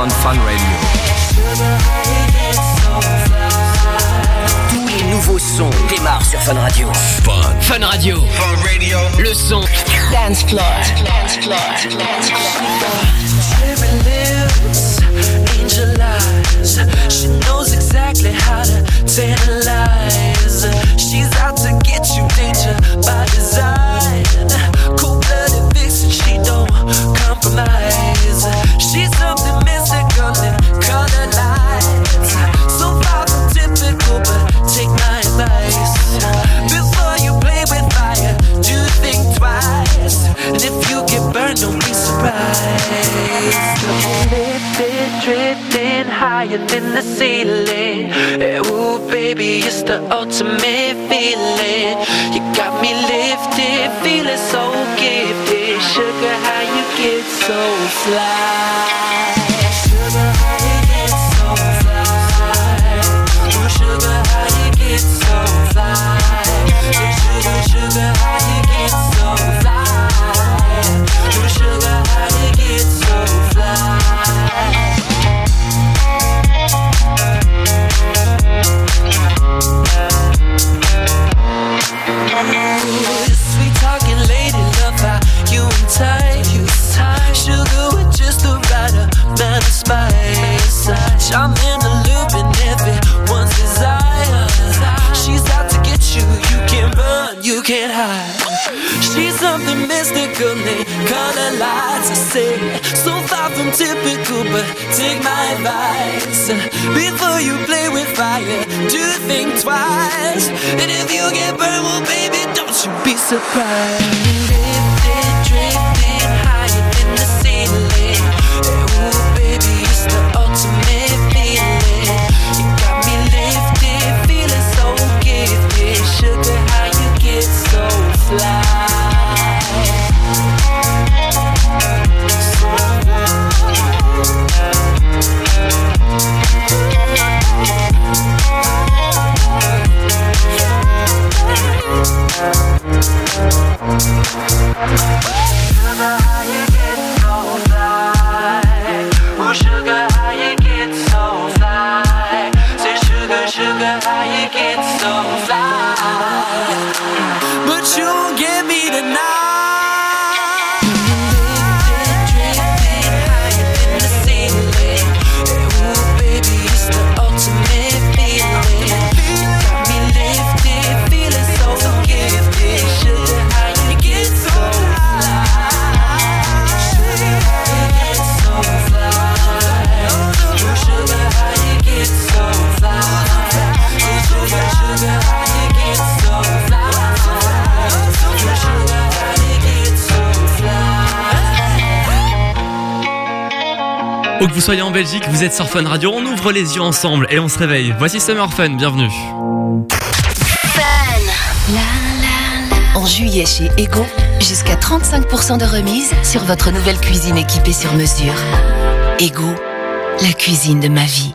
on Fun Radio. Tous les nouveaux sons démarrent sur Fun Radio. Fun. Fun Radio. Fun Radio. Le son. Dance floor. Dance floor. Dance Angel eyes. She knows exactly how to tantalize. She's out higher than the ceiling. Eh, Ooh, baby, it's the ultimate feeling. You got me lifted, feeling so gifted. Sugar, how you get so fly? In color lights. I say, so far from typical, but take my advice. Before you play with fire, do think twice. And if you get burned, well, baby, don't you be surprised. Never. Où que vous soyez en Belgique, vous êtes sur Fun Radio, on ouvre les yeux ensemble et on se réveille. Voici Summer Fun, bienvenue. En juillet chez Ego, jusqu'à 35% de remise sur votre nouvelle cuisine équipée sur mesure. Ego, la cuisine de ma vie.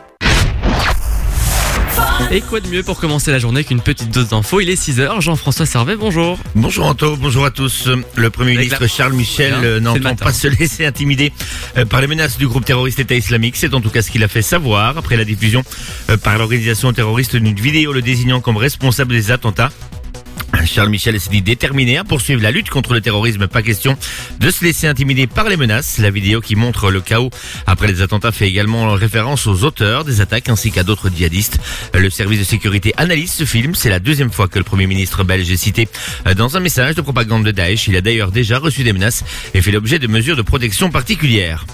Et quoi de mieux pour commencer la journée qu'une petite dose d'infos? Il est 6h, Jean-François Servet, bonjour. Bonjour Anto, bonjour à tous. Le Premier Avec ministre la- Charles Michel euh, n'entend pas se laisser intimider euh, par les menaces du groupe terroriste État islamique. C'est en tout cas ce qu'il a fait savoir après la diffusion euh, par l'organisation terroriste d'une vidéo le désignant comme responsable des attentats. Charles Michel s'est dit déterminé à poursuivre la lutte contre le terrorisme. Pas question de se laisser intimider par les menaces. La vidéo qui montre le chaos après les attentats fait également référence aux auteurs des attaques ainsi qu'à d'autres djihadistes. Le service de sécurité analyse ce film. C'est la deuxième fois que le Premier ministre belge est cité dans un message de propagande de Daesh. Il a d'ailleurs déjà reçu des menaces et fait l'objet de mesures de protection particulières.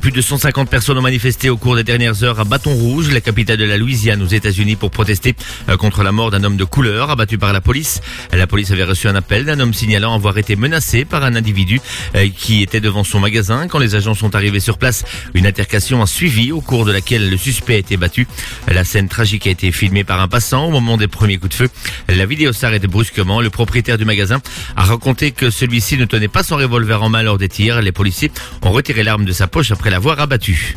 Plus de 150 personnes ont manifesté au cours des dernières heures à Bâton Rouge, la capitale de la Louisiane aux États-Unis, pour protester euh, contre la mort d'un homme de couleur abattu par la police. La police avait reçu un appel d'un homme signalant avoir été menacé par un individu euh, qui était devant son magasin. Quand les agents sont arrivés sur place, une altercation a suivi au cours de laquelle le suspect a été battu. La scène tragique a été filmée par un passant au moment des premiers coups de feu. La vidéo s'arrête brusquement. Le propriétaire du magasin a raconté que celui-ci ne tenait pas son revolver en main lors des tirs. Les policiers ont retiré l'arme de sa poche après l'avoir abattu.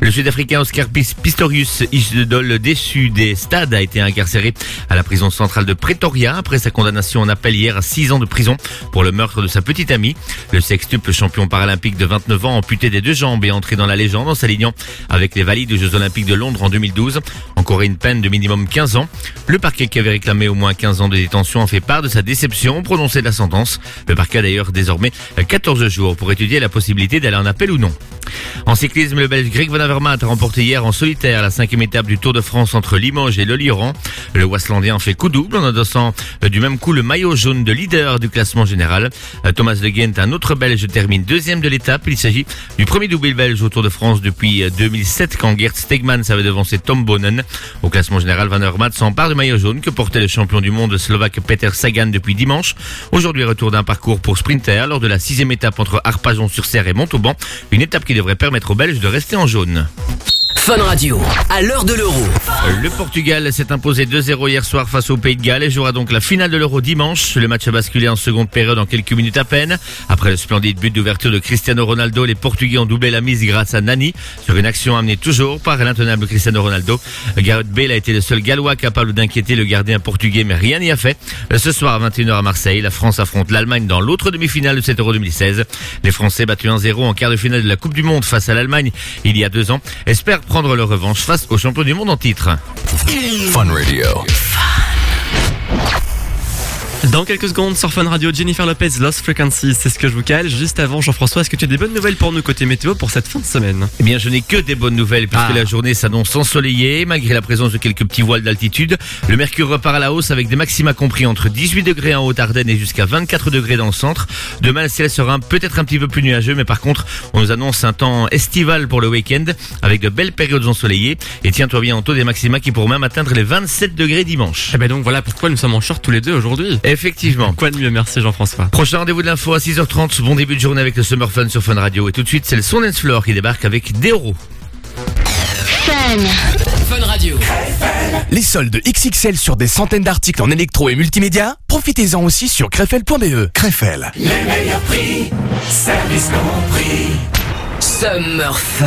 Le Sud-Africain Oscar Pistorius, idole déçu des stades, a été incarcéré à la prison centrale de Pretoria après sa condamnation en appel hier à 6 ans de prison pour le meurtre de sa petite amie. Le sextuple champion paralympique de 29 ans amputé des deux jambes et entré dans la légende en s'alignant avec les valides des Jeux Olympiques de Londres en 2012. Encore une peine de minimum 15 ans. Le parquet qui avait réclamé au moins 15 ans de détention en fait part de sa déception prononcée la sentence. Le parquet a d'ailleurs désormais 14 jours pour étudier la possibilité d'aller en appel ou non. En cyclisme, le Belge Greg Van Avermaet a remporté hier en solitaire la cinquième étape du Tour de France entre Limoges et Le Liran. Le Waslandien fait coup double en adossant euh, du même coup le maillot jaune de leader du classement général. Euh, Thomas de Ghent, un autre Belge, termine deuxième de l'étape. Il s'agit du premier double belge au Tour de France depuis 2007 euh, quand Gert Stegman savait devancer Tom Bonen. Au classement général, Van Avermaet s'empare du maillot jaune que portait le champion du monde slovaque Peter Sagan depuis dimanche. Aujourd'hui, retour d'un parcours pour sprinter lors de la sixième étape entre Arpajon-sur-Serre et Montauban. Une étape qui devrait permettre aux Belges de rester en jaune. Fun Radio, à l'heure de l'euro. Le Portugal s'est imposé 2-0 hier soir face au Pays de Galles et jouera donc la finale de l'euro dimanche. Le match a basculé en seconde période en quelques minutes à peine. Après le splendide but d'ouverture de Cristiano Ronaldo, les Portugais ont doublé la mise grâce à Nani sur une action amenée toujours par l'intenable Cristiano Ronaldo. Gareth Bale a été le seul gallois capable d'inquiéter le gardien portugais mais rien n'y a fait. Ce soir à 21h à Marseille, la France affronte l'Allemagne dans l'autre demi-finale de cet euro 2016. Les Français battus 1-0 en quart de finale de la Coupe du Monde face à l'Allemagne il y a deux ans espèrent prendre leur revanche face aux champions du monde en titre. Fun Radio. Dans quelques secondes, sur Fun Radio, Jennifer Lopez, Lost Frequencies, c'est ce que je vous cale. Juste avant, Jean-François, est-ce que tu as des bonnes nouvelles pour nous côté météo pour cette fin de semaine? Eh bien, je n'ai que des bonnes nouvelles puisque Ah. la journée s'annonce ensoleillée malgré la présence de quelques petits voiles d'altitude. Le mercure repart à la hausse avec des maxima compris entre 18 degrés en Haute-Ardenne et jusqu'à 24 degrés dans le centre. Demain, le ciel sera peut-être un petit peu plus nuageux, mais par contre, on nous annonce un temps estival pour le week-end avec de belles périodes ensoleillées. Et tiens-toi bien, taux des maxima qui pourront même atteindre les 27 degrés dimanche. Eh ben donc voilà pourquoi nous sommes en short tous les deux aujourd'hui. Effectivement. Quoi de mieux, merci Jean-François. Prochain rendez-vous de l'info à 6h30. Bon début de journée avec le Summer Fun sur Fun Radio. Et tout de suite, c'est le Son Dance Floor qui débarque avec des euros. Fun Radio. Les soldes XXL sur des centaines d'articles en électro et multimédia, profitez-en aussi sur crefel.be. Crefel. Summer Fun.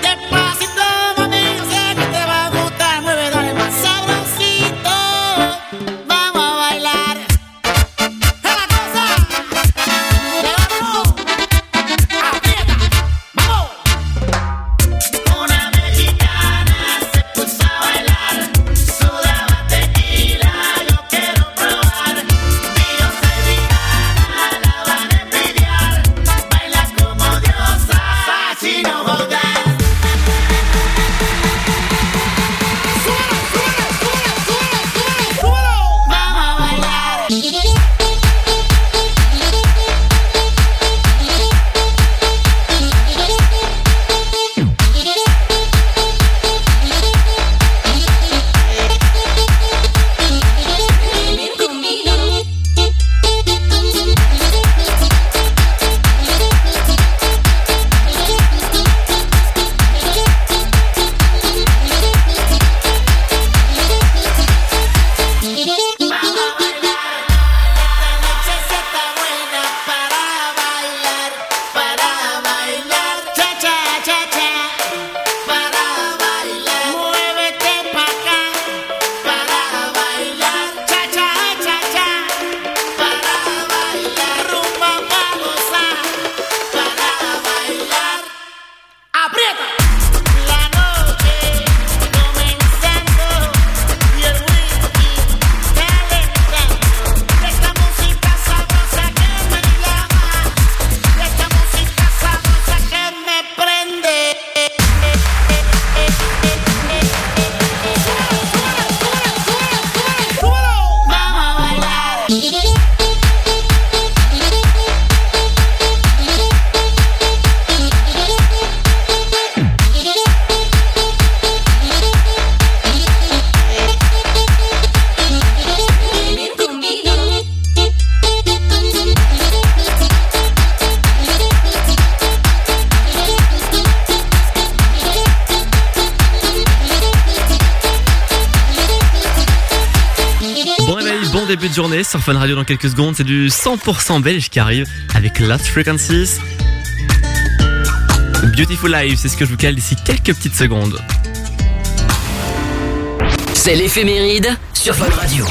De journée sur Fun Radio dans quelques secondes. C'est du 100% belge qui arrive avec Lost Frequencies. Beautiful Life, c'est ce que je vous cale d'ici quelques petites secondes. C'est l'éphéméride sur Fun Radio.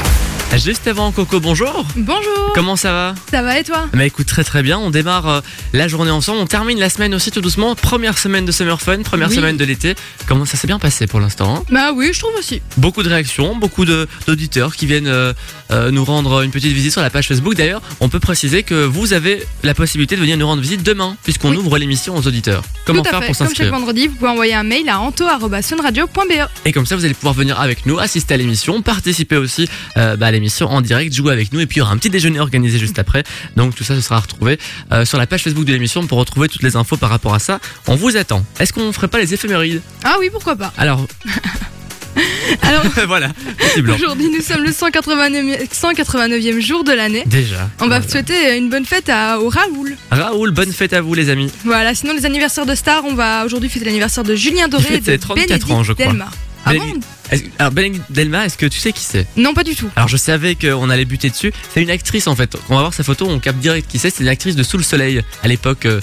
Juste avant, Coco, bonjour. Bonjour, Comment ça va? Ça va et toi? Bah écoute, très très bien. On démarre euh, la journée ensemble. On termine la semaine aussi tout doucement. Première semaine de Summer Fun, première Oui. semaine de l'été. Comment ça s'est bien passé pour l'instant hein Bah oui, je trouve aussi. Beaucoup de réactions, beaucoup de- d'auditeurs qui viennent euh, euh, nous rendre une petite visite sur la page Facebook. D'ailleurs, on peut préciser que vous avez la possibilité de venir nous rendre visite demain, puisqu'on Oui. ouvre l'émission aux auditeurs. Comment Tout à faire fait. pour Comme chaque s'inscrire vendredi, vous pouvez envoyer un mail à anto@sunradio.be. Et comme ça, vous allez pouvoir venir avec nous, assister à l'émission, participer aussi euh, bah, à l'émission en direct, jouer avec nous. Et puis, il y aura un petit déjeuner organisé juste après. Donc, tout ça, ce sera retrouvé euh, sur la page Facebook de l'émission pour retrouver toutes les infos par rapport à ça. On vous attend. Est-ce qu'on ferait pas les éphémérides? Ah oui, pourquoi pas. Alors, Alors voilà, c'est blanc. aujourd'hui, nous sommes le 189e, 189e jour de l'année. Déjà. On va Voilà. souhaiter une bonne fête à, au Raoul. Raoul, bonne fête à vous, les amis. Voilà, sinon les anniversaires de stars, on va aujourd'hui fêter l'anniversaire de Julien Doré et de 34 Bénédicte ans, je crois. Delmar. Ah bon Est-ce- Alors, Bénédicte Delma, est-ce que tu sais qui c'est? Non, pas du tout. Alors, je savais qu'on allait buter dessus. C'est une actrice, en fait. On va voir sa photo, on capte direct qui c'est. C'est une actrice de Sous le Soleil, à l'époque. euh,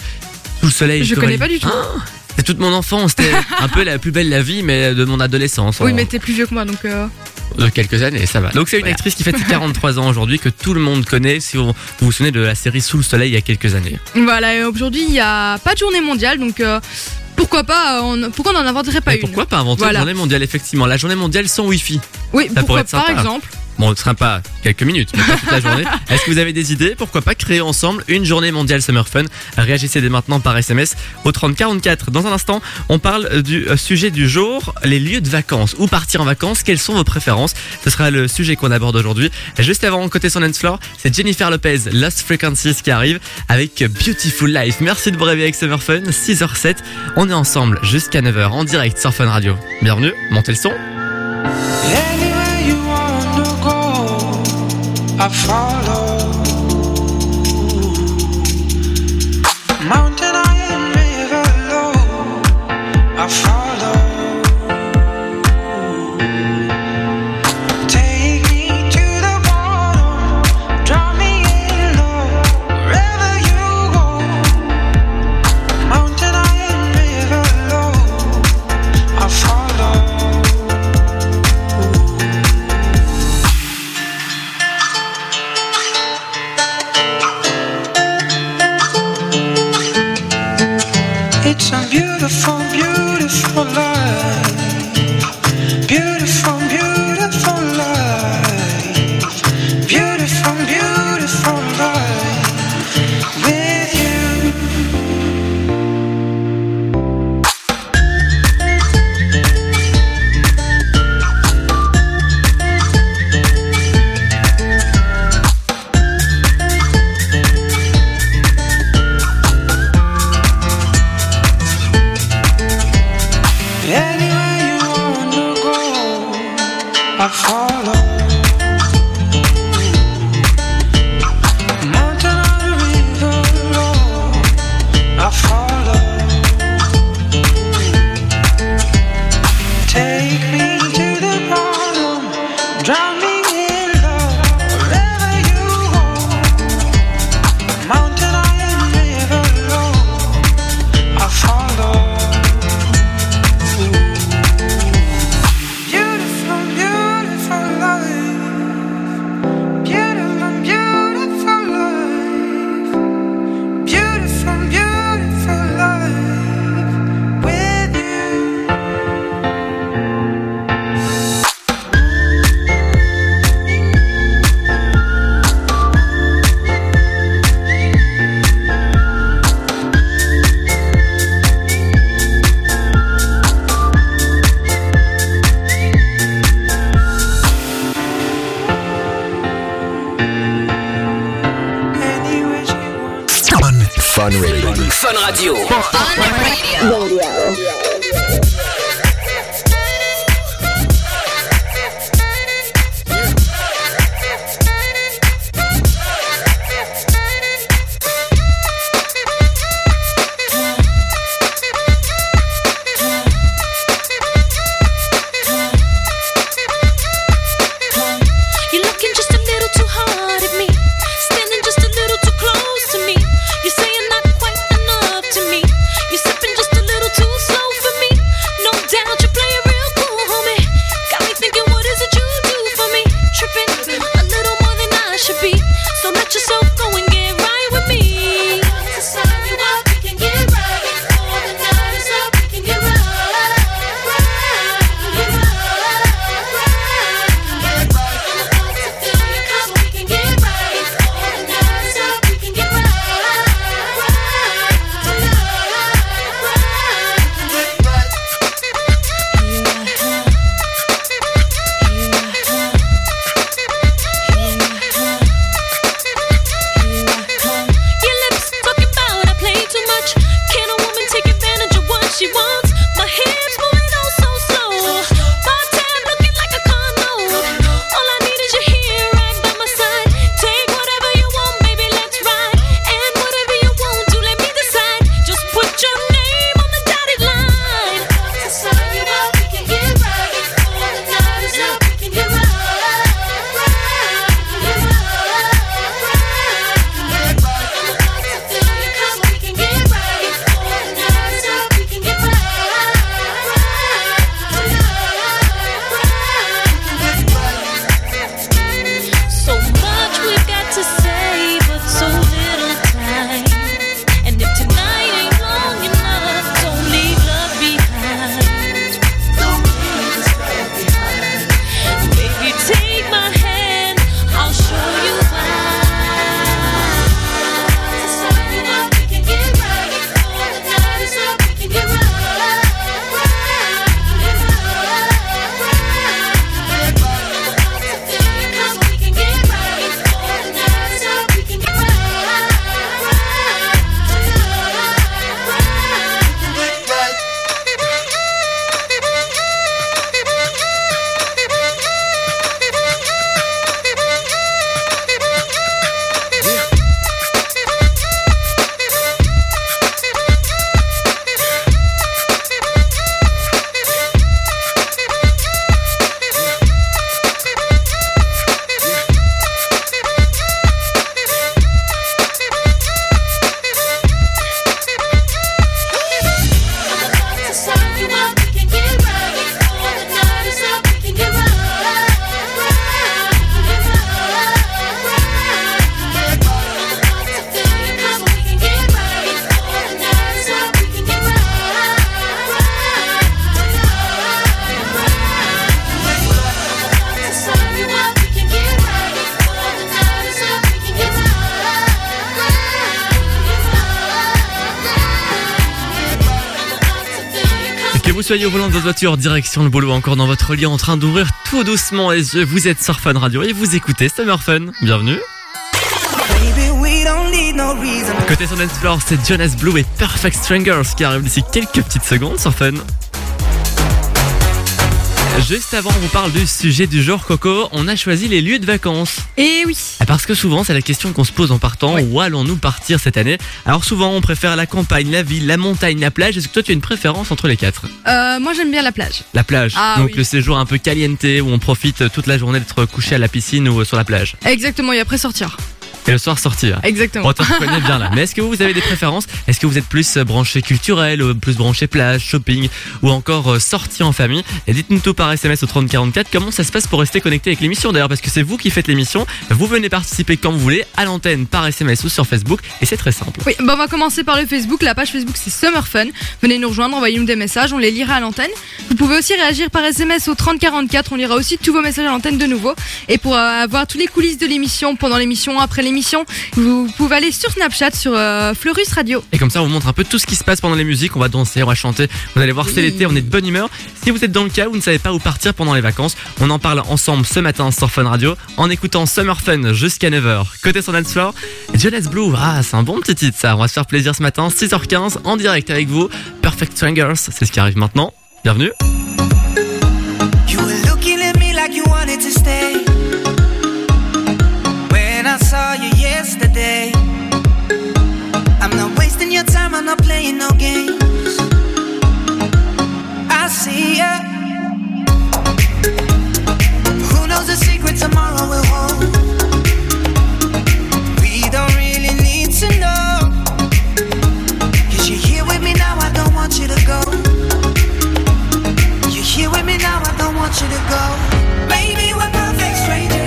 Sous le Soleil. Je connais pas du tout. Ah, c'est toute mon enfance. C'était un peu la plus belle la vie, mais de mon adolescence. Oui, en- mais t'es plus vieux que moi, donc euh, De quelques années, ça va. Donc, c'est une Voilà. actrice qui fête ses 43 ans aujourd'hui, que tout le monde connaît, si vous vous, souvenez de la série Sous le Soleil il y a quelques années. voilà. et Aujourd'hui, il y a pas de journée mondiale, donc euh, pourquoi pas on, Pourquoi on n'en inventerait pas Et une pourquoi pas inventer Voilà. une journée mondiale, effectivement? La journée mondiale sans Wi-Fi. Oui, Ça pourrait pourquoi être par sympa. exemple? Bon, ce sera pas quelques minutes, mais pas toute la journée. Est-ce que vous avez des idées Pourquoi pas créer ensemble une journée mondiale Summer Fun Réagissez dès maintenant par SMS au 3044. Dans un instant, on parle du euh, sujet du jour, les lieux de vacances. Où partir en vacances Quelles sont vos préférences Ce sera le sujet qu'on aborde aujourd'hui. Juste avant, côté son dance floor, c'est Jennifer Lopez, Lost Frequencies qui arrive avec Beautiful Life. Merci de vous réveiller avec Summer Fun, 6h07. On est ensemble jusqu'à 9h en direct sur Fun Radio. Bienvenue, montez le son. I follow. It's a beautiful, beautiful life. Voiture, direction le boulot, encore dans votre lit, en train d'ouvrir tout doucement les yeux, vous êtes sur Fun Radio et vous écoutez Summer Fun. Bienvenue. Côté son dance floor, c'est Jonas Blue et Perfect Strangers qui arrivent d'ici quelques petites secondes sur Fun. Juste avant, on vous parle du sujet du jour, Coco. On a choisi les lieux de vacances. Et oui. Parce que souvent, c'est la question qu'on se pose en partant. Où allons-nous partir cette année Alors souvent, on préfère la campagne, la ville, la montagne, la plage. Est-ce que toi, tu as une préférence entre les quatre Euh, moi j'aime bien la plage. La plage. Ah, Donc oui. le séjour un peu caliente où on profite toute la journée d'être couché à la piscine ou sur la plage. Exactement, et après sortir. Et le soir sortir. Exactement. Connais bien là. Mais est-ce que vous, vous avez des préférences? Est-ce que vous êtes plus euh, branché culturel, euh, plus branché plage, shopping ou encore euh, sortie en famille? Et dites-nous tout par SMS au 3044. Comment ça se passe pour rester connecté avec l'émission d'ailleurs? Parce que c'est vous qui faites l'émission. Vous venez participer quand vous voulez à l'antenne par SMS ou sur Facebook et c'est très simple. Oui, bah on va commencer par le Facebook. La page Facebook c'est Summer Fun. Venez nous rejoindre, envoyez-nous des messages, on les lira à l'antenne. Vous pouvez aussi réagir par SMS au 3044. On lira aussi tous vos messages à l'antenne de nouveau. Et pour euh, avoir tous les coulisses de l'émission, pendant l'émission, après l'émission, vous pouvez aller sur Snapchat sur euh, Fleurus Radio. Et comme ça, on vous montre un peu tout ce qui se passe pendant les musiques. On va danser, on va chanter. Vous allez voir, c'est l'été, on est de bonne humeur. Si vous êtes dans le cas où vous ne savez pas où partir pendant les vacances, on en parle ensemble ce matin sur Fun Radio en écoutant Summer Fun jusqu'à 9h. Côté son dance floor, Jonas Blue, ah, c'est un bon petit titre ça. On va se faire plaisir ce matin, 6h15 en direct avec vous. Perfect Strangers, c'est ce qui arrive maintenant. Bienvenue. You were looking at me like you wanted to stay. When I saw you yesterday, I'm not wasting your time, I'm not playing no games. I see ya. Who knows the secret tomorrow will hold? We don't really me now, I don't want you to go. Maybe we're perfect strangers.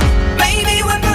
anyone.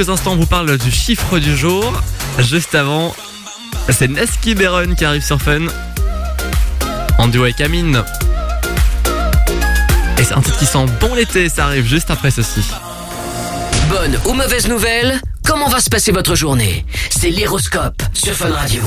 Quelques instants, on vous parle du chiffre du jour. Juste avant, c'est Neski Beron qui arrive sur Fun. En duo avec Amine. Et c'est un titre qui sent bon l'été, ça arrive juste après ceci. Bonne ou mauvaise nouvelle, Comment va se passer votre journée? C'est l'horoscope sur Fun Radio.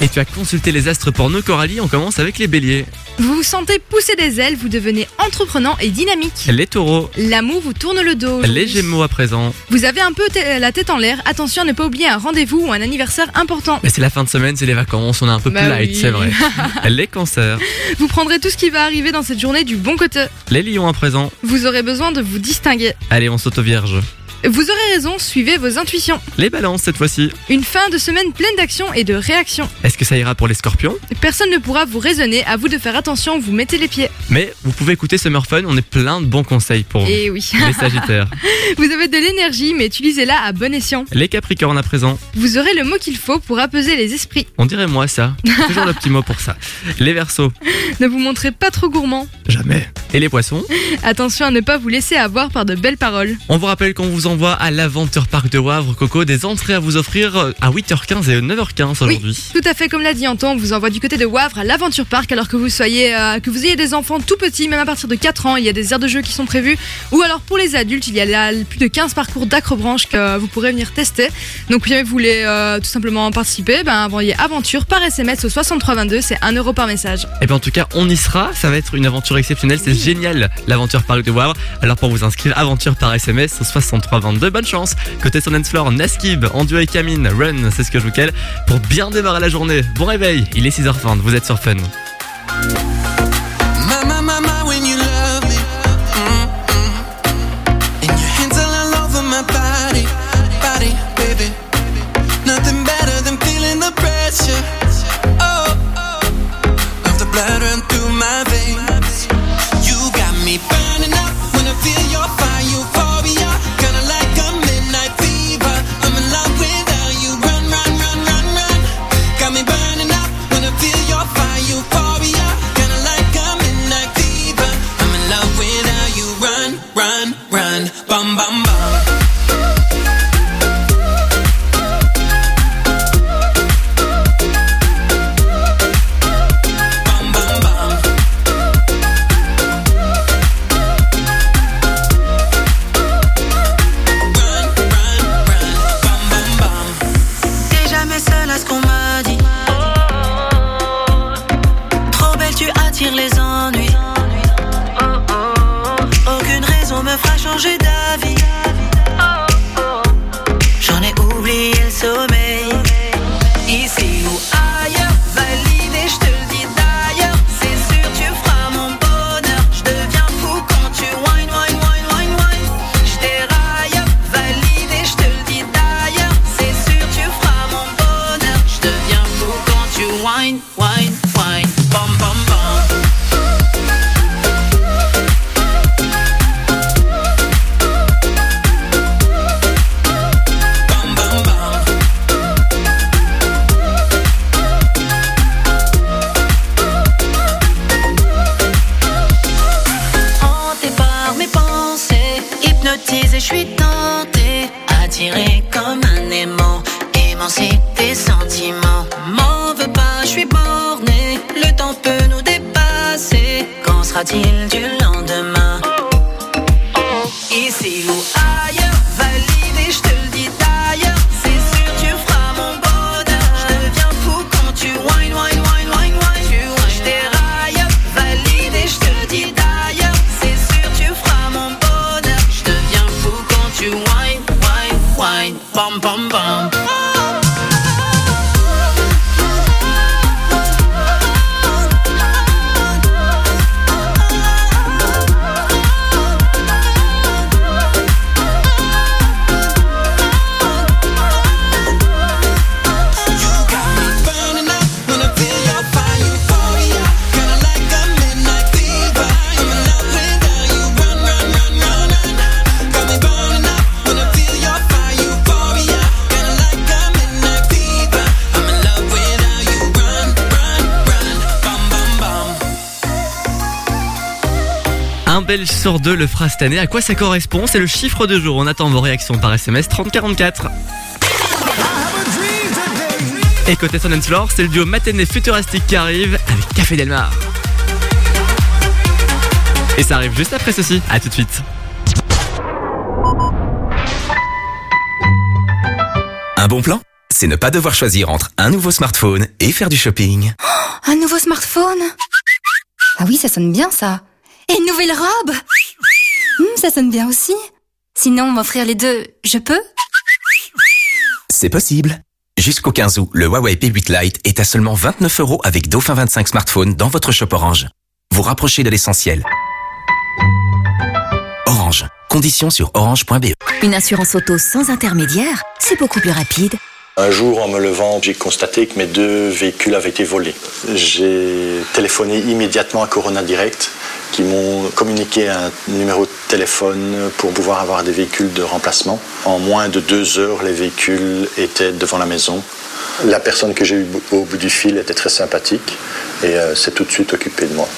Et tu as consulté les astres pour Coralie. On commence avec les béliers. Vous vous sentez pousser des ailes, vous devenez entreprenant et dynamique. Les taureaux. L'amour vous tourne le dos. Les gémeaux à présent. Vous avez un peu la tête en l'air. Attention à ne pas oublier un rendez-vous ou un anniversaire important. Mais c'est la fin de semaine, c'est les vacances, on est un peu Bah plus light, oui. c'est vrai. les cancers. Vous prendrez tout ce qui va arriver dans cette journée du bon côté. Les lions à présent. Vous aurez besoin de vous distinguer. Allez, on saute aux vierges. Vous aurez raison, suivez vos intuitions. Les balances cette fois-ci. Une fin de semaine pleine d'action et de réaction. Est-ce que ça ira pour les scorpions? Personne ne pourra vous raisonner, à vous de faire attention où vous mettez les pieds. Mais vous pouvez écouter Summer Fun, on est plein de bons conseils pour vous. Et oui. Les sagittaires. Vous avez de l'énergie, mais utilisez-la à bon escient. Les capricornes à présent. Vous aurez le mot qu'il faut pour apaiser les esprits. On dirait moi ça. Toujours le petit mot pour ça. Les versos. Ne vous montrez pas trop gourmand. Jamais. Et les poissons. Attention à ne pas vous laisser avoir par de belles paroles. On vous rappelle qu'on vous envoie à l'Aventure Parc de Wavre, Coco, des entrées à vous offrir euh, à 8h15 et 9h15 aujourd'hui. Tout à fait comme l'a dit Anton, on vous envoie du côté de Wavre à l'Aventure Park alors que vous soyez euh, que vous ayez des enfants tout petits, même à partir de 4 ans, il y a des aires de jeu qui sont prévues. Ou alors pour les adultes, il y a là plus de 15 parcours d'acrobranche que vous pourrez venir tester. Donc si vous voulez euh, tout simplement participer, ben envoyez aventure par SMS au 6322, c'est 1 euro par message. Et bien en tout cas, on y sera. Ça va être une aventure exceptionnelle. C'est génial, l'Aventure Parc de Wavre. Alors pour vous inscrire, aventure par SMS au 6322. Bonne chance. Côté son floor, Naskib en duo avec Camille. Run, c'est ce que je vous cale pour bien démarrer la journée. Bon réveil. Il est 6h20. Vous êtes sur Fun. Belge sur deux le fera cette année. À quoi ça correspond? C'est le chiffre de jour. On attend vos réactions par SMS 3044. Et côté Son Floor, c'est le duo Matinée Futuristique qui arrive avec Café Delmar. Et ça arrive juste après ceci. À tout de suite. Un bon plan? C'est ne pas devoir choisir entre un nouveau smartphone et faire du shopping. Un nouveau smartphone? Ah oui, ça sonne bien ça. Et une nouvelle robe Hmm, Ça sonne bien aussi. Sinon, m'offrir les deux, je peux C'est possible. Jusqu'au 15 août, le Huawei P8 Lite est à seulement 29 euros avec Dauphin 25 smartphone dans votre shop Orange. Vous rapprochez de l'essentiel. Orange. Conditions sur orange.be. Une assurance auto sans intermédiaire, c'est beaucoup plus rapide. Un jour, en me levant, j'ai constaté que mes deux véhicules avaient été volés. J'ai téléphoné immédiatement à Corona Direct, qui m'ont communiqué un numéro de téléphone pour pouvoir avoir des véhicules de remplacement. En moins de deux heures, les véhicules étaient devant la maison. La personne que j'ai eue au bout du fil était très sympathique et euh, s'est tout de suite occupée de moi.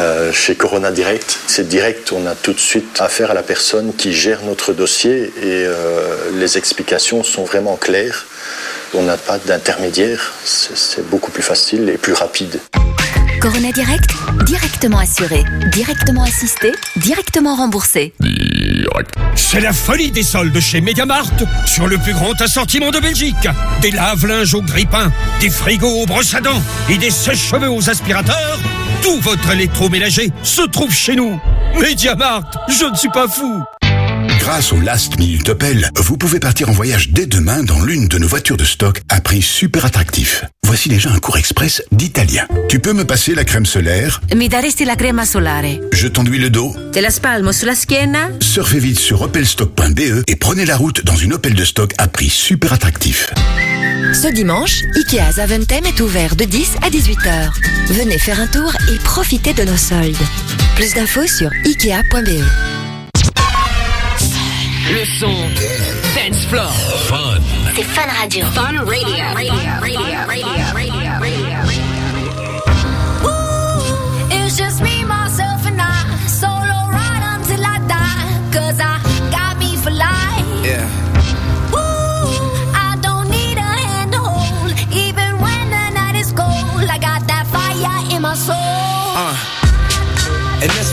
Euh, chez Corona Direct, c'est direct, on a tout de suite affaire à la personne qui gère notre dossier et euh, les explications sont vraiment claires. On n'a pas d'intermédiaire, c'est beaucoup plus facile et plus rapide. Corona Direct, directement assuré, directement assisté, directement remboursé. C'est la folie des soldes chez Mediamart sur le plus grand assortiment de Belgique. Des lave-linges au grille-pain, des frigos aux brosses à dents et des sèche-cheveux aux aspirateurs. Tout votre électroménager se trouve chez nous. Mediamart, je ne suis pas fou. Grâce au Last Minute Opel, vous pouvez partir en voyage dès demain dans l'une de nos voitures de stock à prix super attractif. Voici déjà un cours express d'italien. Tu peux me passer la crème solaire Mi daresti la crema solare? Je t'enduis le dos Te la spalmo sulla schiena? Surfez vite sur opelstock.be et prenez la route dans une Opel de stock à prix super attractif. Ce dimanche, Ikea Zaventem est ouvert de 10 à 18 heures. Venez faire un tour et profitez de nos soldes. Plus d'infos sur ikea.be. Le son Dance Floor. Fun. C'est Fun Radio. Fun Radio. Radio, radio, radio, radio, It's just me, myself, and I. Solo ride until I die. Cause I got me for life. Yeah. Woo, I don't need a hand to hold. Even when the night is cold, I got that fire in my soul. Uh. And as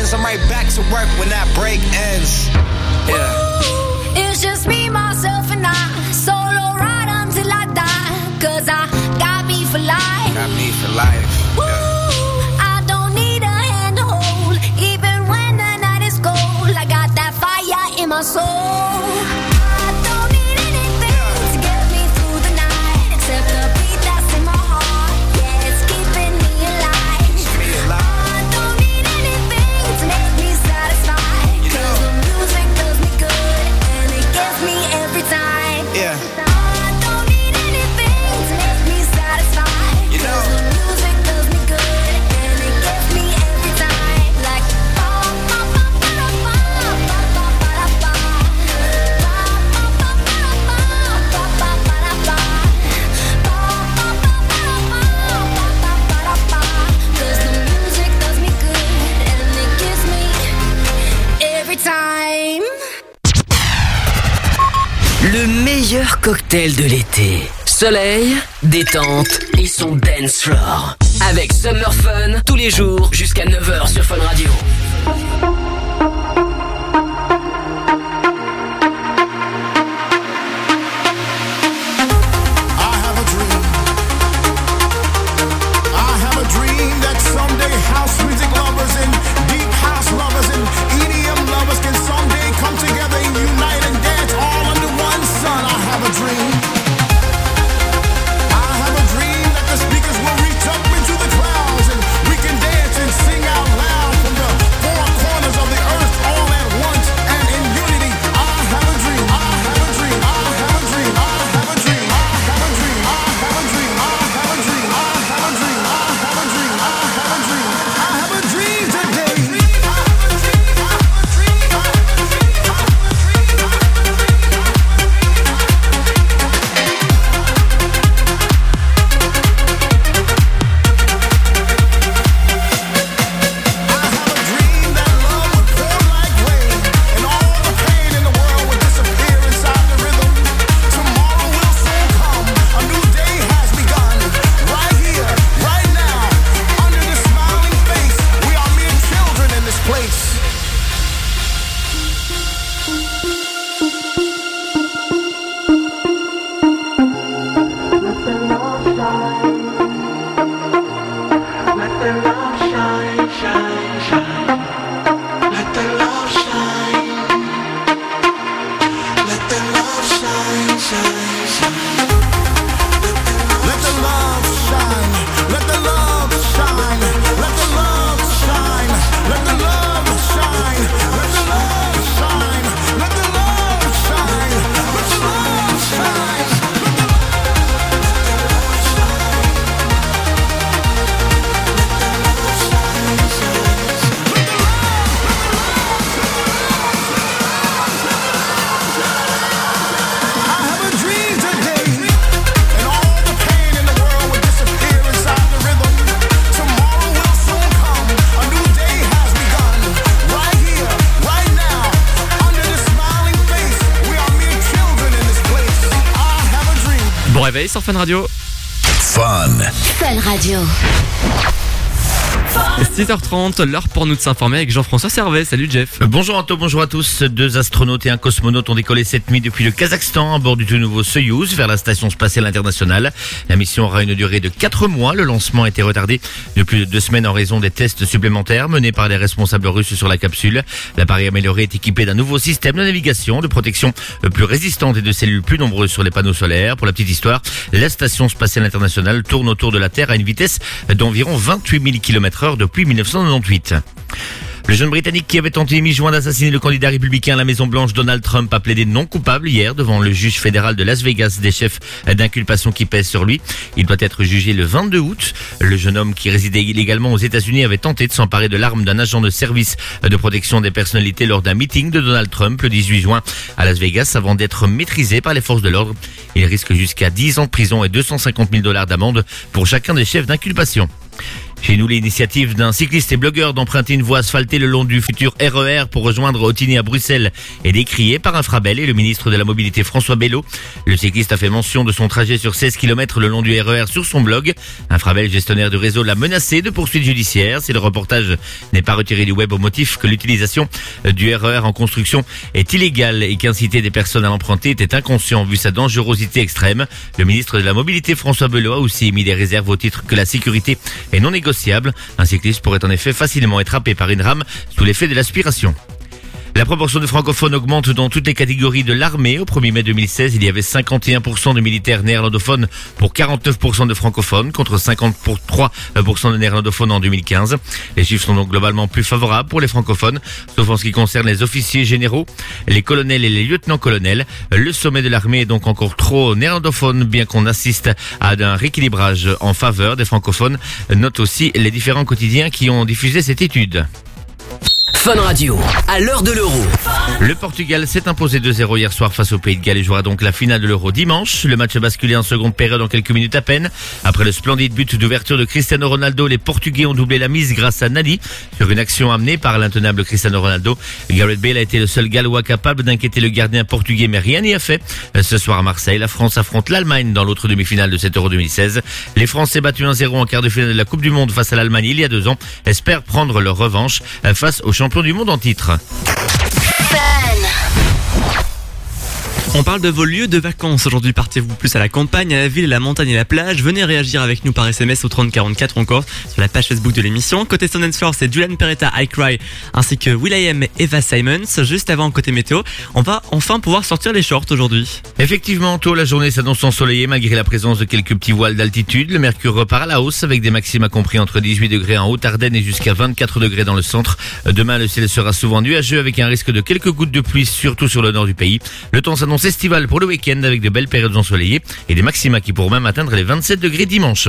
I'm right back to work when that break ends. Yeah. It's just me, myself, and I. Solo ride until I die. Cause I Cocktail de l'été. Soleil, détente et son dance floor. Avec Summer Fun tous les jours jusqu'à 9h sur Fun Radio. Sur Fun Radio. Fun. Fun Radio. 6h30, l'heure pour nous de s'informer avec Jean-François Servet. Salut Jeff. Euh, Bonjour Anto, bonjour à tous. Deux astronautes et un cosmonaute ont décollé cette nuit depuis le Kazakhstan à bord du tout nouveau Soyuz vers la station spatiale internationale. La mission aura une durée de 4 mois. Le lancement a été retardé de plus de deux semaines en raison des tests supplémentaires menés par les responsables russes sur la capsule. L'appareil amélioré est équipé d'un nouveau système de navigation, de protection euh, plus résistante et de cellules plus nombreuses sur les panneaux solaires. Pour la petite histoire, la station spatiale internationale tourne autour de la Terre à une vitesse d'environ 28 000 km heure depuis 1998. Le jeune Britannique qui avait tenté mi-juin d'assassiner le candidat républicain à la Maison Blanche, Donald Trump, a plaidé non coupable hier devant le juge fédéral de Las Vegas des chefs d'inculpation qui pèsent sur lui. Il doit être jugé le 22 août. Le jeune homme qui résidait illégalement aux États-Unis avait tenté de s'emparer de l'arme d'un agent de service de protection des personnalités lors d'un meeting de Donald Trump le 18 juin à Las Vegas avant d'être maîtrisé par les forces de l'ordre. Il risque jusqu'à 10 ans de prison et 250 000 dollars d'amende pour chacun des chefs d'inculpation. Chez nous, l'initiative d'un cycliste et blogueur d'emprunter une voie asphaltée le long du futur RER pour rejoindre Otigny à Bruxelles est décriée par un Frabel et le ministre de la Mobilité François Bello. Le cycliste a fait mention de son trajet sur 16 km le long du RER sur son blog. Un Frabel, gestionnaire du réseau, l'a menacé de poursuites judiciaires si le reportage n'est pas retiré du web au motif que l'utilisation du RER en construction est illégale et qu'inciter des personnes à l'emprunter était inconscient vu sa dangerosité extrême. Le ministre de la Mobilité François Bello a aussi émis des réserves au titre que la sécurité est non négociable. Un cycliste pourrait en effet facilement être happé par une rame sous l'effet de l'aspiration. La proportion de francophones augmente dans toutes les catégories de l'armée. Au 1er mai 2016, il y avait 51% de militaires néerlandophones pour 49% de francophones, contre 53% de néerlandophones en 2015. Les chiffres sont donc globalement plus favorables pour les francophones, sauf en ce qui concerne les officiers généraux, les colonels et les lieutenants-colonels. Le sommet de l'armée est donc encore trop néerlandophone, bien qu'on assiste à un rééquilibrage en faveur des francophones. Note aussi les différents quotidiens qui ont diffusé cette étude. Fun Radio, à l'heure de l'euro. Le Portugal s'est imposé 2-0 hier soir face au Pays de Galles et jouera donc la finale de l'Euro dimanche. Le match a basculé en seconde période en quelques minutes à peine. Après le splendide but d'ouverture de Cristiano Ronaldo, les Portugais ont doublé la mise grâce à Nani sur une action amenée par l'intenable Cristiano Ronaldo. Gareth Bale a été le seul Gallois capable d'inquiéter le gardien portugais, mais rien n'y a fait. Ce soir à Marseille, la France affronte l'Allemagne dans l'autre demi-finale de cette Euro 2016. Les Français battus 1-0 en quart de finale de la Coupe du Monde face à l'Allemagne il y a deux ans espèrent prendre leur revanche face aux champions du monde en titre. On parle de vos lieux de vacances. Aujourd'hui, partez-vous plus à la campagne, à la ville, à la montagne et la plage? Venez réagir avec nous par SMS au 3044 ou encore sur la page Facebook de l'émission. Côté Stone and Floor, c'est Julian Peretta, I Cry, ainsi que Will.i.am et Eva Simons. Juste avant, côté météo, on va enfin pouvoir sortir les shorts aujourd'hui. Effectivement, tôt la journée s'annonce ensoleillée malgré la présence de quelques petits voiles d'altitude. Le mercure repart à la hausse avec des maxima compris entre 18 degrés en Haute-Ardenne et jusqu'à 24 degrés dans le centre. Demain, le ciel sera souvent nuageux avec un risque de quelques gouttes de pluie, surtout sur le nord du pays. Le temps s'annonce estival pour le week-end avec de belles périodes ensoleillées et des maxima qui pourront même atteindre les 27 degrés dimanche.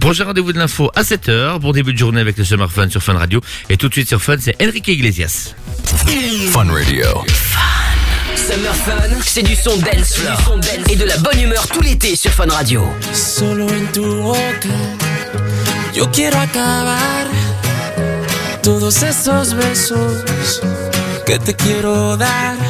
Prochain rendez-vous de l'info à 7h. Bon début de journée avec le Summer Fun sur Fun Radio. Et tout de suite sur Fun, c'est Enrique Iglesias. Fun Radio. Summer Fun, c'est du son dance floor et de la bonne humeur tout l'été sur Fun Radio. Solo en tu boca, yo quiero acabar todos esos besos que te quiero dar.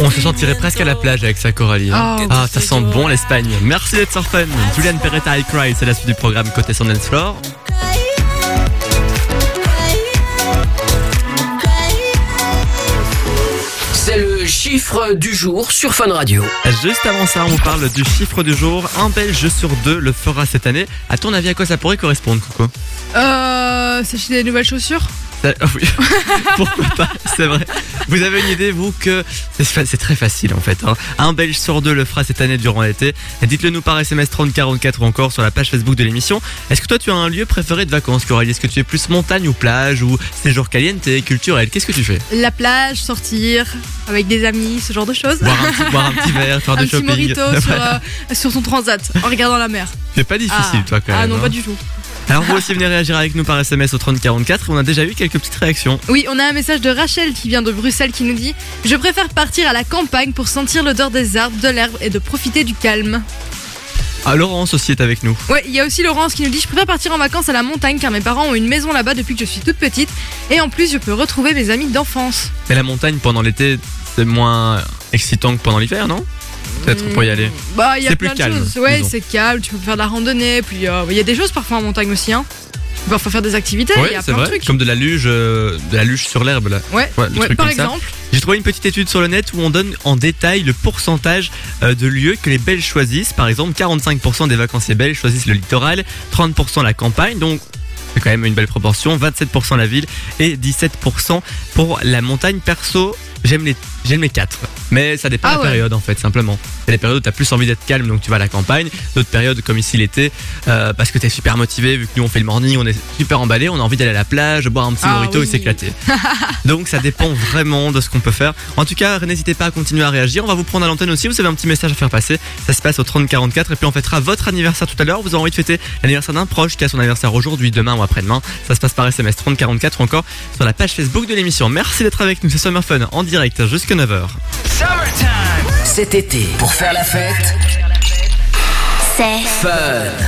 On se sentirait presque à la plage avec sa Coralie. hein. Oh, ah, ça sent bon l'Espagne. Merci d'être sur Fun. Julian Peretta, I Cry, c'est la suite du programme côté son dance floor. C'est le chiffre du jour sur Fun Radio. Juste avant ça, on vous parle du chiffre du jour. Un Belge sur deux le fera cette année. À ton avis, à quoi ça pourrait correspondre, Coco? Euh, s'acheter des nouvelles chaussures? Ça- oui, pourquoi pas, c'est vrai. Vous avez une idée, vous, que c'est très facile en fait. hein. Un Belge sur deux le fera cette année durant l'été. Dites-le nous par SMS 3044 ou encore sur la page Facebook de l'émission. Est-ce que toi tu as un lieu préféré de vacances, Coralie? Est-ce que tu es plus montagne ou plage ou séjour caliente, culturel? Qu'est-ce que tu fais? La plage, sortir avec des amis, ce genre de choses. boire un, petit, boire un petit verre, faire un du petit shopping. morito sur, euh, sur son transat en regardant la mer. C'est pas difficile, ah. toi, quand Ah même. non, hein. pas du tout. Alors, vous aussi venez réagir avec nous par SMS au 3044. On a déjà eu quelques petites réactions. Oui, on a un message de Rachel qui vient de Bruxelles qui nous dit Je préfère partir à la campagne pour sentir l'odeur des arbres, de l'herbe et de profiter du calme. Ah, Laurence aussi est avec nous. Ouais, il y a aussi Laurence qui nous dit Je préfère partir en vacances à la montagne car mes parents ont une maison là-bas depuis que je suis toute petite et en plus je peux retrouver mes amis d'enfance. Mais la montagne pendant l'été, c'est moins excitant que pendant l'hiver, non? Peut-être pour y aller. Bah, il y a C'est plein plus de calme, choses. Ouais, disons. c'est calme, tu peux faire de la randonnée, puis euh, il y a des choses parfois en montagne aussi. Hein. Tu peux parfois faire des activités, il Ouais, y a c'est plein de vrai. trucs. Comme de la luge, euh, de la luge sur l'herbe là. Ouais, le ouais, truc par comme ça. exemple. J'ai trouvé une petite étude sur le net où on donne en détail le pourcentage euh, de lieux que les Belges choisissent. Par exemple, 45% des vacanciers belges choisissent le littoral, 30% la campagne, donc c'est quand même une belle proportion, 27% la ville et 17% pour la montagne. Perso, j'aime les j'aime les quatre, mais ça dépend Ah de la ouais. période en fait simplement. Il y a des périodes où t'as plus envie d'être calme, donc tu vas à la campagne. D'autres périodes comme ici l'été, euh, parce que t'es super motivé vu que nous on fait le morning, on est super emballé, on a envie d'aller à la plage, boire un petit Ah morito oui. et s'éclater. Donc ça dépend vraiment de ce qu'on peut faire. En tout cas, n'hésitez pas à continuer à réagir. On va vous prendre à l'antenne aussi. Vous avez un petit message à faire passer. Ça se passe au 3044 et puis on fêtera votre anniversaire tout à l'heure. Vous avez envie de fêter l'anniversaire d'un proche qui a son anniversaire aujourd'hui, demain ou après-demain. Ça se passe par SMS 3044 ou encore sur la page Facebook de l'émission. Merci d'être avec nous. C'est Summer Fun en direct jusqu'à 9h. Cet été, pour faire la fête, C'est Fun.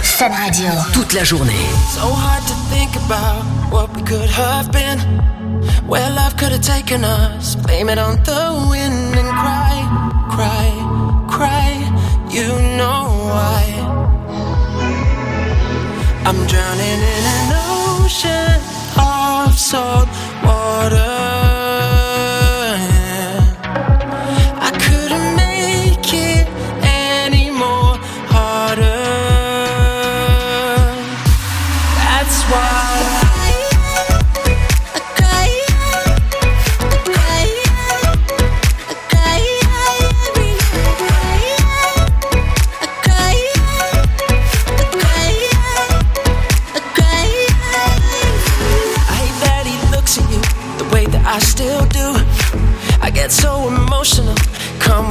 Fun Radio. toute la journée. So hard to think about what we could have been, where love could have taken us. Blame it on the wind and cry, cry, cry. You know why. I'm drowning in an ocean of salt water.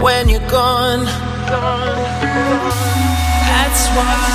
when you're gone. That's why.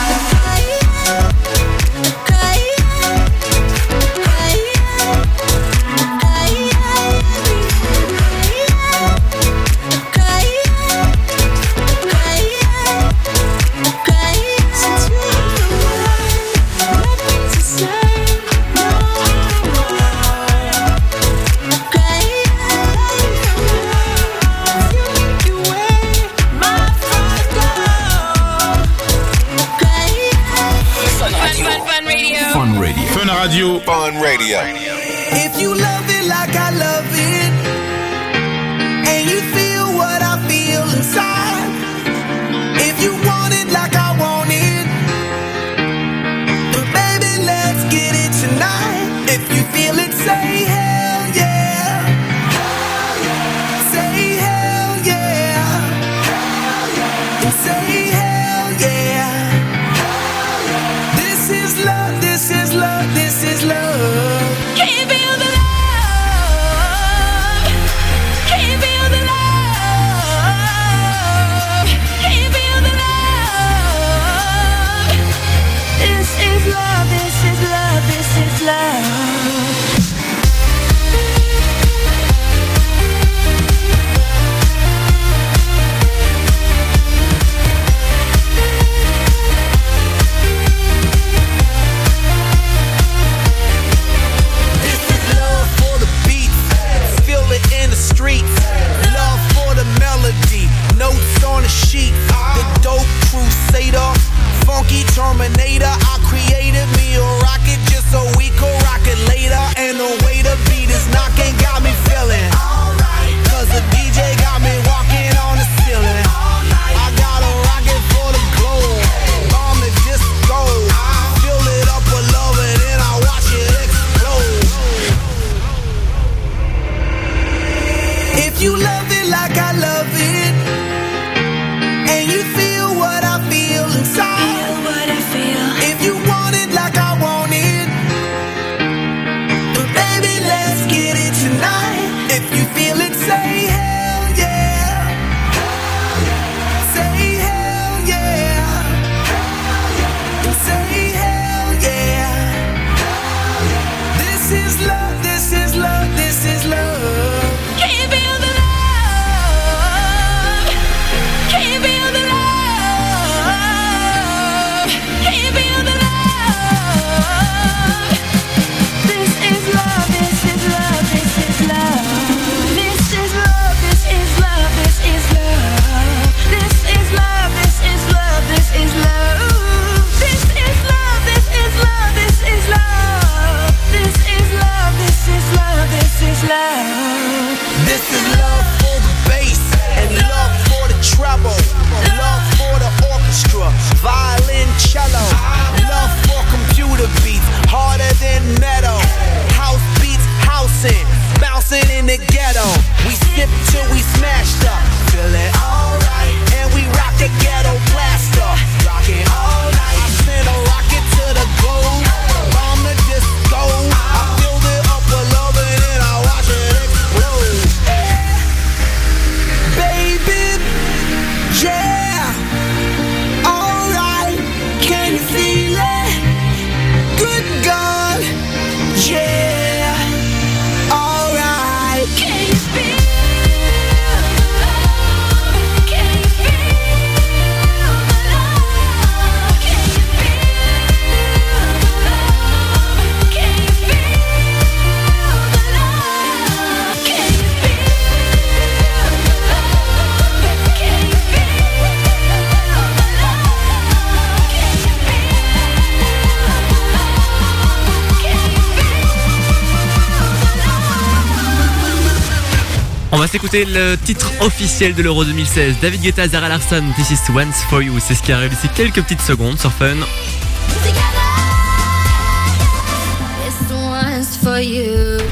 Le titre officiel de l'Euro 2016. David Guetta, Zara Larson, This is Once for You. C'est ce qui arrive d'ici quelques petites secondes sur Fun.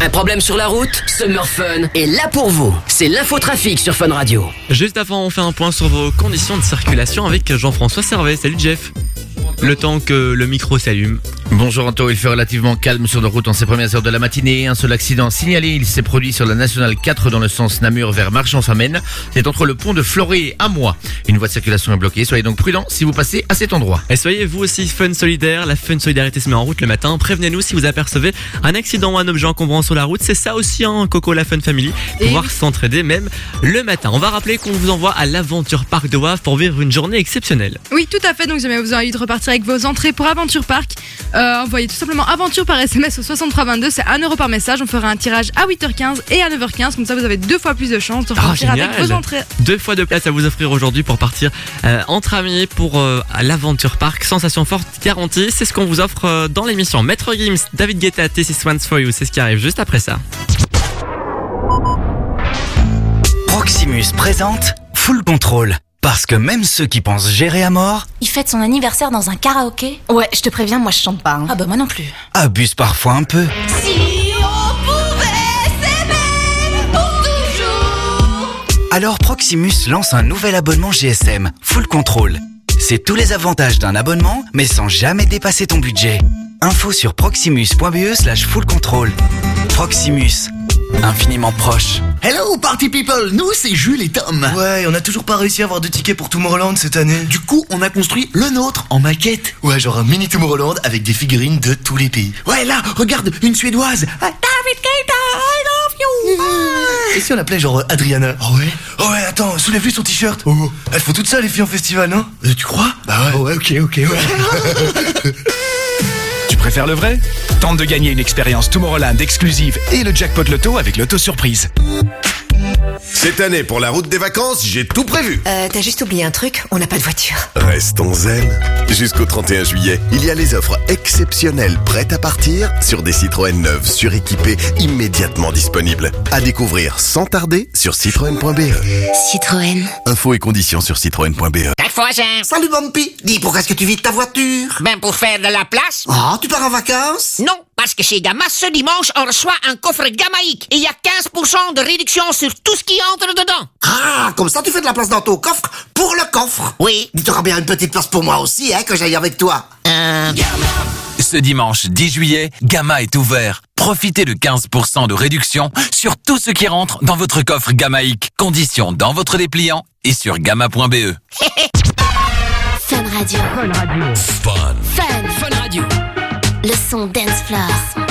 Un problème sur la route Summer Fun est là pour vous. C'est l'infotrafic sur Fun Radio. Juste avant, on fait un point sur vos conditions de circulation avec Jean-François Servet. Salut Jeff. Le temps que le micro s'allume. Bonjour Anto, il fait relativement calme sur nos routes en ces premières heures de la matinée. Un seul accident signalé, il s'est produit sur la Nationale 4 dans le sens Namur vers Marchand-Famenne. C'est entre le pont de Floré et Amois. Une voie de circulation est bloquée, soyez donc prudents si vous passez à cet endroit. Et soyez vous aussi fun solidaire. La fun solidarité se met en route le matin. Prévenez-nous si vous apercevez un accident ou un objet encombrant sur la route. C'est ça aussi, hein, Coco la Fun Family. Pouvoir s'entraider même le matin. On va rappeler qu'on vous envoie à l'Aventure Park de Wavre pour vivre une journée exceptionnelle. Oui, tout à fait. Donc, jamais vous envie de repartir avec vos entrées pour Aventure Park, euh, envoyez tout simplement Aventure par SMS au 6322. C'est 1 euro par message. On fera un tirage à 8h15 et à 9h15. Comme ça, vous avez deux fois plus de chances de repartir avec génial. vos entrées. Deux fois de place à vous offrir aujourd'hui pour partir euh, entre amis pour euh, à l'Aventure Park. Sensation forte garantie. C'est ce qu'on vous offre euh, dans l'émission. Maître Gims, David Guetta, is Once for You. C'est ce qui arrive juste après ça. Proximus présente Full Control. Parce que même ceux qui pensent gérer à mort Il fête son anniversaire dans un karaoké Ouais, je te préviens, moi je chante pas. Ah bah moi non plus. abusent parfois un peu. Si on pouvait s'aimer pour toujours Alors Proximus lance un nouvel abonnement GSM, Full Control. C'est tous les avantages d'un abonnement, mais sans jamais dépasser ton budget. Info sur proximus.be slash full control. Proximus, infiniment proche. Hello party people, nous c'est Jules et Tom. Ouais, on a toujours pas réussi à avoir de tickets pour Tomorrowland cette année. Du coup, on a construit le nôtre en maquette. Ouais, genre un mini Tomorrowland avec des figurines de tous les pays. Ouais, là, regarde, une suédoise. Ah, David Keita, I love you. Et si on l'appelait genre Adriana Oh ouais? Oh ouais, attends, soulève-lui son t-shirt. Oh, elles font toutes ça les filles en festival, non? Euh, Tu crois? Bah ouais. Oh ouais, ok, ok, ouais. Préfères le vrai? Tente de gagner une expérience Tomorrowland exclusive et le jackpot loto avec l'auto surprise. Cette année, pour la route des vacances, j'ai tout prévu. Euh, t'as juste oublié un truc, on n'a pas de voiture. Restons zen. Jusqu'au 31 juillet, il y a les offres exceptionnelles prêtes à partir sur des Citroën neuves suréquipées immédiatement disponibles. À découvrir sans tarder sur citroën.be. Citroën. Infos et conditions sur citroën.be. Salut Bumpy Dis, pourquoi est-ce que tu vides ta voiture? Ben pour faire de la place. Ah, tu pars en vacances? Non, parce que chez Gamma, ce dimanche, on reçoit un coffre Gamaïque. Et il y a 15% de réduction sur tout ce qui entre dedans. Ah, comme ça tu fais de la place dans ton coffre pour le coffre Oui. Dis, t'auras bien une petite place pour moi aussi, hein, que j'aille avec toi. Ce dimanche 10 juillet, Gamma est ouvert. Profitez de 15% de réduction sur tout ce qui rentre dans votre coffre Gamaïque. Conditions dans votre dépliant et sur gamma.be. Fun Radio. Fun Radio. Fun. Fun. Le son dance floor.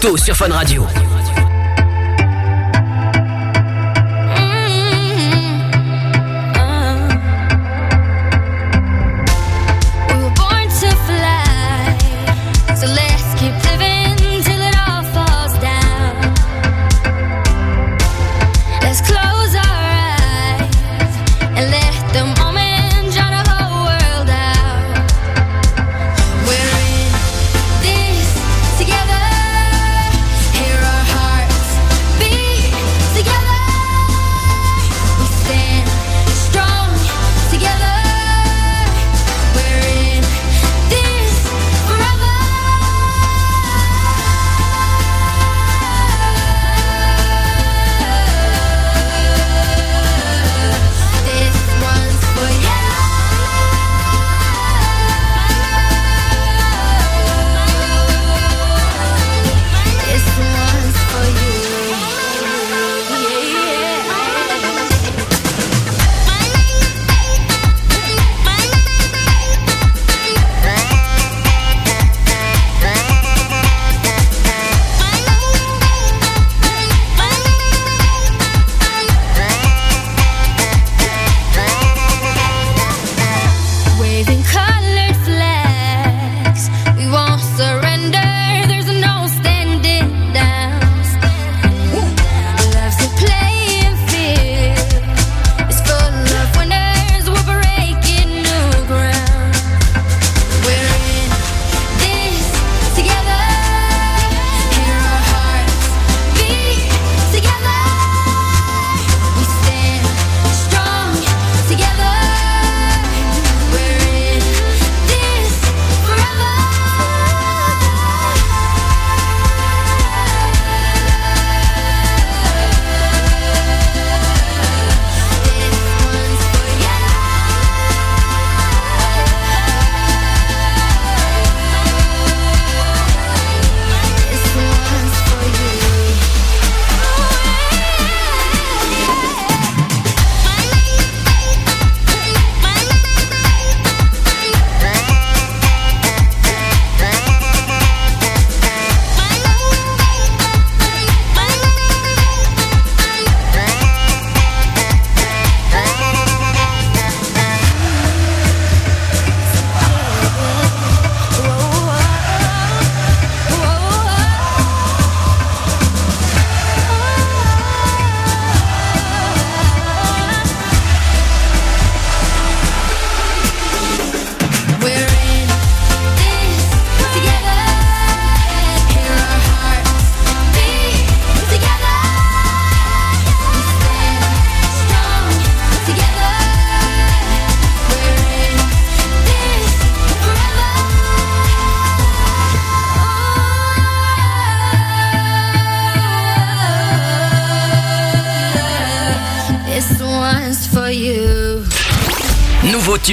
Tôt sur Fun Radio.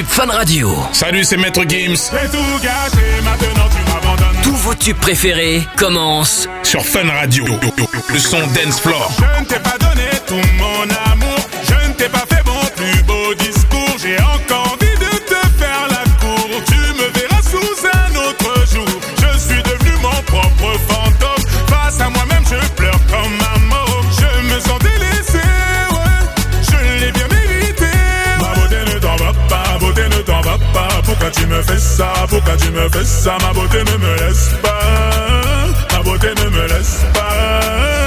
Fun Radio. Salut, c'est Maître Gims. Tout gâché, maintenant tu. Tous vos tubes préférés commencent sur Fun Radio. Le son dance floor. me fais ça Pourquoi tu me fais ça? Ma beauté ne me laisse pas Ma beauté ne me laisse pas.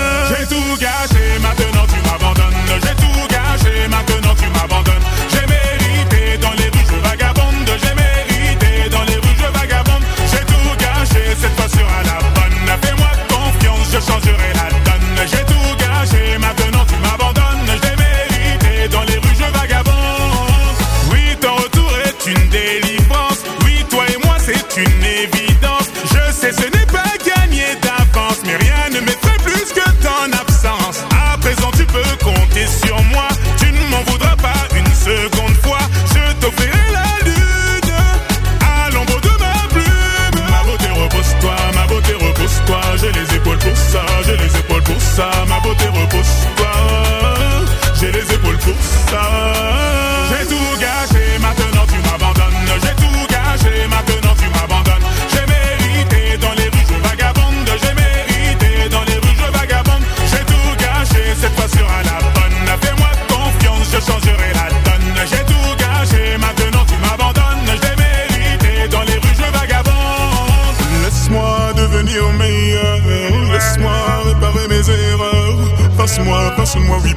go.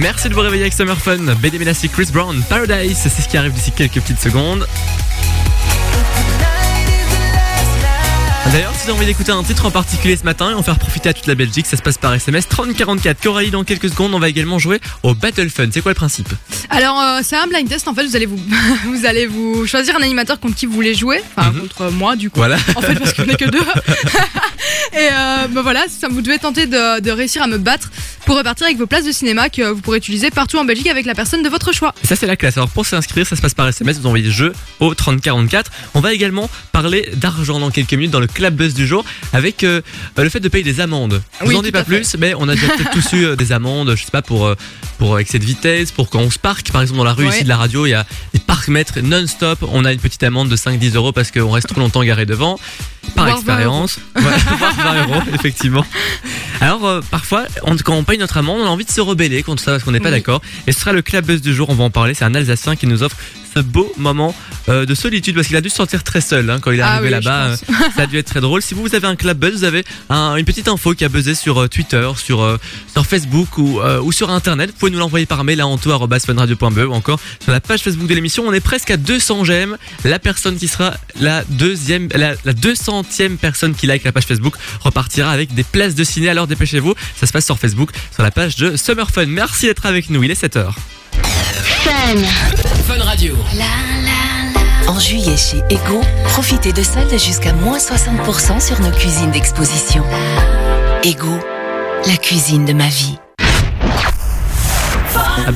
Merci de vous réveiller avec Summer Fun. BD Chris Brown, Paradise, c'est ce qui arrive d'ici quelques petites secondes. D'ailleurs, si vous avez envie d'écouter un titre en particulier ce matin et en faire profiter à toute la Belgique, ça se passe par SMS 3044. Coralie, dans quelques secondes, on va également jouer au Battle Fun. C'est quoi le principe? Alors, euh, c'est un blind test. En fait, vous allez vous, vous allez vous choisir un animateur contre qui vous voulez jouer. Enfin, contre moi, du coup. Voilà. En fait, parce qu'on n'est que deux. Et euh, bah voilà, ça, vous devez tenter de, de réussir à me battre pour repartir avec vos places de cinéma que vous pourrez utiliser partout en Belgique avec la personne de votre choix. Ça, c'est la classe. Alors, pour s'inscrire, ça se passe par SMS. Vous envoyez jeu au 3044. On va également parler d'argent dans quelques minutes dans le Club Buzz du jour avec euh, le fait de payer des amendes. Je vous Oui, en dis pas plus, mais on a déjà peut-être tous eu euh, des amendes, je sais pas, pour, euh, pour excès de vitesse, pour quand on se parque. Par exemple, dans la rue Ouais. ici de la radio, il y a des parcs-mètres non-stop. On a une petite amende de 5-10 euros parce qu'on reste trop longtemps garé devant. Par Voire 20 expérience. Ouais, voire 20 euros, effectivement. Alors, euh, parfois, on- quand on paye notre amende, on a envie de se rebeller contre ça parce qu'on n'est pas Oui. d'accord. Et ce sera le club buzz du jour, on va en parler. C'est un Alsacien qui nous offre ce beau moment euh, de solitude parce qu'il a dû se sentir très seul hein, quand il est Ah arrivé oui, là-bas. Euh, ça a dû être très drôle. Si vous, vous avez un club buzz, vous avez un- une petite info qui a buzzé sur euh, Twitter, sur, euh, sur Facebook ou, ou sur Internet. Vous pouvez nous l'envoyer par mail à anto.funradio.be ou encore sur la page Facebook de l'émission. On est presque à 200 j'aime. La personne qui sera la deuxième, la, la 200e personne qui like la page Facebook repartira avec des places de ciné. Alors dépêchez-vous. Ça se passe sur Facebook, sur la page de Summer Fun. Merci d'être avec nous. Il est 7h. Fun Radio. En juillet chez Ego, profitez de soldes jusqu'à moins 60% sur nos cuisines d'exposition. Ego, la cuisine de ma vie.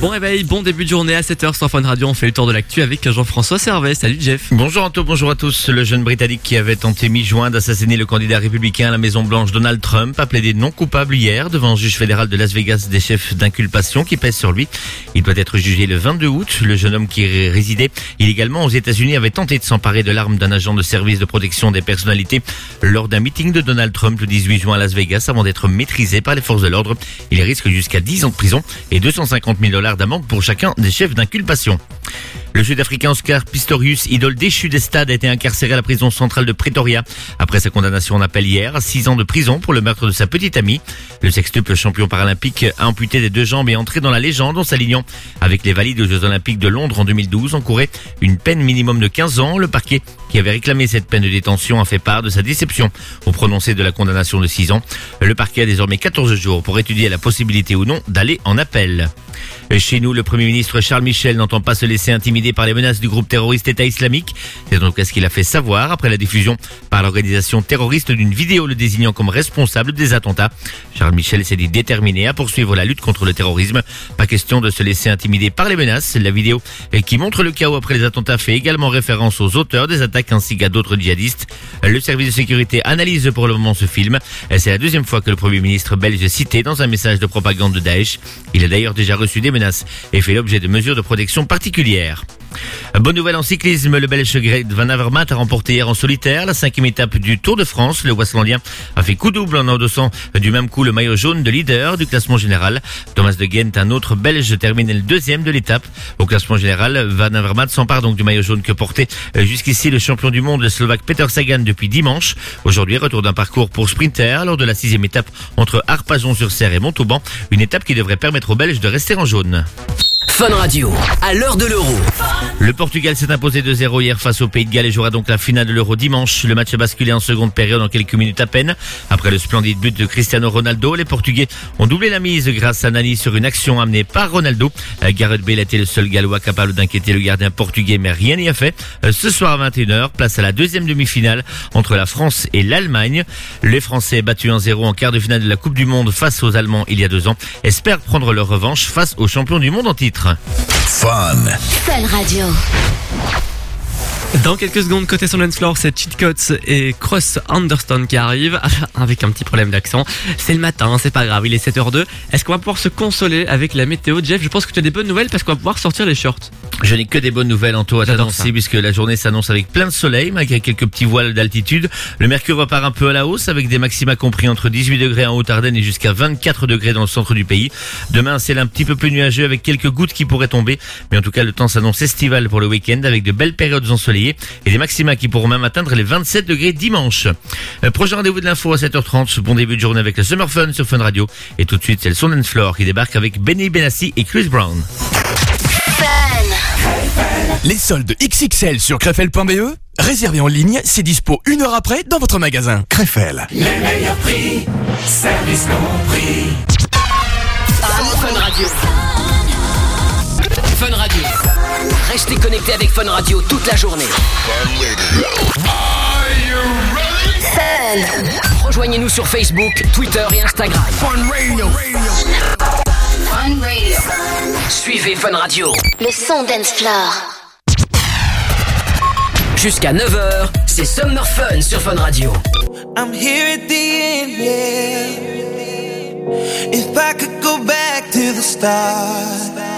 Bon réveil, bon début de journée à 7h sur Fun Radio. On fait le tour de l'actu avec Jean-François Servet. Salut Jeff. Bonjour Anto, bonjour à tous. Le jeune Britannique qui avait tenté mi-juin d'assassiner le candidat républicain à la Maison Blanche Donald Trump a plaidé non coupable hier devant un juge fédéral de Las Vegas des chefs d'inculpation qui pèsent sur lui. Il doit être jugé le 22 août. Le jeune homme qui ré- résidait illégalement aux États-Unis avait tenté de s'emparer de l'arme d'un agent de service de protection des personnalités lors d'un meeting de Donald Trump le 18 juin à Las Vegas avant d'être maîtrisé par les forces de l'ordre. Il risque jusqu'à 10 ans de prison et 250 000 dollars d'amende pour chacun des chefs d'inculpation. Le Sud-Africain Oscar Pistorius, idole déchu des stades, a été incarcéré à la prison centrale de Pretoria après sa condamnation en appel hier 6 ans de prison pour le meurtre de sa petite amie. Le sextuple champion paralympique a amputé des deux jambes et entré dans la légende en s'alignant avec les valides aux Jeux Olympiques de Londres en 2012 encourait une peine minimum de 15 ans. Le parquet qui avait réclamé cette peine de détention a fait part de sa déception au prononcé de la condamnation de 6 ans. Le parquet a désormais 14 jours pour étudier la possibilité ou non d'aller en appel. Chez nous, le Premier ministre Charles Michel n'entend pas se laisser intimider par les menaces du groupe terroriste État islamique. C'est en tout cas ce qu'il a fait savoir après la diffusion par l'organisation terroriste d'une vidéo le désignant comme responsable des attentats. Charles Michel s'est dit déterminé à poursuivre la lutte contre le terrorisme. Pas question de se laisser intimider par les menaces. La vidéo eh, qui montre le chaos après les attentats fait également référence aux auteurs des attaques ainsi qu'à d'autres djihadistes. Le service de sécurité analyse pour le moment ce film. Et C'est la deuxième fois que le Premier ministre belge est cité dans un message de propagande de Daesh. Il a d'ailleurs déjà reçu des menaces et fait l'objet de mesures de protection particulières. Bonne nouvelle en cyclisme, le belge Greg Van Avermaet a remporté hier en solitaire la cinquième étape du Tour de France. Le Westlandien a fait coup double en endossant du même coup le maillot jaune de leader du classement général. Thomas de Ghent, un autre belge, termine le deuxième de l'étape. Au classement général, Van Avermaet s'empare donc du maillot jaune que portait euh, jusqu'ici le champion du monde, le Slovaque Peter Sagan, depuis dimanche. Aujourd'hui, retour d'un parcours pour sprinter lors de la sixième étape entre Arpajon-sur-Serre et Montauban. Une étape qui devrait permettre aux Belges de rester en jaune. Saône. Fun Radio, à l'heure de l'euro. Le Portugal s'est imposé 2-0 hier face au Pays de Galles et jouera donc la finale de l'Euro dimanche. Le match a basculé en seconde période en quelques minutes à peine. Après le splendide but de Cristiano Ronaldo, les Portugais ont doublé la mise grâce à Nani sur une action amenée par Ronaldo. Euh, Gareth Bale était le seul Gallois capable d'inquiéter le gardien portugais, mais rien n'y a fait. Euh, Ce soir à 21h, place à la deuxième demi-finale entre la France et l'Allemagne. Les Français battus 1-0 en quart de finale de la Coupe du Monde face aux Allemands il y a deux ans espèrent prendre leur revanche face aux champions du monde en titre. Fun. Fun Radio. Dans quelques secondes, côté son dance floor, c'est Cheat et Cross Understone qui arrivent avec un petit problème d'accent. C'est le matin, c'est pas grave, il est 7h02. Est-ce qu'on va pouvoir se consoler avec la météo Jeff, je pense que tu as des bonnes nouvelles parce qu'on va pouvoir sortir les shorts. Je n'ai que des bonnes nouvelles, Anto, à J'adore t'annoncer, puisque la journée s'annonce avec plein de soleil, malgré quelques petits voiles d'altitude. Le mercure repart un peu à la hausse, avec des maxima compris entre 18 degrés en Haute-Ardenne et jusqu'à 24 degrés dans le centre du pays. Demain, c'est un petit peu plus nuageux, avec quelques gouttes qui pourraient tomber. Mais en tout cas, le temps s'annonce estival pour le week-end, avec de belles périodes ensoleillées et des maxima qui pourront même atteindre les 27 degrés dimanche. Euh, prochain rendez-vous de l'info à 7h30. Bon début de journée avec le Summer Fun sur Fun Radio. Et tout de suite, c'est le Son and Floor qui débarque avec Benny Benassi et Chris Brown. Les soldes XXL sur crefel.be, réservés en ligne, c'est dispo une heure après dans votre magasin. Crefel. Les meilleurs prix, service compris. Fun Radio. Fun Radio. Restez connectés avec Fun Radio toute la journée. Fun. Rejoignez-nous sur Facebook, Twitter et Instagram. Fun Radio. Fun Radio. Suivez Fun Radio. Le son dance floor. Jusqu'à 9h, c'est Summer Fun sur Fun Radio. I'm here at the end, yeah. If I could go back to the start,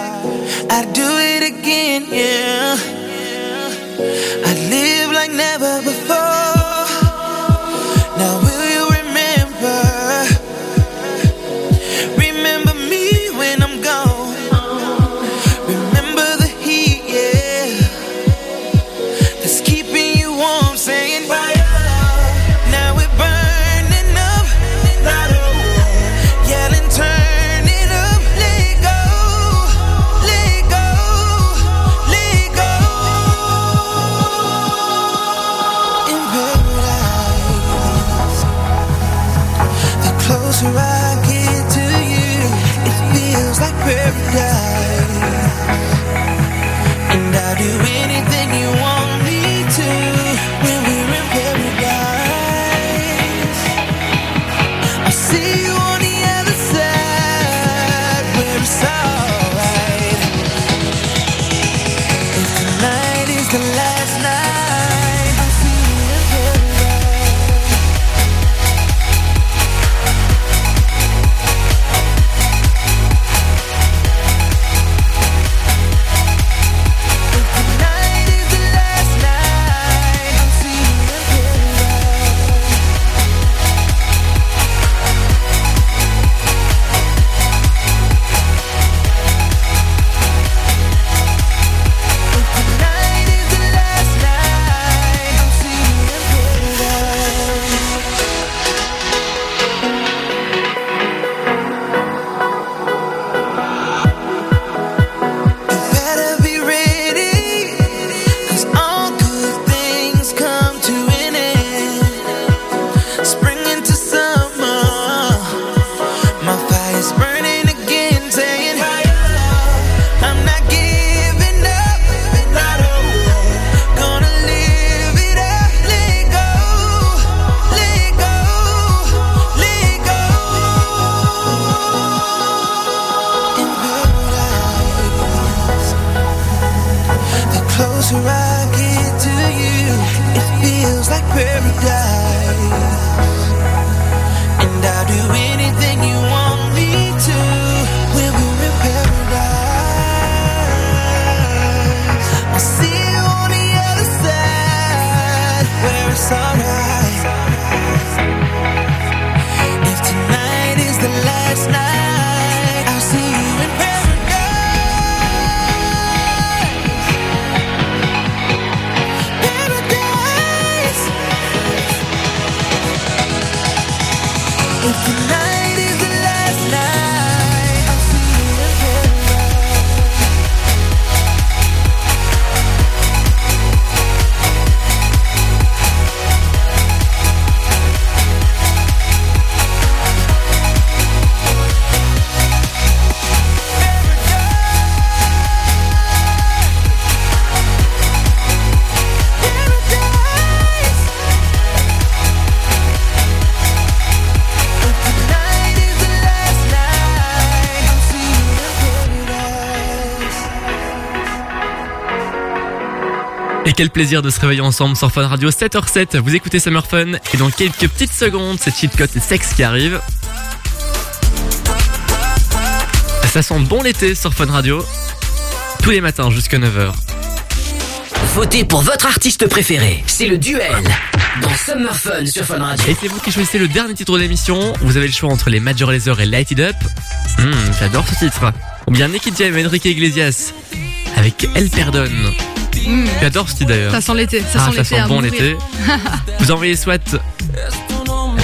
I'd do it again, yeah. I'd live like never before. Quel plaisir de se réveiller ensemble sur Fun Radio 7h07. Vous écoutez Summer Fun et dans quelques petites secondes, c'est Cheat Code et Sexe qui arrive. Ça sent bon l'été sur Fun Radio. Tous les matins jusqu'à 9h. Votez pour votre artiste préféré. C'est le duel dans Summer Fun sur Fun Radio. Et c'est vous qui choisissez le dernier titre de l'émission. Vous avez le choix entre les Major Lazer et Light It Up. Hmm, J'adore ce titre. Ou bien Nicky Jam et Enrique Iglesias avec Elle Perdonne. Mm. J'adore ce titre d'ailleurs. Ça sent l'été, ça Ah, sent bon l'été. Vous envoyez soit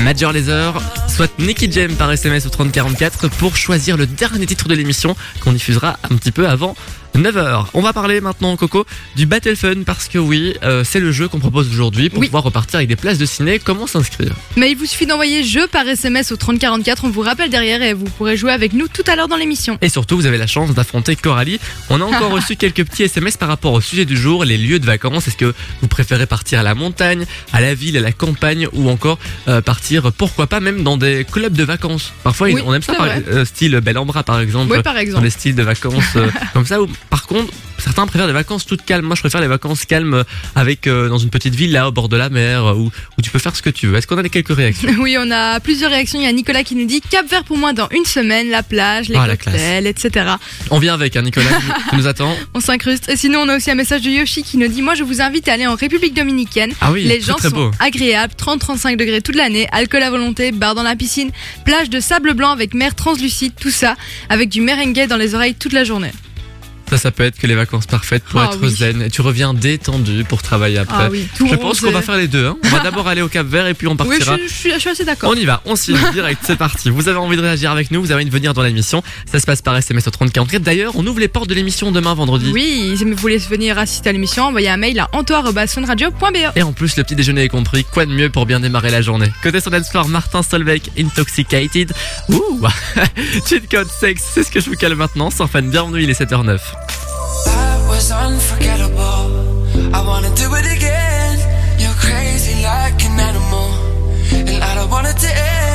Major Lazer, soit Nicky Jam par SMS au 3044 pour choisir le dernier titre de l'émission qu'on diffusera un petit peu avant 9h. On va parler maintenant, Coco, du Battle Fun parce que oui, euh, c'est le jeu qu'on propose aujourd'hui pour pouvoir repartir avec des places de ciné. Comment s'inscrire? Mais il vous suffit d'envoyer jeu par SMS au 3044. On vous rappelle derrière et vous pourrez jouer avec nous tout à l'heure dans l'émission. Et surtout, vous avez la chance d'affronter Coralie. On a encore reçu quelques petits SMS par rapport au sujet du jour, les lieux de vacances. Est-ce que vous préférez partir à la montagne, à la ville, à la campagne ou encore euh, partir, pourquoi pas, même dans des clubs de vacances? Parfois, Oui, on aime ça, par- euh, style Bel par exemple. Oui, par exemple. Dans des styles de vacances euh, comme ça. Par contre, certains préfèrent des vacances toutes calmes. Moi, je préfère les vacances calmes euh, avec euh, dans une petite ville là au bord de la mer euh, où, où tu peux faire ce que tu veux. Est-ce qu'on a des quelques réactions? Oui, on a plusieurs réactions. Il y a Nicolas qui nous dit Cap Vert pour moi dans une semaine, la plage, les Ah, cocktails, etc. On vient avec, hein, Nicolas, qui nous- attend. On s'incruste. Et sinon, on a aussi un message de Yoshi qui nous dit Moi, je vous invite à aller en République dominicaine. Ah oui, Les gens très sont beau. agréables, 30-35 degrés toute l'année, alcool à volonté, bar dans la piscine, plage de sable blanc avec mer translucide, tout ça, avec du merengue dans les oreilles toute la journée. Ça, ça peut être que les vacances parfaites pour Ah être oui. zen. Et tu reviens détendu pour travailler après. Ah oui, tout je pense qu'on va faire les deux. hein. On va d'abord aller au Cap Vert et puis on Oui, partira. je, je suis, je suis assez d'accord. On y va, on signe direct, c'est parti. Vous avez envie de réagir avec nous, vous avez envie de venir dans l'émission. Ça se passe par SMS au 3044. D'ailleurs, on ouvre les portes de l'émission demain vendredi. Oui, si vous voulez venir assister à l'émission, envoyez un mail à anto.radio.be. Et en plus, le petit déjeuner est compris. Quoi de mieux pour bien démarrer la journée? Côté sur Dance Floor, Martin Solveig, Intoxicated. Ouh Cheat code sexe, c'est ce que je vous cale maintenant. Sans fan, bienvenue, il est 7h09. That was unforgettable. I wanna do it again. You're crazy like an animal, and I don't want it to end.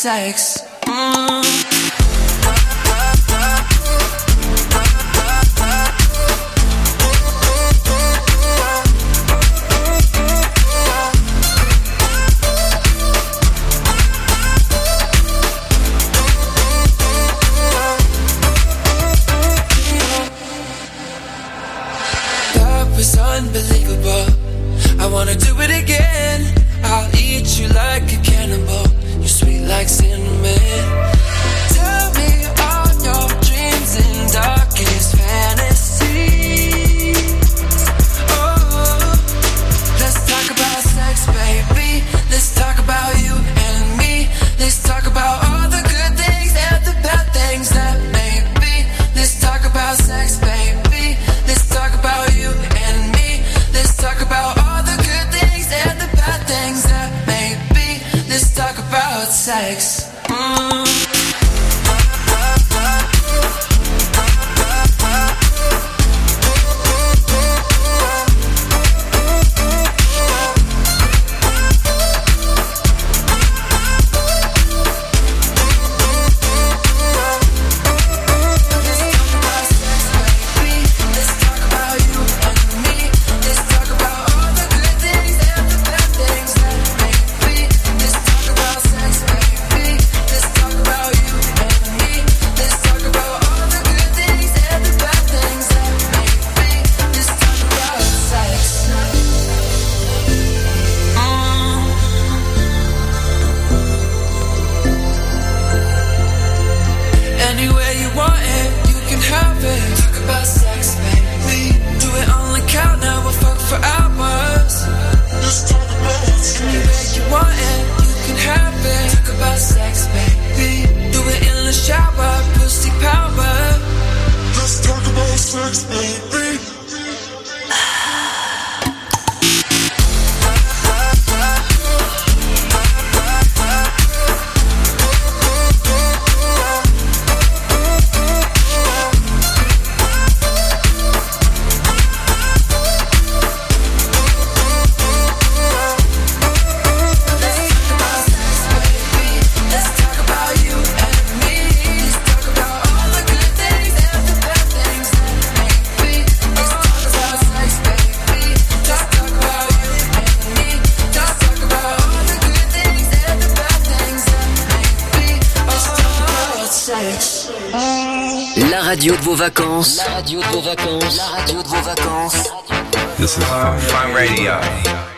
Sex. Unbelievable. I wanna do it again. I'll eat you like a cannibal like cinnamon. About sex, baby. Radio de vos vacances. La radio de vos vacances. La radio de vos vacances. This is fun. radio.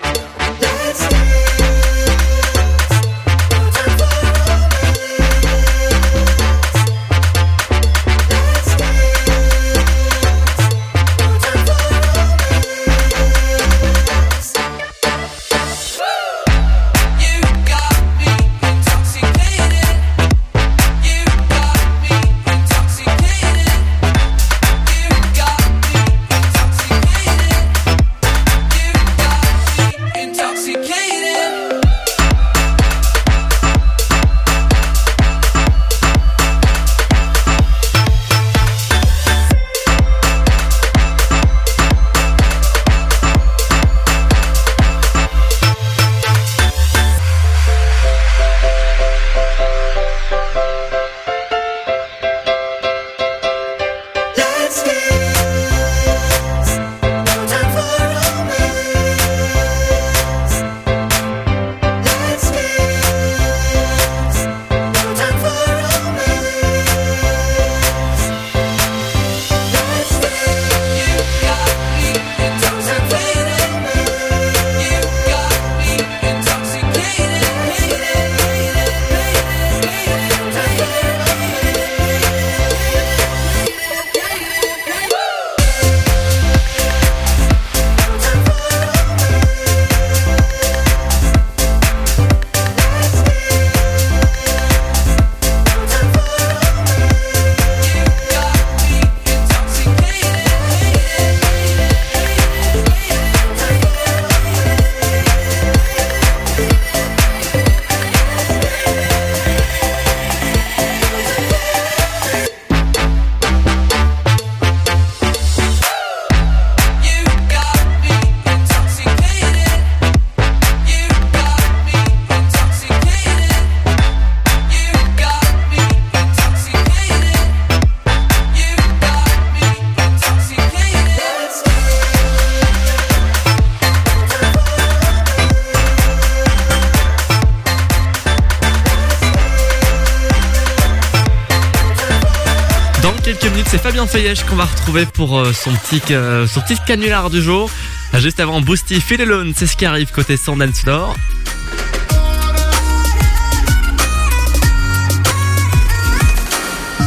Feuillèche qu'on va retrouver pour euh, son petit, euh, son petit canular du jour. Juste avant, Boosty, Feel Alone, c'est ce qui arrive côté Sundance Floor.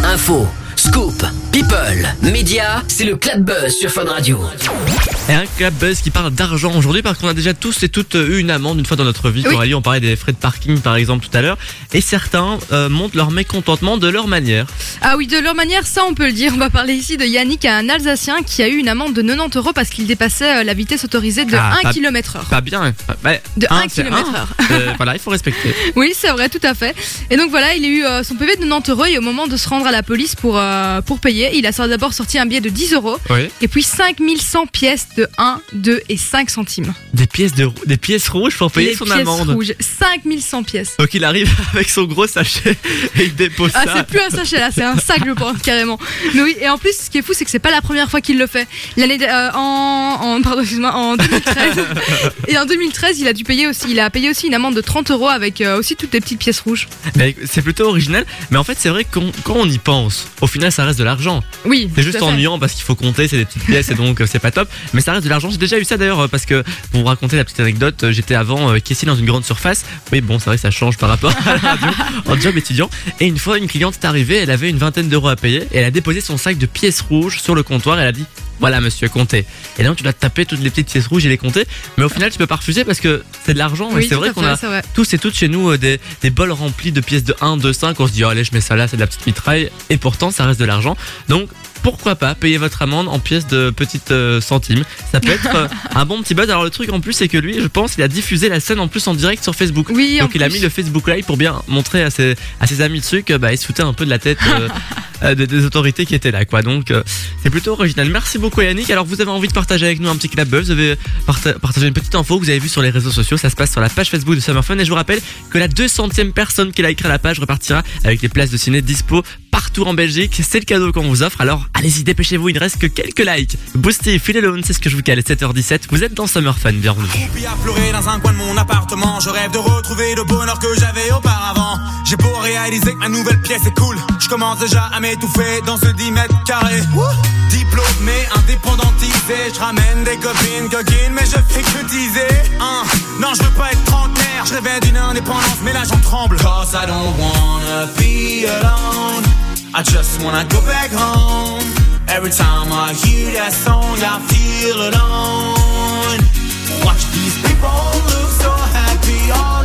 Info, scoop, people, médias, c'est le Club Buzz sur Fun Radio. Et un club buzz qui parle d'argent aujourd'hui parce qu'on a déjà tous et toutes eu une amende une fois dans notre vie. Oui. Coralie, on parlait des frais de parking par exemple tout à l'heure. Et certains euh, montrent leur mécontentement de leur manière. Ah oui, de leur manière, ça on peut le dire. On va parler ici de Yannick, un Alsacien qui a eu une amende de 90 euros parce qu'il dépassait euh, la vitesse autorisée de Ah, 1 pas- km heure. Pas bien. Bah, De un, un c'est kilomètre un. heure. Euh, voilà, il faut respecter. Oui, c'est vrai, tout à fait. Et donc voilà, il a eu euh, son PV de 90 euros et au moment de se rendre à la police pour, euh, pour payer, il a d'abord sorti un billet de 10 euros Oui. et puis 5100 pièces de 1, 2 et 5 centimes. Des pièces de des pièces rouges pour payer Les son pièces amende. rouges, 5100 pièces. Donc il arrive avec son gros sachet et il dépose Ah, ça. c'est plus un sachet là, c'est un sac, je pense, carrément. Mais oui, et en plus, ce qui est fou, c'est que c'est pas la première fois qu'il le fait. L'année, euh, en, en, pardon, excuse-moi, en 2013. et en 2013, il a dû payer aussi, il a payé aussi une amende de 30 euros avec euh, aussi toutes les petites pièces rouges. C'est plutôt original. Mais en fait, c'est vrai que quand, on y pense, au final, ça reste de l'argent. Oui. C'est juste ennuyant parce qu'il faut compter, c'est des petites pièces et donc euh, c'est pas top. Mais ça reste de l'argent. J'ai déjà eu ça d'ailleurs euh, parce que pour vous raconter la petite anecdote, j'étais avant euh, caissier dans une grande surface. Oui, bon, c'est vrai, ça change par rapport à la radio en job étudiant. Et une fois, une cliente est arrivée, elle avait une vingtaine d'euros à payer et elle a déposé son sac de pièces rouges sur le comptoir. Elle a dit voilà monsieur, comptez. Et donc tu dois taper toutes les petites pièces rouges et les compter. Mais au final tu peux pas refuser parce que c'est de l'argent. Oui, et c'est vrai qu'on a tous et toutes chez nous euh, des, des bols remplis de pièces de 1, 2, 5. On se dit oh, allez je mets ça là, c'est de la petite mitraille. Et pourtant ça reste de l'argent. Donc pourquoi pas payer votre amende en pièces de petites euh, centimes Ça peut être euh, un bon petit buzz. Alors le truc en plus c'est que lui, je pense, il a diffusé la scène en plus en direct sur Facebook. Oui, Donc il a mis le Facebook Live pour bien montrer à ses, à ses amis dessus que bah, il se foutait un peu de la tête euh, euh, des, des autorités qui étaient là. quoi. Donc euh, c'est plutôt original. Merci beaucoup Yannick. Alors vous avez envie de partager avec nous un petit club buzz, vous avez parta- partagé une petite info que vous avez vu sur les réseaux sociaux. Ça se passe sur la page Facebook de Summer Fun. Et je vous rappelle que la 200e personne qui a écrit à la page repartira avec les places de ciné dispo partout en Belgique. C'est le cadeau qu'on vous offre. Alors allez-y, dépêchez-vous, il ne reste que quelques likes. Boosty, Feel Alone, c'est ce que je vous cale. 7h17, vous êtes dans Summer Fun, bienvenue. À pleurer dans un coin de mon appartement Je rêve de retrouver le bonheur que j'avais auparavant J'ai beau réaliser que ma nouvelle pièce est cool Je commence déjà à m'étouffer dans ce 10 mètres carrés Diplômé, indépendantisé Je ramène des copines, coquines Mais je fais que teaser hein. Non, je veux pas être trentenaire Je rêvais d'une indépendance Mais là j'en tremble Cause I don't wanna be alone I just wanna go back home. Every time I hear that song I feel alone Watch these people look so happy all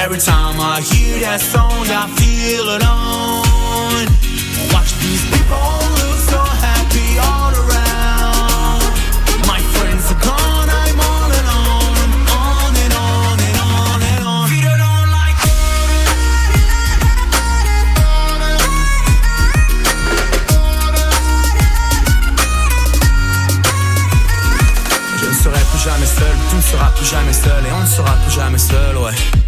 Every time I hear that song, I feel alone. Watch these people look so happy all around. My friends are gone, I'm all alone. On and on and on and on. Feel alone like Je ne serai plus jamais seul, tu ne plus jamais seul et on ne sera plus jamais seul, ouais.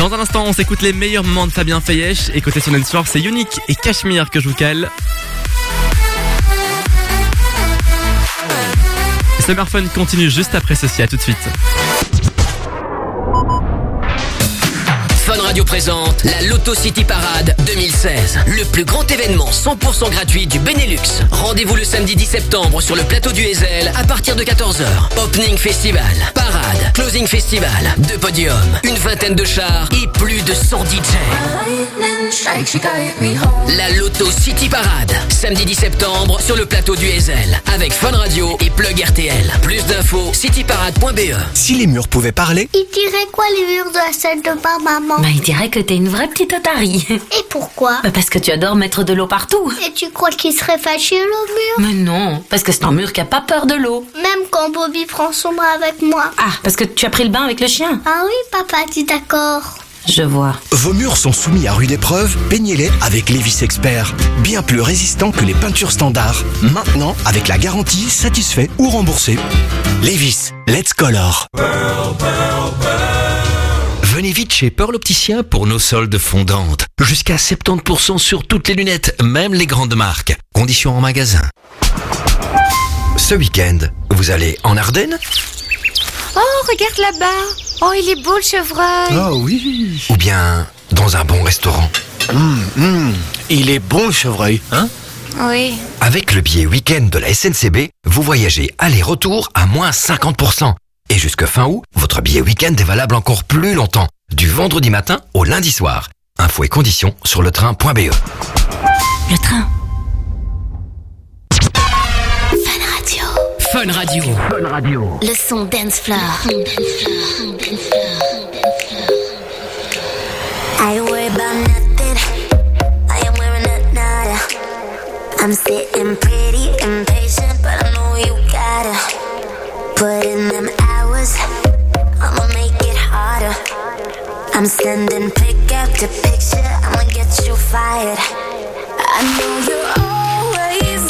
Dans un instant, on s'écoute les meilleurs moments de Fabien Feyesh. Et côté Son Soir, c'est Unique et Cachemire que je vous cale. Summer Fun continue juste après ceci. À tout de suite. Radio présente la Lotto City Parade 2016. Le plus grand événement 100% gratuit du Benelux. Rendez-vous le samedi 10 septembre sur le plateau du Hazel à partir de 14h. Opening Festival, parade, closing festival, deux podiums, une vingtaine de chars et plus de 100 DJ. La Lotto City Parade, samedi 10 septembre sur le plateau du Hazel avec Fun Radio et Plug RTL. Plus d'infos, cityparade.be. Si les murs pouvaient parler, Il dirait quoi les murs de la salle de bain, maman? Bah, dirait que t'es une vraie petite otarie. Et pourquoi Bah, parce que tu adores mettre de l'eau partout. Et tu crois qu'il serait fâché le mur Mais non, parce que c'est un mur qui a pas peur de l'eau. Même quand Bobby prend son bain avec moi. Ah, parce que tu as pris le bain avec le chien. Ah oui, papa, dis d'accord. Je vois. vos murs sont soumis à rude épreuve, peignez-les avec Lévis Expert. Bien plus résistants que les peintures standards. Maintenant, avec la garantie satisfait ou remboursé. Lévis, let's color. Venez vite chez Pearl Opticien pour nos soldes fondantes. Jusqu'à 70% sur toutes les lunettes, même les grandes marques. Conditions en magasin. Ce week-end, vous allez en Ardennes Oh, regarde là-bas. Oh, il est beau le chevreuil. Ah oui. Ou bien dans un bon restaurant. il est bon le chevreuil, hein? Oui. Avec le billet week-end de la SNCB, vous voyagez aller-retour à moins 50%. Et jusque fin août, votre billet week-end est valable encore plus longtemps, du vendredi matin au lundi soir. Infos et conditions sur le train.be. Le train. Fun Radio. Fun Radio. Le son dance floor. I worried about nothing. I am wearing a nada. I'm sitting pretty impatient, but I know you gotta put in them hours. I'ma make it harder. I'm sending pick after picture. I'ma get you fired. I know you're always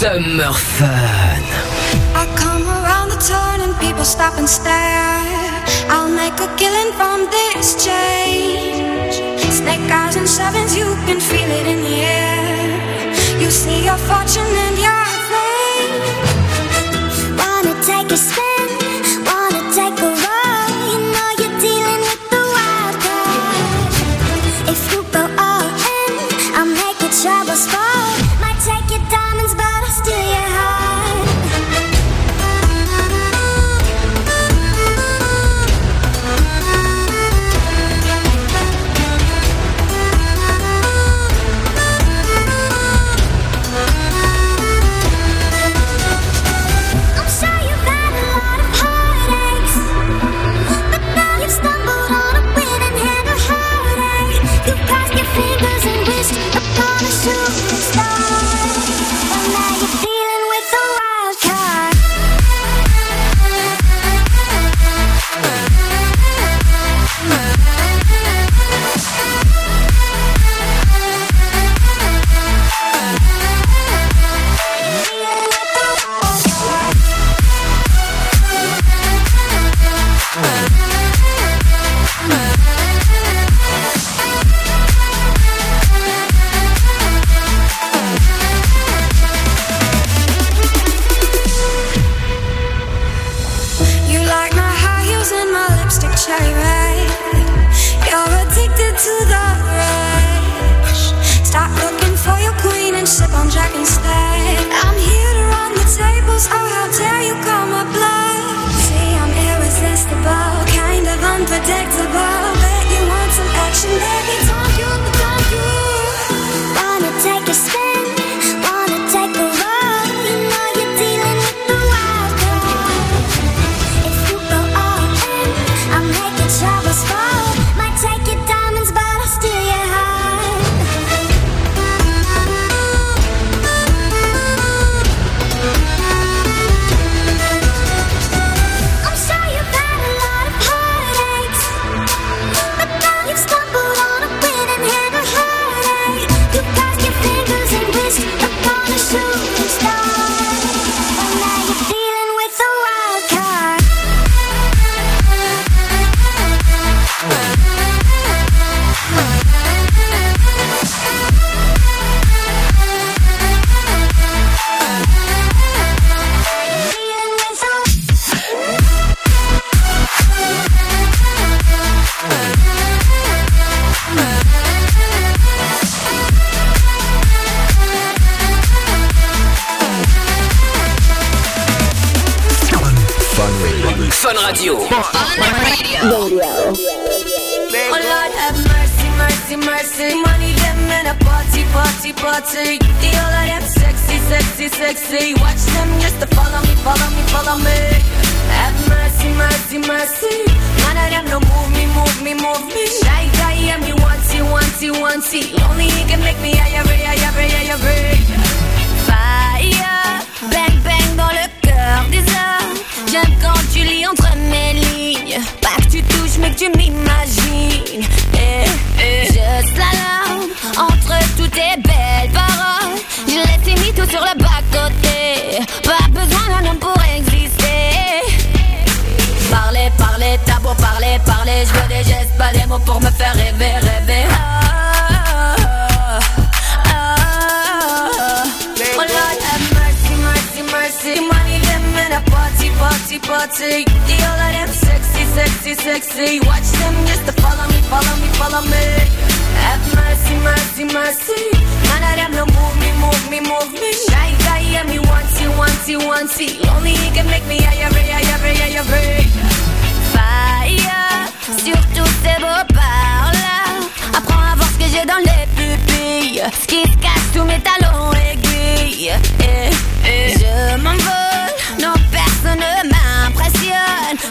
Summer Fun. I come around the turn and people stop and stare. I'll make a killing from this change. Snake eyes and sevens, you can feel it in the air. You see your fortune and your fame. Wanna take a spin, Radio. Oh Lord have mercy, mercy, mercy. Money them in a party, party, party. The all of them sexy, sexy, sexy. Watch them just to follow me, follow me, follow me. Have mercy, mercy, mercy. None of them no move me, move me, move me. Shy guy, and me want you, want you, want you. Only he can make me higher, higher, higher, higher. Fire, bang, bang dans le cœur des hommes. J'aime quand tu lis entre mes lignes. Pas que tu touches, mais que tu m'imagines. Et, je slalom entre toutes tes belles paroles. Je laisse mis tout sur le bas-côté. Pas besoin d'un homme pour exister. Parler, parler, t'as beau parler, parler. Je veux des gestes, pas des mots pour me faire rêver, rêver. Party, party. The all of them sexy, sexy, sexy. Watch them just to follow me, follow me, follow me. Have mercy, mercy, mercy. None of them no move me, move me, move me. Shy guy, yeah, me want you, want you, you. Only he can make me higher, higher, higher, higher. Fire sur tous ces beaux par-là. Apprends à voir ce que j'ai dans les pupilles. Ce qui se cache sous mes talons aiguilles. Eh, eh. Je m'envole, non personne ne m'impressionne.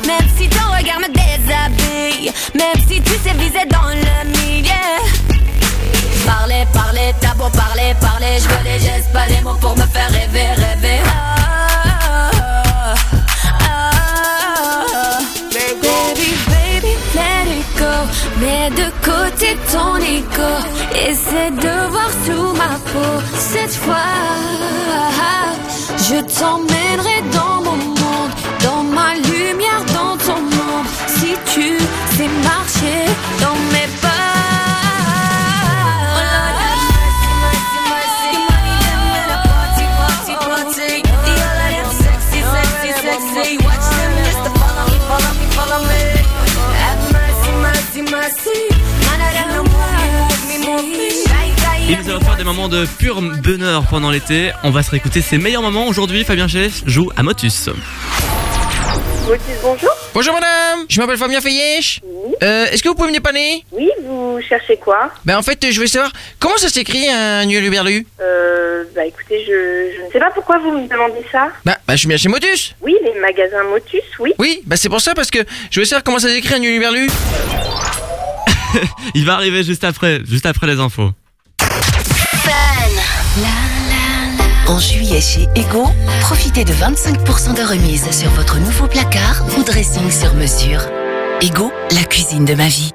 Même si ton regard me déshabille. Même si tu sais viser dans le milieu. Parler, parler, t'as beau parler, parler. Je veux des gestes, pas des mots pour me faire rêver, rêver. Ah. Baby, baby, let it. Mets de côté ton ego. Essaie de voir sous ma peau. Cette fois, je t'emmènerai dans mon monde. Lumière, dans ton monde. Si tu sais marcher dans mes pas. Oh Il nous a offert des moments de pur bonheur pendant l'été. On va se réécouter ses meilleurs moments. Aujourd'hui, Fabien Chess joue à Motus. Bonjour. Bonjour madame, je m'appelle Fabien Feyesh. Euh, Est-ce que vous pouvez me dépanner? Oui, vous cherchez quoi? Ben en fait, je voulais savoir comment ça s'écrit un hurluberlu Euh, bah écoutez, je, je ne sais pas pourquoi vous me demandez ça. Bah, bah je suis bien chez Motus. Oui, les magasins Motus, oui. Oui, bah c'est pour ça parce que je voulais savoir comment ça s'écrit un hurluberlu. Il va arriver juste après, juste après les infos. En juillet chez Ego, profitez de 25% de remise sur votre nouveau placard ou dressing sur mesure. Ego, la cuisine de ma vie.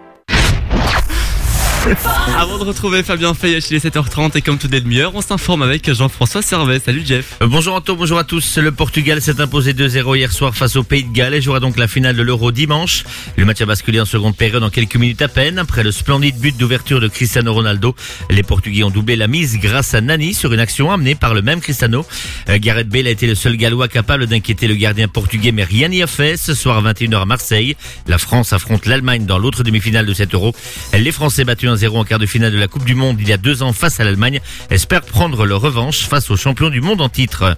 Avant de retrouver Fabien Feyesh, il est 7h30 et comme tout demi-heure, on s'informe avec Jean-François Servet. Salut Jeff. Euh, Bonjour Anto, bonjour à tous. Le Portugal s'est imposé 2-0 hier soir face au Pays de Galles et jouera donc la finale de l'Euro dimanche. Le match a basculé en seconde période en quelques minutes à peine. Après le splendide but d'ouverture de Cristiano Ronaldo, les Portugais ont doublé la mise grâce à Nani sur une action amenée par le même Cristiano. Euh, Gareth Bale a été le seul Gallois capable d'inquiéter le gardien portugais, mais rien n'y a fait. Ce soir à 21h à Marseille, la France affronte l'Allemagne dans l'autre demi-finale de cet Euro. Les Français battus 1-0 en quart de finale de la Coupe du Monde il y a deux ans face à l'Allemagne espèrent prendre leur revanche face aux champions du monde en titre.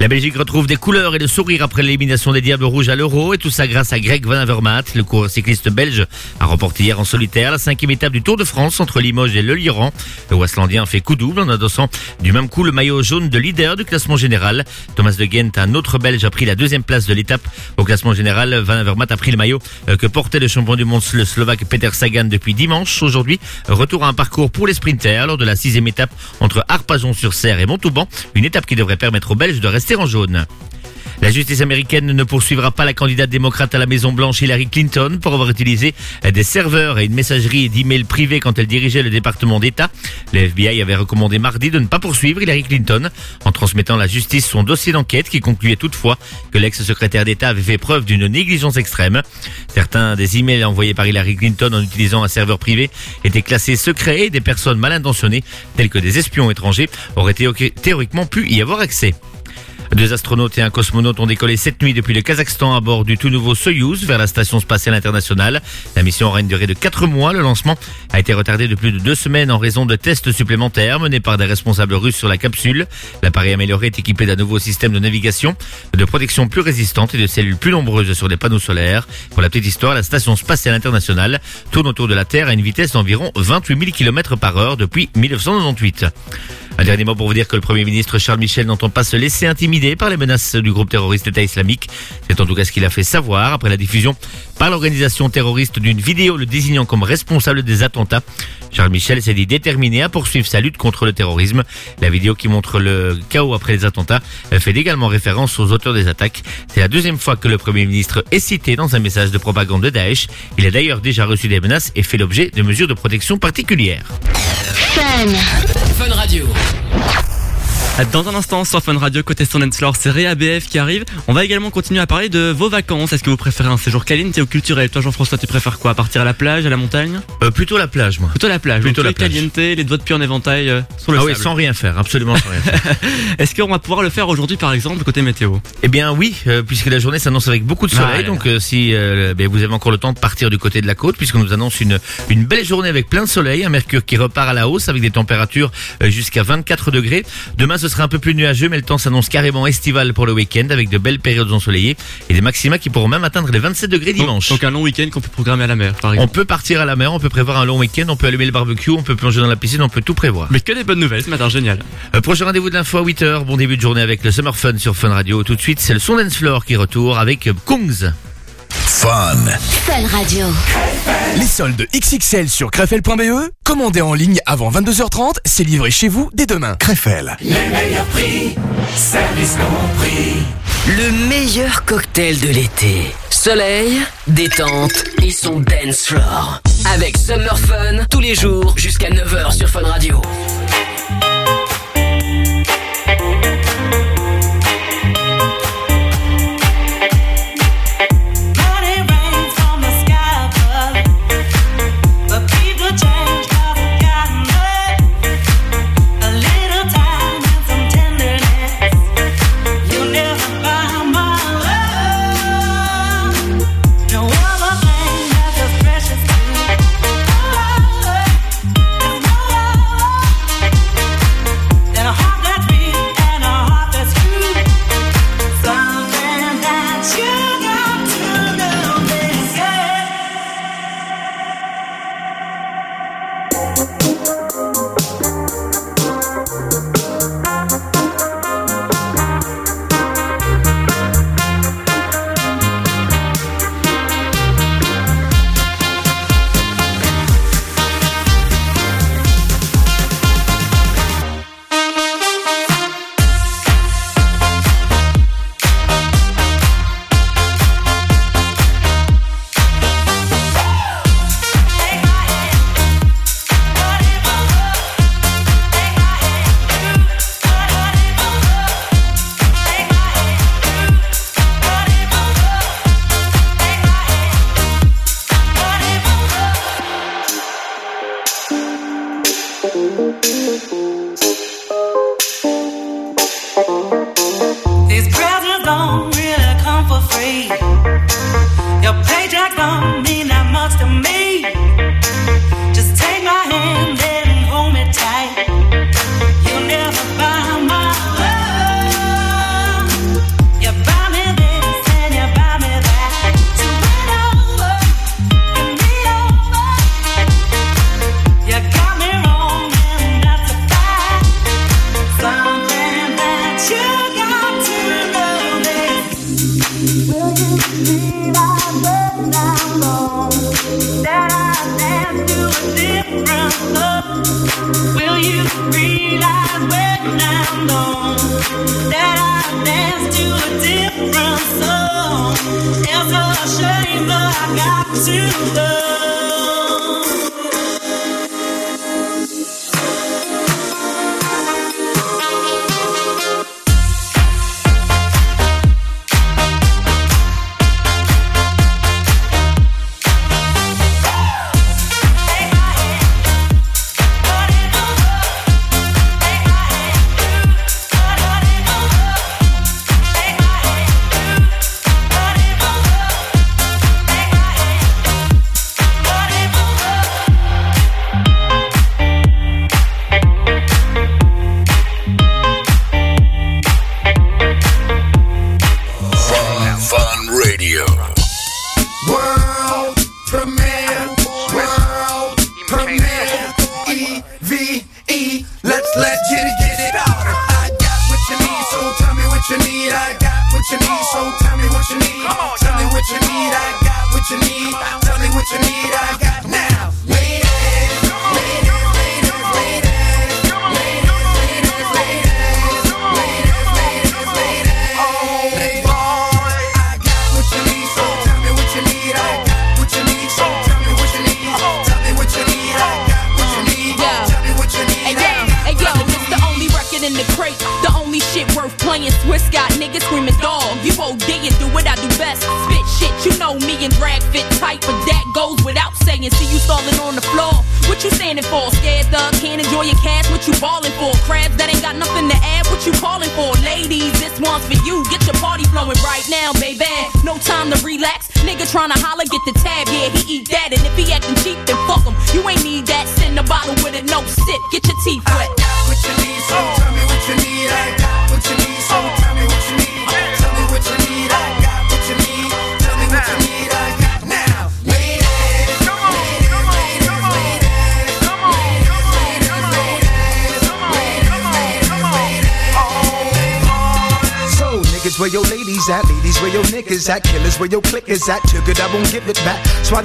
La Belgique retrouve des couleurs et le sourire après l'élimination des Diables Rouges à l'Euro et tout ça grâce à Greg Van Avermaet. Le coureur cycliste belge a remporté hier en solitaire la cinquième étape du Tour de France entre Limoges et Le Liran. Le Waslandien fait coup double en adossant du même coup le maillot jaune de leader du classement général. Thomas de Gent, un autre belge, a pris la deuxième place de l'étape. Au classement général, Van Avermaet a pris le maillot euh, que portait le champion du monde le Slovaque Peter Sagan depuis dimanche. Aujourd'hui, retour à un parcours pour les sprinters lors de la sixième étape entre Arpajon-sur-Serre et Montauban. Une étape qui devrait permettre aux Belges de rester en jaune. La justice américaine ne poursuivra pas la candidate démocrate à la Maison Blanche Hillary Clinton pour avoir utilisé des serveurs et une messagerie d'emails privés quand elle dirigeait le département d'État. Le FBI avait recommandé mardi de ne pas poursuivre Hillary Clinton en transmettant à la justice son dossier d'enquête qui concluait toutefois que l'ex-secrétaire d'État avait fait preuve d'une négligence extrême. Certains des emails envoyés par Hillary Clinton en utilisant un serveur privé étaient classés secrets et des personnes mal intentionnées telles que des espions étrangers auraient théo- théoriquement pu y avoir accès. Deux astronautes et un cosmonaute ont décollé cette nuit depuis le Kazakhstan à bord du tout nouveau Soyouz vers la station spatiale internationale. La mission aura une durée de 4 mois. Le lancement a été retardé de plus de deux semaines en raison de tests supplémentaires menés par des responsables russes sur la capsule. L'appareil amélioré est équipé d'un nouveau système de navigation, de protection plus résistante et de cellules plus nombreuses sur les panneaux solaires. Pour la petite histoire, la station spatiale internationale tourne autour de la Terre à une vitesse d'environ 28 000 km par heure depuis 1998. Un dernier mot pour vous dire que le Premier ministre Charles Michel n'entend pas se laisser intimider par les menaces du groupe terroriste État islamique. C'est en tout cas ce qu'il a fait savoir après la diffusion par l'organisation terroriste d'une vidéo le désignant comme responsable des attentats. Charles Michel s'est dit déterminé à poursuivre sa lutte contre le terrorisme. La vidéo qui montre le chaos après les attentats fait également référence aux auteurs des attaques. C'est la deuxième fois que le Premier ministre est cité dans un message de propagande de Daesh. Il a d'ailleurs déjà reçu des menaces et fait l'objet de mesures de protection particulières. Fun Radio. Dans un instant, sur Fun Radio, côté Sundance Floor, c'est Réa BF qui arrive. On va également continuer à parler de vos vacances. Est-ce que vous préférez un séjour caliente ou culturel Toi, Jean-François, tu préfères quoi Partir à la plage, à la montagne Euh, plutôt la plage, moi. Plutôt la plage. Plutôt Donc, la plage. caliente, les doigts de pied en éventail euh, sur le Ah oui, sans rien faire, absolument sans rien faire. Est-ce qu'on va pouvoir le faire aujourd'hui, par exemple, côté météo? Eh bien oui, euh, puisque la journée s'annonce avec beaucoup de Ah, soleil, là, donc euh, si euh, ben, vous avez encore le temps de partir du côté de la côte, puisqu'on nous annonce une, une belle journée avec plein de soleil, un mercure qui repart à la hausse avec des températures euh, jusqu'à 24 degrés. Demain ce sera un peu plus nuageux, mais le temps s'annonce carrément estival pour le week-end avec de belles périodes ensoleillées et des maxima qui pourront même atteindre les 27 degrés dimanche. Donc un long week-end qu'on peut programmer à la mer, par exemple. On peut partir à la mer, on peut prévoir un long week-end, on peut allumer le barbecue, on peut plonger dans la piscine, on peut tout prévoir. Mais que des bonnes nouvelles ce matin, génial. Euh, prochain rendez-vous de l'info à 8h. Bon début de journée avec le Summer Fun sur Fun Radio. Tout de suite, c'est le Son Dance Floor qui retourne avec Kungs. Fun. Fun Radio. Les soldes XXL sur crefel.be. Commandez en ligne avant 22h30, c'est livré chez vous dès demain. Crefel. Les meilleurs prix, service compris. Le meilleur cocktail de l'été. Soleil, détente et son dance floor. Avec Summer Fun tous les jours jusqu'à 9h sur Fun Radio.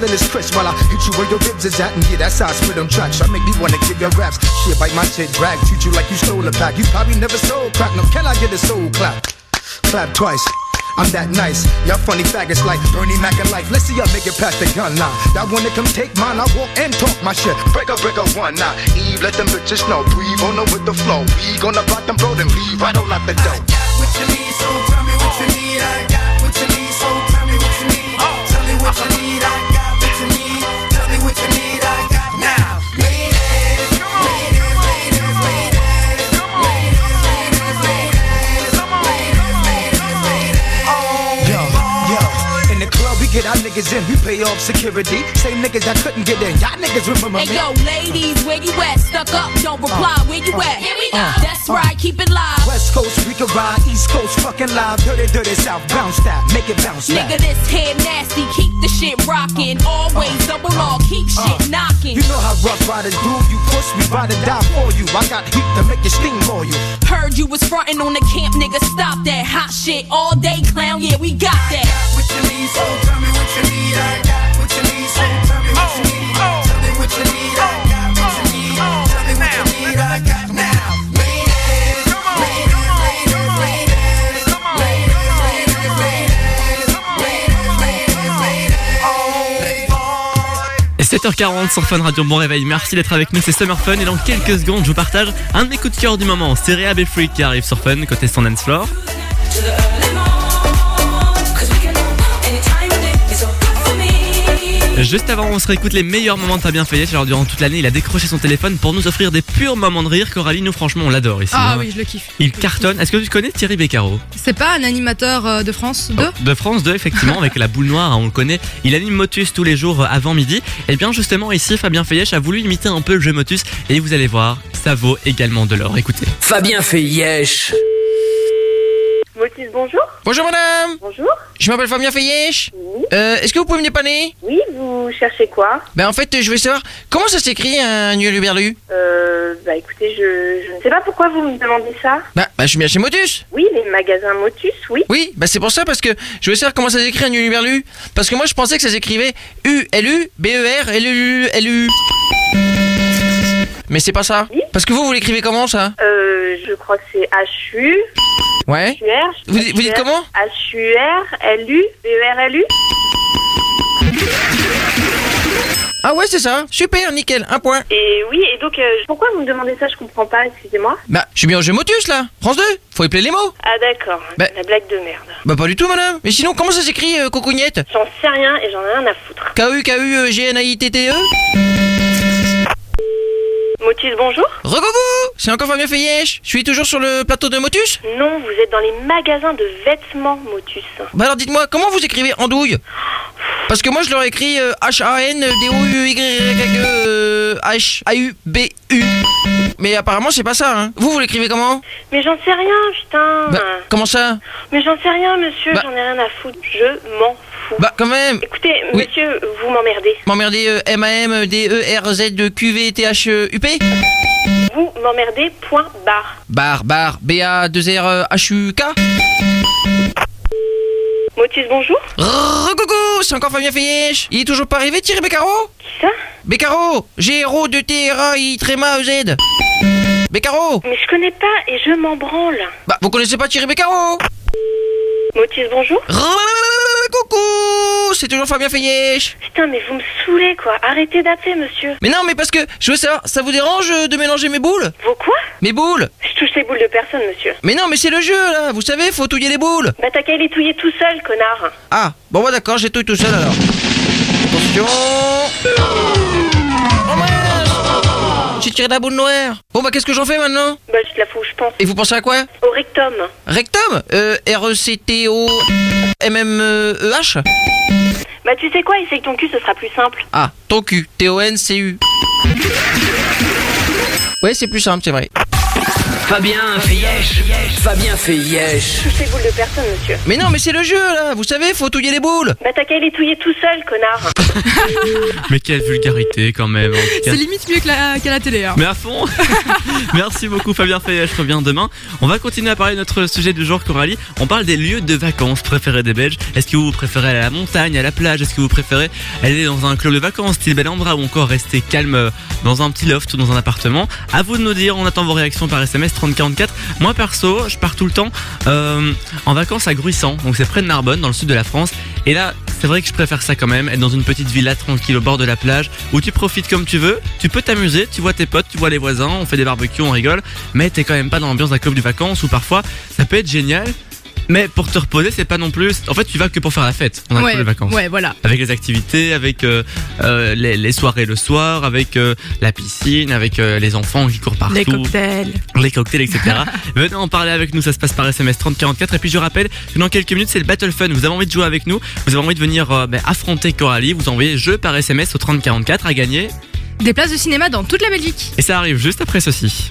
This crisp while I hit you where your ribs is at. And yeah, that's how I spit on tracks. I make me wanna give your raps. Shit, bite my shit, drag. Treat you like you stole a pack. You probably never sold crack. No, can I get a soul clap? Clap twice. I'm that nice. Y'all funny faggots like Bernie Mac and life. Let's see y'all make it past the gun line. Y'all wanna come take mine? I walk and talk my shit. Break up, break up one now. Eve, let them bitches know. Breathe on them with the flow. We gonna block them, bro, then leave right on out the door. What you need, so niggas in, we pay off security. Same niggas that couldn't get in, y'all niggas remember Hey me. yo, ladies, where you at? Stuck up, don't reply. Where you at? Here we go. Uh, That's right, keep it live. West Coast we can ride, East Coast fucking live, dirty, dirty South, bounce that, make it bounce back. Nigga, this head nasty, keep the shit rocking. Always double R, keep shit knocking. You know how rough riders do, you push me, ride or die for you. I got heat to make you steam for you. Heard you was frontin' on the camp, nigga. Stop that hot shit all day, clown. Yeah, we got that. 7h40 sur Fun Radio, bon réveil, merci d'être avec nous, c'est Summer Fun et dans quelques secondes je vous partage un de mes coups de cœur du moment, c'est Réhab et Freak qui arrive sur Fun côté son dance floor. Juste avant, on se réécoute les meilleurs moments de Fabien Fayette. Alors, durant toute l'année, il a décroché son téléphone pour nous offrir des purs moments de rire. Coralie, nous, franchement, on l'adore ici. Ah hein. oui, je le kiffe. Il cartonne. Est-ce que tu connais Thierry Beccaro? C'est pas un animateur euh, de France 2 De France 2, effectivement, avec la boule noire, hein, on le connaît. Il anime Motus tous les jours euh, avant midi. Et bien, justement, ici, Fabien Fayette a voulu imiter un peu le jeu Motus. Et vous allez voir, ça vaut également de l'or. Écoutez. Fabien Feyesh. Motus, bonjour. Bonjour madame Bonjour. Je m'appelle Fabien Feyesh. Euh, Est-ce que vous pouvez me dépanner? Oui, vous cherchez quoi? Ben en fait, je voulais savoir comment ça s'écrit un hurluberlu Euh, bah écoutez, je, je ne sais pas pourquoi vous me demandez ça. Bah, bah je suis bien chez Motus. Oui, les magasins Motus, oui. Oui, bah c'est pour ça parce que je voulais savoir comment ça s'écrit un hurluberlu. Parce que moi je pensais que ça s'écrivait U-L-U B-E-R L-U-L-U. Mais c'est pas ça. Parce que vous, vous l'écrivez comment ça? Euh, je crois que c'est H-U. Ouais. H-U-R. Vous dites- vous dites comment? H-U-R-L-U. B-E-R-L-U. Ah ouais, c'est ça. Super, nickel, un point. Et oui, et donc, euh, pourquoi vous me demandez ça? Je comprends pas, excusez-moi. Bah, je suis bien au jeu Motus là. France 2. Faut épeler les mots. Ah d'accord, Bah- la blague de merde. Bah pas du tout, madame. Mais sinon, comment ça s'écrit euh, cocognette J'en sais rien et j'en ai rien à foutre. K-U-K-U-G-N-A-I-T-T-E Motus, bonjour Recoucou C'est encore Fabien Feyesh. Je suis toujours sur le plateau de Motus Non, vous êtes dans les magasins de vêtements Motus. Bah alors dites-moi, comment vous écrivez andouille Parce que moi je leur écris euh, H-A-N-D-O-U-Y-E euh. Mais apparemment c'est pas ça, hein. Vous, vous l'écrivez comment? Mais j'en sais rien, putain. Bah, comment ça? Mais j'en sais rien, monsieur, Bah- j'en ai rien à foutre. Je m'en Bah quand même. Écoutez, Oui. monsieur, vous m'emmerdez. M'emmerder euh, M-A-M-D-E-R-Z-Q-V-T-H-U-P Vous m'emmerdez, point barre. Bar, bar, B-A-2-R-H-U-K Motus, bonjour. Recoucou C'est encore Fabien Feyesh Il est toujours pas arrivé Thierry Beccaro. Qui ça? Beccaro G-R-O de T-R-A-I tréma E-Z Beccaro. Mais je connais pas et je m'en branle. Bah vous connaissez pas Thierry Beccaro. Motus, bonjour Coucou c'est toujours Fabien Feyesh. Putain, mais vous me saoulez, quoi. Arrêtez d'appeler, monsieur. Mais non, mais parce que je veux savoir, ça vous dérange euh, de mélanger mes boules? Vos quoi? Mes boules Je touche les boules de personne, monsieur. Mais non, mais c'est le jeu là, vous savez, faut touiller les boules. Bah, t'as qu'à les touiller tout seul, connard. Ah, bon bah d'accord, j'ai touille tout seul alors. Attention. Oh mince J'ai tiré la boule noire. Bon bah qu'est-ce que j'en fais maintenant? Bah, je te la fous, je pense. Et vous pensez à quoi? Au rectum. Rectum? Euh, R-E-C-T-O-M-M-E-H Bah, tu sais quoi, essaye ton cul, ce sera plus simple. Ah, ton cul. T-O-N-C-U. Ouais, c'est plus simple, c'est vrai. Fabien Feyesh. Fabien Feyesh. Touche les boules de personne, monsieur. Mais non, mais c'est le jeu là, vous savez, faut touiller les boules. Bah, t'as qu'à les touiller tout seul, connard. Mais quelle vulgarité quand même. C'est limite mieux que la- qu'à la télé. hein. Mais à fond Merci beaucoup Fabien je reviens demain. On va continuer à parler de notre sujet du jour Coralie. On parle des lieux de vacances préférés des Belges? Est-ce que vous préférez aller à la montagne, à la plage? Est-ce que vous préférez aller dans un club de vacances style Bellambra ou encore rester calme dans un petit loft ou dans un appartement? À vous de nous dire, on attend vos réactions par SMS 3044. Moi perso, je pars tout le temps euh, en vacances à Gruissant, donc c'est près de Narbonne dans le sud de la France. Et là, c'est vrai que je préfère ça quand même, être dans une petite villa tranquille au bord de la plage où tu profites comme tu veux, tu peux t'amuser, tu vois tes potes, tu vois les voisins, on fait des barbecues, on rigole, mais t'es quand même pas dans l'ambiance d'un club de vacances où parfois ça peut être génial. Mais pour te reposer, c'est pas non plus. En fait, tu vas que pour faire la fête dans un Ouais, de vacances. ouais, voilà. Avec les activités, avec euh, euh, les, les soirées le soir, avec euh, la piscine, avec les enfants qui courent partout Les cocktails. les cocktails, etc. Venez en parler avec nous, ça se passe par SMS 3044. Et puis je rappelle que dans quelques minutes, c'est le Battle Fun. Vous avez envie de jouer avec nous, vous avez envie de venir ben, affronter Coralie, vous envoyez jeu par SMS au 3044 à gagner. Des places de cinéma dans toute la Belgique. Et ça arrive juste après ceci.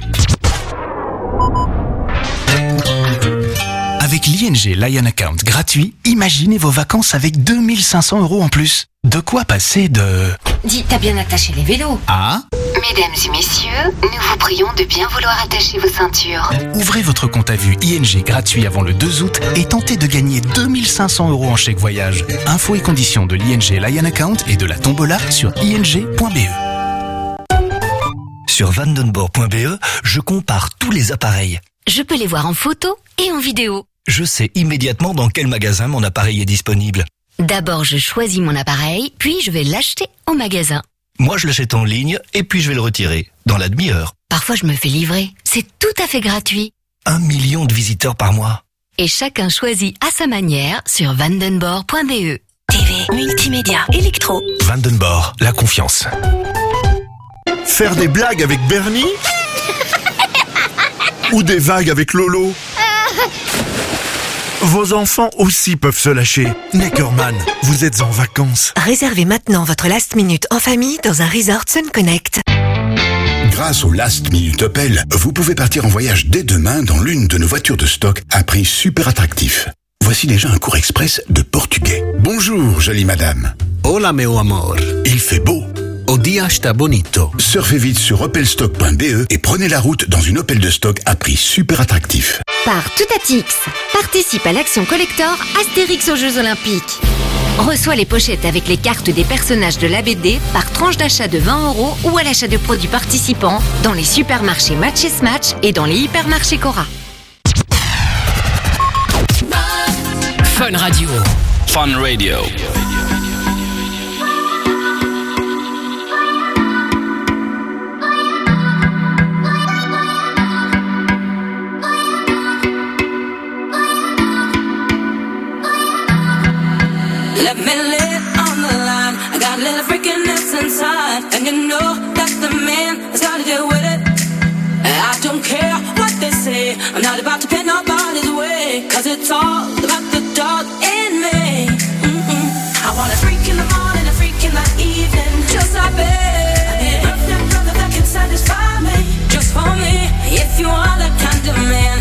Avec l'ING Lion Account gratuit, imaginez vos vacances avec 2500 euros en plus. De quoi passer de... Dis, t'as bien attaché les vélos Ah Mesdames et messieurs, nous vous prions de bien vouloir attacher vos ceintures. Ouvrez votre compte à vue ING gratuit avant le 2 août et tentez de gagner 2500 euros en chèque voyage. Infos et conditions de l'ING Lion Account et de la tombola sur ing.be. Sur vandenborg.be, je compare tous les appareils. Je peux les voir en photo et en vidéo. Je sais immédiatement dans quel magasin mon appareil est disponible. D'abord, je choisis mon appareil, puis je vais l'acheter au magasin. Moi, je l'achète en ligne et puis je vais le retirer dans la demi-heure. Parfois, je me fais livrer. C'est tout à fait gratuit. Un million de visiteurs par mois. Et chacun choisit à sa manière sur vandenborg.be. TV, multimédia, électro. Vandenborg, la confiance. Faire des blagues avec Bernie? Ou des vagues avec Lolo? Vos enfants aussi peuvent se lâcher. Neckerman, vous êtes en vacances. Réservez maintenant votre last minute en famille dans un resort Sun Connect. Grâce au Last Minute Opel, vous pouvez partir en voyage dès demain dans l'une de nos voitures de stock à prix super attractif. Voici déjà un cours express de portugais. Bonjour, jolie madame. Hola, meu amor. Il fait beau. O dia está bonito. Surfez vite sur opelstock.be et prenez la route dans une Opel de stock à prix super attractif. Par Toutatix, participe à l'action collector Astérix aux Jeux Olympiques. Reçois les pochettes avec les cartes des personnages de la BD par tranche d'achat de 20 euros ou à l'achat de produits participants dans les supermarchés Match et et dans les hypermarchés Cora. Fun Radio. Fun Radio. I'm not about to pin nobody's way. Cause it's all about the dog in me. Mm-mm. I want a freak in the morning, a freak in the evening. Just like me. I need a birthday brother that can satisfy me. Just for me. If you are that kind of man.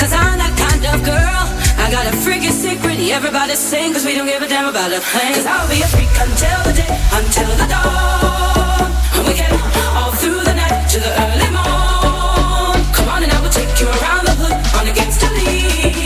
Cause I'm that kind of girl. I got a freaky secret, everybody sing Cause we don't give a damn about a thing Cause I'll be a freak until the day, until the dawn And we can all through the night to the early morn Come on and I will take you around the hood on against the lead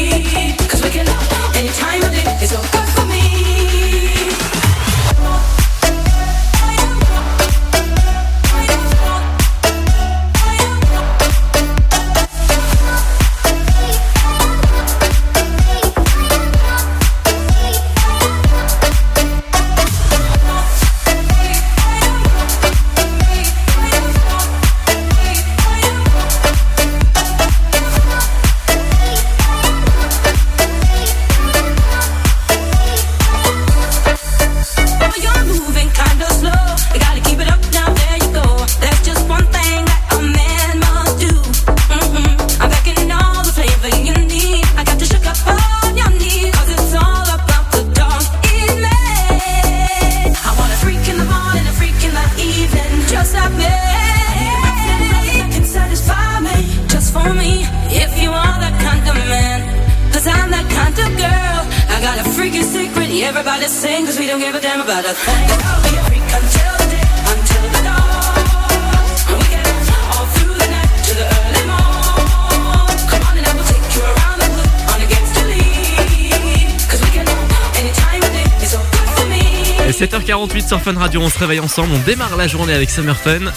sur Fun Radio, on se réveille ensemble, on démarre la journée avec Summer Fun.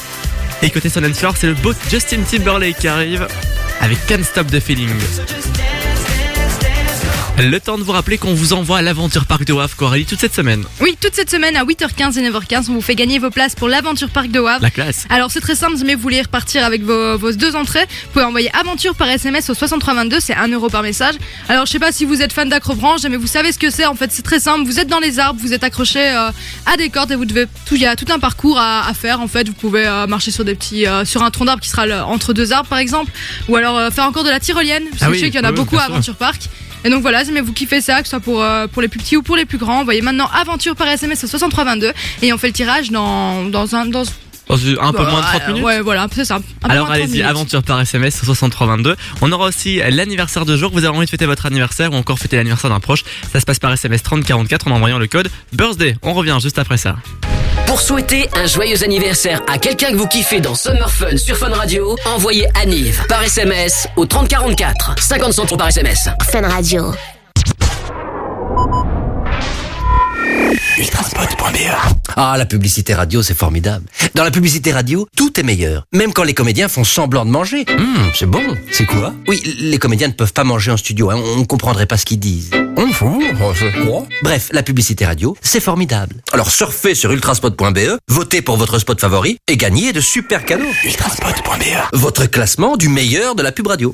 Et côté and Floor, c'est le beau Justin Timberlake qui arrive avec Can't Stop the Feeling. Le temps de vous rappeler qu'on vous envoie à l'aventure parc de Wavre Coralie toute cette semaine. Oui, toute cette semaine à 8h15 et 9h15, on vous fait gagner vos places pour l'aventure parc de Wavre. La classe. Alors c'est très simple, si jamais vous voulez repartir avec vos, vos deux entrées, vous pouvez envoyer aventure par SMS au 6322, c'est 1 euro par message. Alors je sais pas si vous êtes fan d'acrobranche, mais vous savez ce que c'est, en fait c'est très simple, vous êtes dans les arbres, vous êtes accroché euh, à des cordes et vous devez, tout, il y a tout un parcours à, à faire en fait, vous pouvez euh, marcher sur des petits, euh, sur un tronc d'arbre qui sera le- entre deux arbres par exemple, ou alors faire encore de la tyrolienne, parce que Ah je sais qu'il y en a oui, beaucoup à. Aventure Park. Et donc voilà, si vous kiffez ça, que ce soit pour, euh, pour les plus petits ou pour les plus grands, envoyez maintenant aventure par SMS au 6322 et on fait le tirage dans, dans un, dans, Dans un peu moins de 30 Ouais, minutes Ouais, voilà, c'est ça. Alors moins de 30 allez-y, aventure par SMS au 6322. On aura aussi l'anniversaire de jour. Vous avez envie de fêter votre anniversaire ou encore fêter l'anniversaire d'un proche. Ça se passe par SMS 3044 en envoyant le code birthday. On revient juste après ça. Pour souhaiter un joyeux anniversaire à quelqu'un que vous kiffez dans Summer Fun sur Fun Radio, envoyez Anive par SMS au 3044. 50 centimes par SMS. Fun Radio. Ultraspot.be Ah, la publicité radio, c'est formidable. Dans la publicité radio, tout est meilleur. Même quand les comédiens font semblant de manger. Hum, c'est bon. C'est quoi? Oui, les comédiens ne peuvent pas manger en studio. hein. On ne comprendrait pas ce qu'ils disent. Bref, la publicité radio, c'est formidable. Alors surfez sur ultraspot.be, votez pour votre spot favori et gagnez de super cadeaux. Ultraspot.be Votre classement du meilleur de la pub radio.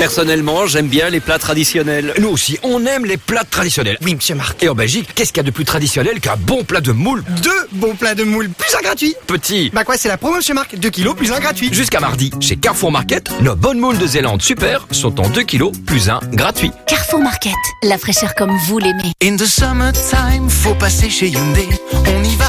Personnellement, j'aime bien les plats traditionnels. Nous aussi, on aime les plats traditionnels. Oui, monsieur Marc. Et en Belgique, qu'est-ce qu'il y a de plus traditionnel qu'un bon plat de moule Deux bons plats de moule, plus un gratuit. Petit. Bah quoi, c'est la promo chez Marc, 2 kilos plus un gratuit. Jusqu'à mardi, chez Carrefour Market, nos bonnes moules de Zélande super sont en 2 kilos plus un gratuit. Carrefour Market, la fraîcheur comme vous l'aimez. In the summertime, faut passer chez Hyundai. On y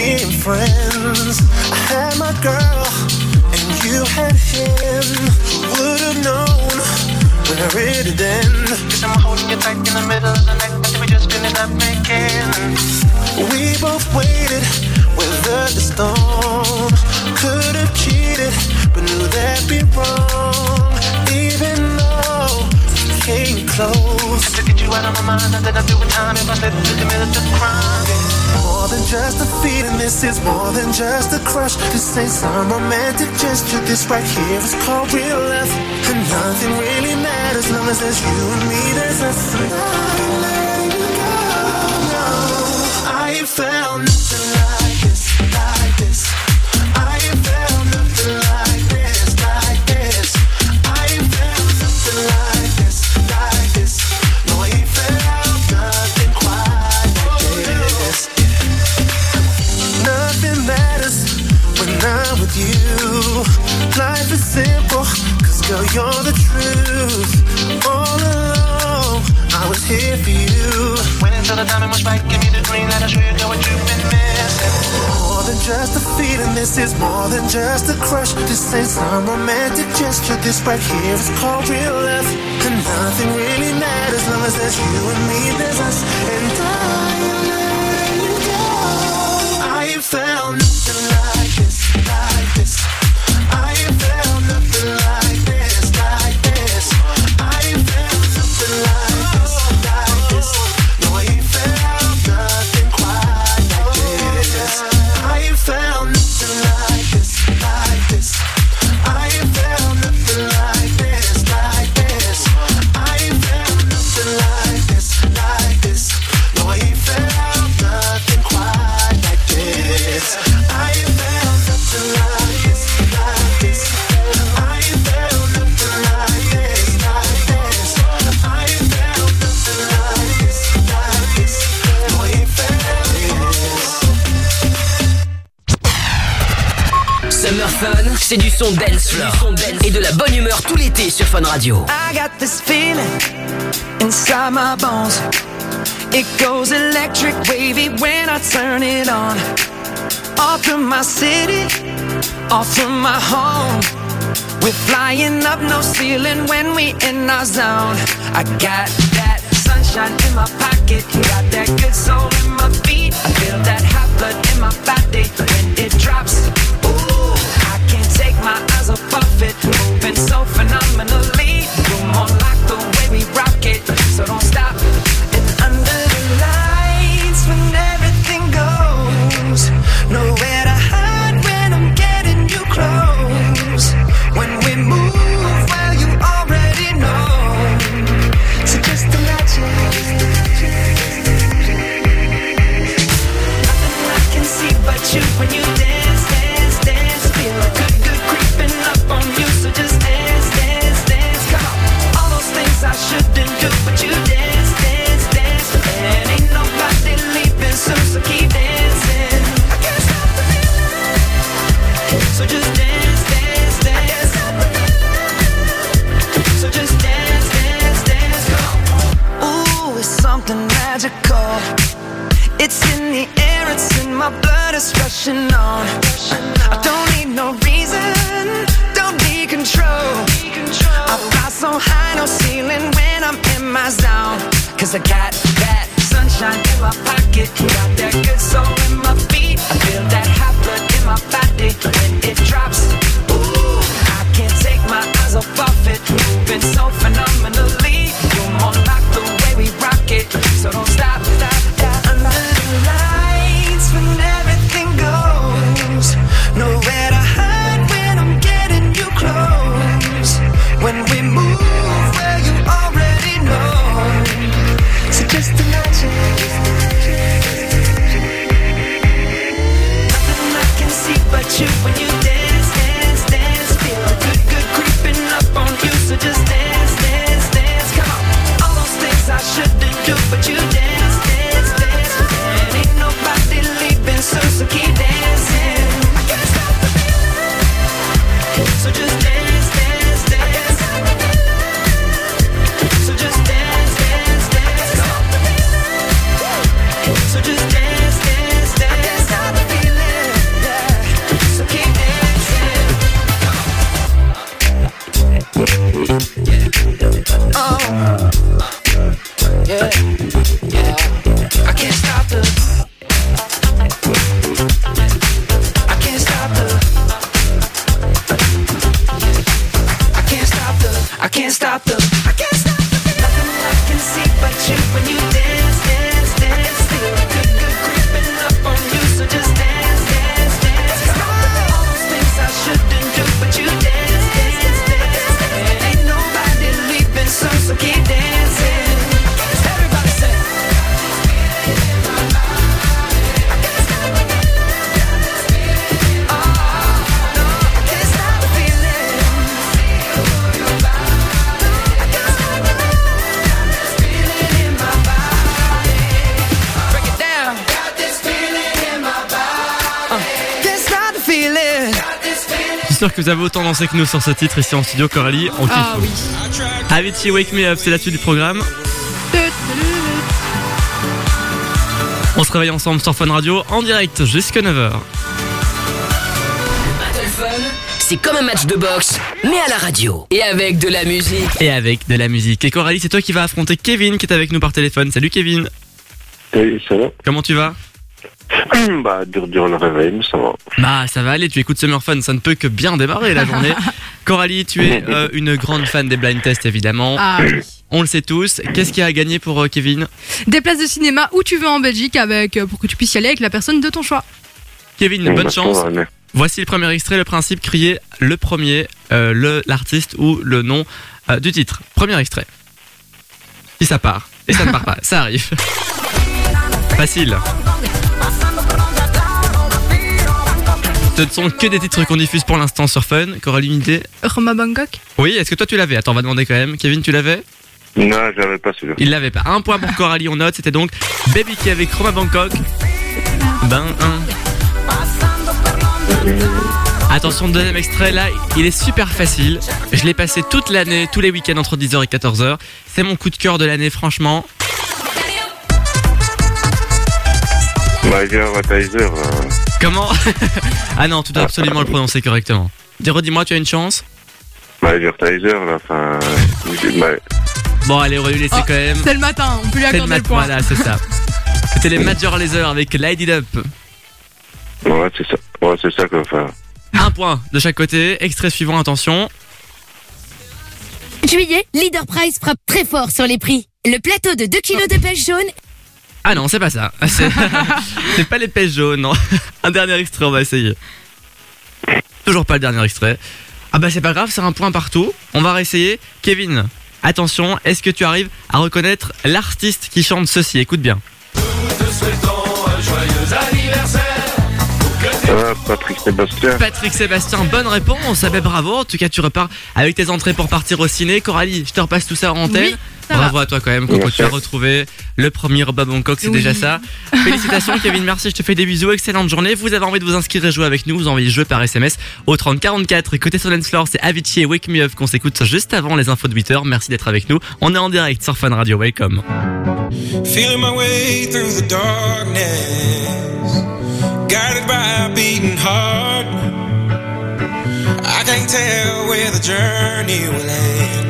Being friends. I had my girl, and you had him. Would have known where it'd end. Cause I'm holding you tight in the middle of the night, and we just ended up making. We both waited, weathered the storm. Could have cheated, but knew that'd be wrong. Close. To get you out of my mind, I did I do it time if I slipped to commit a crime. More than just a feeling, this is more than just a crush. This ain't some romantic gesture, this right here is called real love. And nothing really matters, long as there's you and me, there's us. I ain't found nothing you. Life is simple, cause girl, you're the truth. All along, I was here for you. Wait until the timing was right, give me the green light, I'll show you girl, what you've been missing. More than just a feeling, this is more than just a crush. This ain't some romantic gesture, this right here is called real love. And nothing really matters, long as there's you and me, there's us. And I like son dance floor et de la bonne humeur tout l'été sur Fun Radio. I got this feeling inside my bones. It goes electric wavy when I turn it on. Off from my city, off from my home. We're flying up no ceiling when we in our zone. I got that sunshine in my pocket, got that good soul in my feet. I feel that hot blood in my body que vous avez autant dansé que nous sur ce titre ici en studio, Coralie. On kiffe. Ah oui. Avicii Wake Me Up, c'est la suite du programme. On se réveille ensemble sur Fun Radio en direct jusqu'à 9h. Battle Fun, c'est comme un match de boxe, mais à la radio. Et avec de la musique. Et avec de la musique. Et Coralie, c'est toi qui vas affronter Kevin qui est avec nous par téléphone. Salut Kevin. Salut, ça va? Comment tu vas? Bah, dur, dur le réveil, mais ça va. Bah ça va aller, tu écoutes Summer Fun, ça ne peut que bien démarrer la journée. Coralie, tu es euh, une grande fan des blind tests évidemment. Ah oui. On le sait tous. Qu'est-ce qu'il y a à gagner pour euh, Kevin? Des places de cinéma où tu veux en Belgique avec, euh, pour que tu puisses y aller avec la personne de ton choix. Kevin, Bon, bonne bah, ça chance. va. Voici le premier extrait, le principe, crier le premier, euh, le l'artiste ou le nom euh, du titre. Premier extrait. Si ça part. Et ça ne part pas, ça arrive. Facile. Ce ne sont que des titres qu'on diffuse pour l'instant sur Fun. Coralie, une idée Roma Bangkok Oui, est-ce que toi tu l'avais? Attends, on va demander quand même. Kevin, tu l'avais? Non, j'avais pas celui-là. Il l'avait pas. Un point pour Coralie, on note. C'était donc Baby qui avec Roma Bangkok. Ben, un. Attention, deuxième extrait là, il est super facile. Je l'ai passé toute l'année, tous les week-ends entre 10h et 14h. C'est mon coup de cœur de l'année, franchement. Major. Comment Ah non, tu dois absolument le prononcer correctement. Dis- Redis-moi, tu as une chance Major Advertiser, là, enfin. euh, Bon, allez, on va lui laisser Oh, quand même. C'est le matin, on peut lui C'est le accorder le mat- point. Voilà, c'est ça. C'était les Major Laser avec Light It Up. Ouais, c'est ça. Ouais, c'est ça qu'on fait. Un point de chaque côté. Extrait suivant, attention. Juillet, Leader Price frappe très fort sur les prix. Le plateau de 2 kg de pêche jaune Ah non, c'est pas ça. C'est c'est pas les pêches jaunes, non. Un dernier extrait, on va essayer. Toujours pas le dernier extrait. Ah bah c'est pas grave, c'est un point partout. On va réessayer. Kevin, attention, est-ce que tu arrives à reconnaître l'artiste qui chante ceci? Écoute bien. Ah, Patrick Sébastien. Patrick Sébastien, bonne réponse. Ah ben bravo. En tout cas, tu repars avec tes entrées pour partir au ciné. Coralie, je te repasse tout ça en antenne. Oui, ça bravo va. à toi quand même, Coco. Merci. Tu as retrouvé le premier Bob Bangkok, c'est Oui. déjà ça. Félicitations, Kevin. Merci. Je te fais des bisous. Excellente journée. Vous avez envie de vous inscrire et jouer avec nous. Vous envoyez jouer par SMS au 3044. Et côté sur Floor, c'est Avicii et Wake Me Up qu'on s'écoute juste avant les infos de 8h. Merci d'être avec nous. On est en direct sur Fun Radio. Welcome. Feeling my way through the darkness, guided by a beating heart. I can't tell where the journey will end,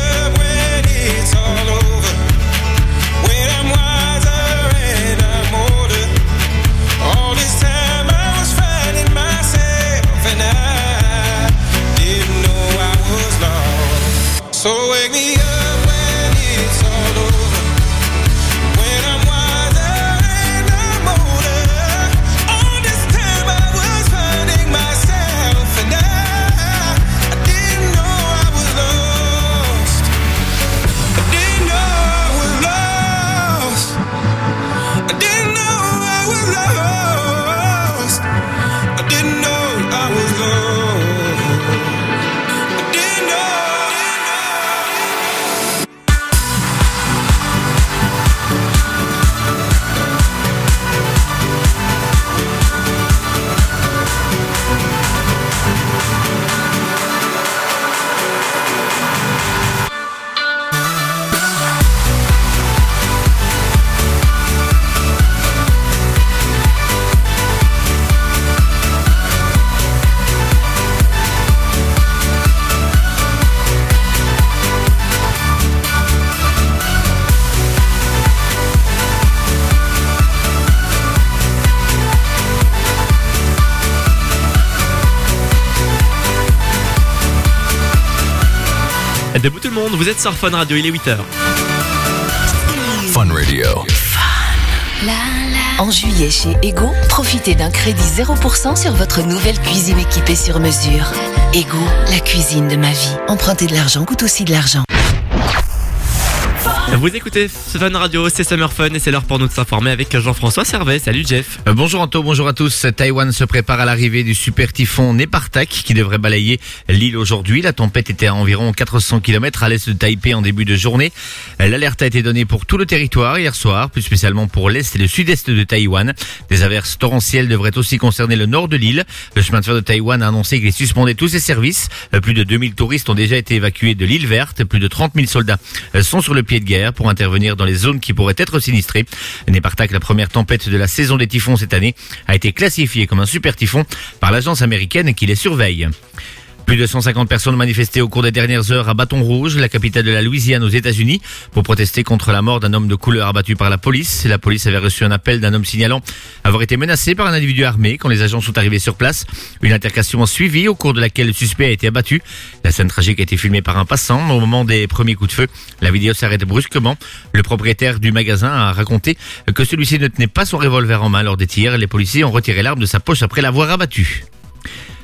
Debout tout le monde, vous êtes sur Fun Radio, il est 8h. Fun Radio. En juillet chez Ego, profitez d'un crédit 0% sur votre nouvelle cuisine équipée sur mesure. Ego, la cuisine de ma vie. Emprunter de l'argent coûte aussi de l'argent. Vous écoutez Fun Radio, c'est Summer Fun et c'est l'heure pour nous de s'informer avec Jean-François Servet. Salut Jeff. Euh, Bonjour Anto, bonjour à tous. Taïwan se prépare à l'arrivée du super typhon Nepartak qui devrait balayer l'île aujourd'hui. La tempête était à environ 400 km à l'est de Taipei en début de journée. L'alerte a été donnée pour tout le territoire hier soir, plus spécialement pour l'est et le sud-est de Taïwan. Des averses torrentielles devraient aussi concerner le nord de l'île. Le chemin de fer de Taïwan a annoncé qu'il suspendait tous ses services. Euh, Plus de 2000 touristes ont déjà été évacués de l'île verte. Plus de 30 000 soldats euh, sont sur le pied de guerre pour intervenir dans les zones qui pourraient être sinistrées. Nepartak, la première tempête de la saison des typhons cette année, a été classifiée comme un super typhon par l'agence américaine qui les surveille. Plus de 150 personnes ont manifesté au cours des dernières heures à Bâton Rouge, la capitale de la Louisiane aux États-Unis, pour protester contre la mort d'un homme de couleur abattu par la police. La police avait reçu un appel d'un homme signalant avoir été menacé par un individu armé quand les agents sont arrivés sur place. Une altercation a suivi au cours de laquelle le suspect a été abattu. La scène tragique a été filmée par un passant. Au moment des premiers coups de feu, la vidéo s'arrête brusquement. Le propriétaire du magasin a raconté que celui-ci ne tenait pas son revolver en main lors des tirs. Les policiers ont retiré l'arme de sa poche après l'avoir abattu.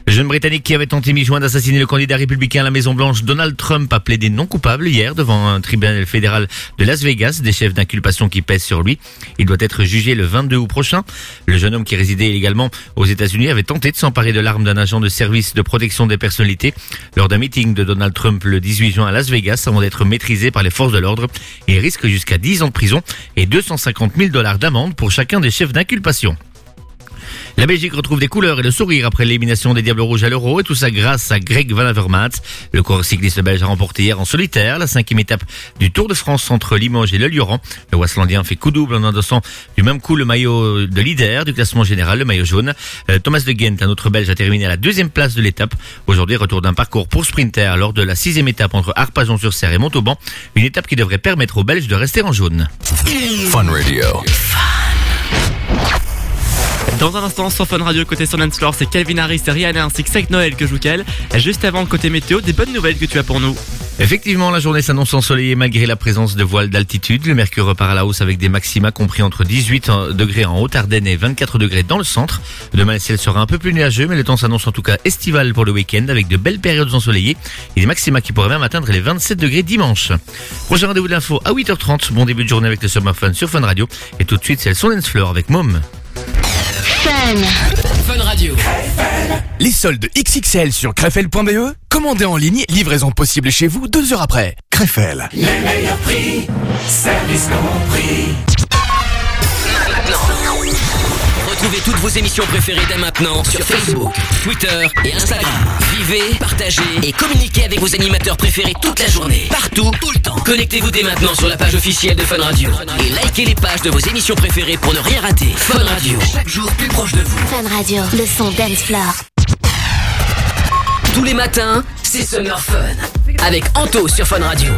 Le jeune Britannique qui avait tenté mi-juin d'assassiner le candidat républicain à la Maison-Blanche, Donald Trump, a plaidé non coupable hier devant un tribunal fédéral de Las Vegas, des chefs d'inculpation qui pèsent sur lui. Il doit être jugé le 22 août prochain. Le jeune homme qui résidait illégalement aux États-Unis avait tenté de s'emparer de l'arme d'un agent de service de protection des personnalités lors d'un meeting de Donald Trump le 18 juin à Las Vegas avant d'être maîtrisé par les forces de l'ordre. Il risque jusqu'à 10 ans de prison et 250 000 dollars d'amende pour chacun des chefs d'inculpation. La Belgique retrouve des couleurs et le sourire après l'élimination des Diables Rouges à l'Euro et tout ça grâce à Greg Van Avermaet. Le coureur cycliste belge a remporté hier en solitaire la cinquième étape du Tour de France entre Limoges et le Lioran. Le Waslandien fait coup double en endossant du même coup le maillot de leader du classement général, le maillot jaune. Euh, Thomas de Ghent, un autre belge, a terminé à la deuxième place de l'étape. Aujourd'hui, retour d'un parcours pour sprinter lors de la sixième étape entre Arpajon-sur-Serre et Montauban. Une étape qui devrait permettre aux Belges de rester en jaune. Fun Radio. Dans un instant, sur Fun Radio, côté sur Floor, c'est Calvin Harris et Rihanna ainsi que Sec Noël que joue Kel. Juste avant, côté météo, des bonnes nouvelles que tu as pour nous. Effectivement, la journée s'annonce ensoleillée malgré la présence de voiles d'altitude. Le mercure repart à la hausse avec des maxima compris entre 18 degrés en Haute-Ardenne et 24 degrés dans le centre. Demain, le ciel sera un peu plus nuageux, mais le temps s'annonce en tout cas estival pour le week-end avec de belles périodes ensoleillées et des maxima qui pourraient même atteindre les 27 degrés dimanche. Prochain rendez-vous de à 8h30. Bon début de journée avec le Summer Fun sur Fun Radio. Et tout de suite, c'est le floor avec Mom. Fun Radio. Les soldes XXL sur crefel.be. Commandez en ligne, livraison possible chez vous deux heures après. Crefel. Les meilleurs prix, service compris. Retrouvez toutes vos émissions préférées dès maintenant sur Facebook, Twitter et Instagram. Vivez, partagez et communiquez avec vos animateurs préférés toute la journée. Partout, tout le temps. Connectez-vous dès maintenant sur la page officielle de Fun Radio. Et likez les pages de vos émissions préférées pour ne rien rater. Fun Radio, chaque jour plus proche de vous. Fun Radio, le son dance floor. Tous les matins, c'est Summer Fun. Avec Anto sur Fun Radio.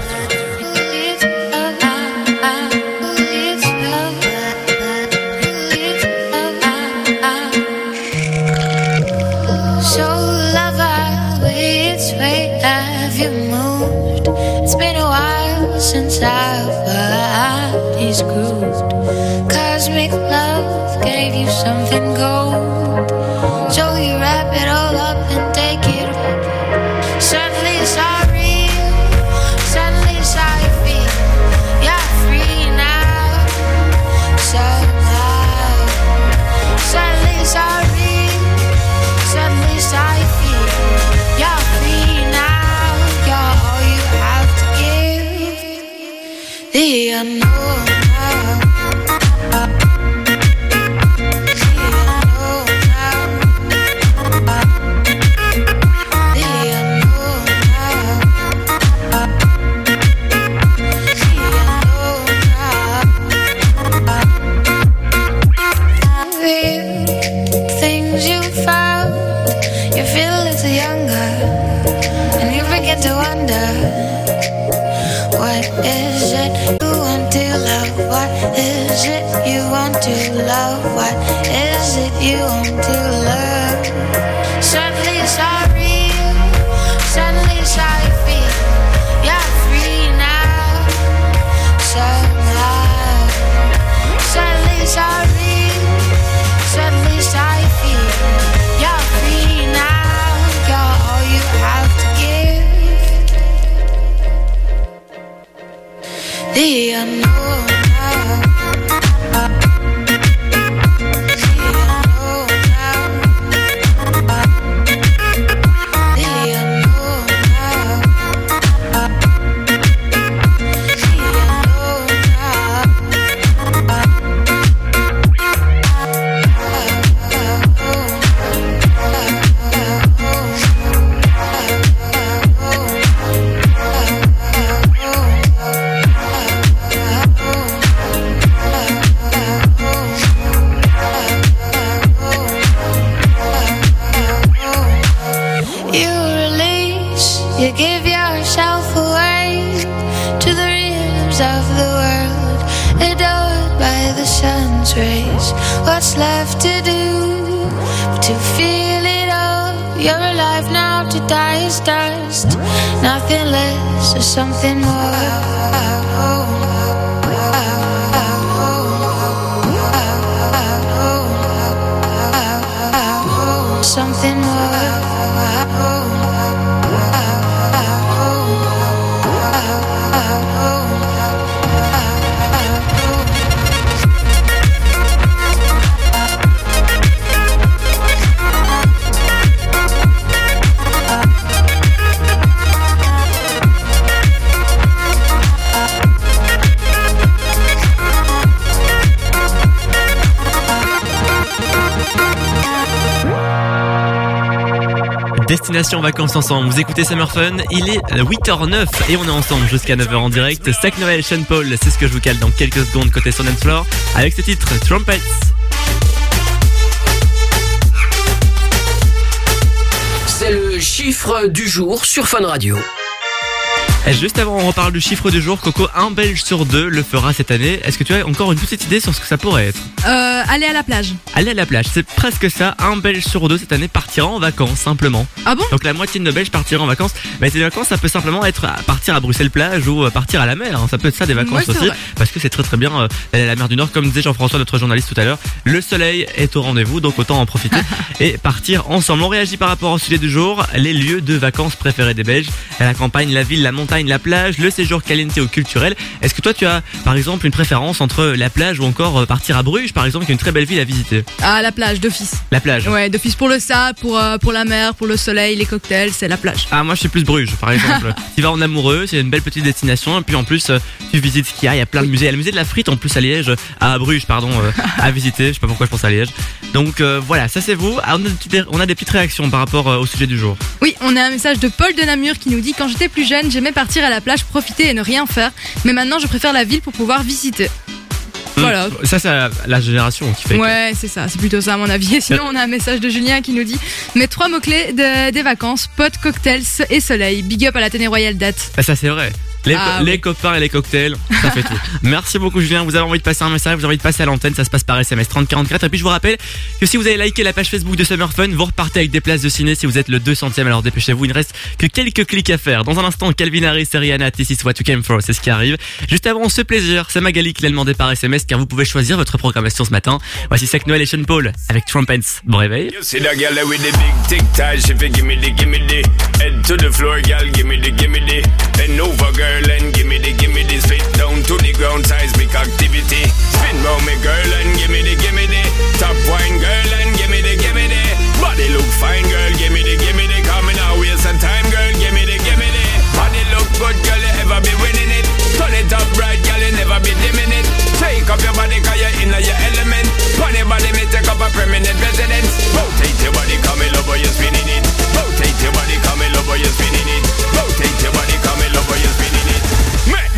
Since our bodies grooved. Cosmic love gave you something gold. So you wrap it all Nothing less or something more. Destination vacances ensemble. Vous écoutez Summer Fun. Il est 8h09 et on est ensemble jusqu'à 9h en direct. Stack Noël, Sean Paul, c'est ce que je vous cale dans quelques secondes côté Son Floor avec ce titre Trumpets. C'est le chiffre du jour sur Fun Radio. Et Juste avant, on reparle du chiffre du jour. Coco, un Belge sur deux le fera cette année. Est-ce que tu as encore une petite idée sur ce que ça pourrait être Euh, aller à la plage. Aller à la plage, c'est presque ça. Un Belge sur deux cette année partira en vacances, simplement. Ah bon? Donc la moitié de nos Belges partira en vacances. Mais ces vacances, ça peut simplement être partir à Bruxelles plage ou euh, partir à la mer. hein. Ça peut être ça des vacances Ouais, aussi. vrai. Parce que c'est très très bien euh, d'aller à la mer du Nord. Comme disait Jean-François, notre journaliste tout à l'heure, le soleil est au rendez-vous, donc autant en profiter et partir ensemble. On réagit par rapport au sujet du jour. Les lieux de vacances préférés des Belges. La campagne, la ville, la montagne, la plage, le séjour caliente ou culturel. Est-ce que toi tu as par exemple une préférence entre la plage ou encore euh, partir à Bruges par exemple qui est une très belle ville à visiter? À la plage, d'office. La plage. Ouais, d'office pour le sable, pour, euh, pour la mer, pour le soleil, les cocktails, c'est la plage. Ah moi je suis plus Bruges par exemple. tu vas en amoureux, c'est une belle petite destination et puis en plus euh, tu visites ce qu'il y a, il y a plein de musées. Il y a le musée de la frite en plus à Liège, à Bruges pardon, euh, à visiter. Je sais pas pourquoi je pense à Liège. Donc voilà, ça c'est vous. Ah, on, a des petites, on a des petites réactions par rapport au sujet du jour. Oui, on a un message de Paul de Namur qui nous dit Quand j'étais plus jeune, j'aimais partir à la plage, profiter et ne rien faire. Mais maintenant, je préfère la ville pour pouvoir visiter. Voilà. Hmm. Ça c'est la- la génération qui fait. Ouais, c'est ça, c'est plutôt ça à mon avis. Et sinon, on a un message de Julien qui nous dit Mes trois mots-clés de- des vacances potes, cocktails et soleil. Big up à la Téné Royale date. Bah, ça c'est vrai. Les, Ah, co- les oui. copains et les cocktails, ça fait tout. Merci beaucoup Julien, vous avez envie de passer un message, vous avez envie de passer à l'antenne, ça se passe par SMS 3044. Et puis je vous rappelle que si vous avez liké la page Facebook de Summer Fun, vous repartez avec des places de ciné si vous êtes le 200ème, alors dépêchez-vous, il ne reste que quelques clics à faire. Dans un instant, Calvin Harris et Rihanna, This is what you came for, c'est ce qui arrive. Juste avant ce plaisir, c'est Magali qui l'a demandé par SMS car vous pouvez choisir votre programmation ce matin. Voici Sec Noël et Sean Paul avec Trumpets. Bon réveil. You see that girl there with the big tic tac, she fi gimme the gimme the head to the floor, girl, gimme the gimme the bend over, girl, and gimme the gimme the spit down to the ground, seismic activity. Spin round me, girl, and gimme the gimme the top wine, girl, and gimme the gimme the body look fine, girl, gimme the gimme the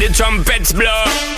the trumpets blow.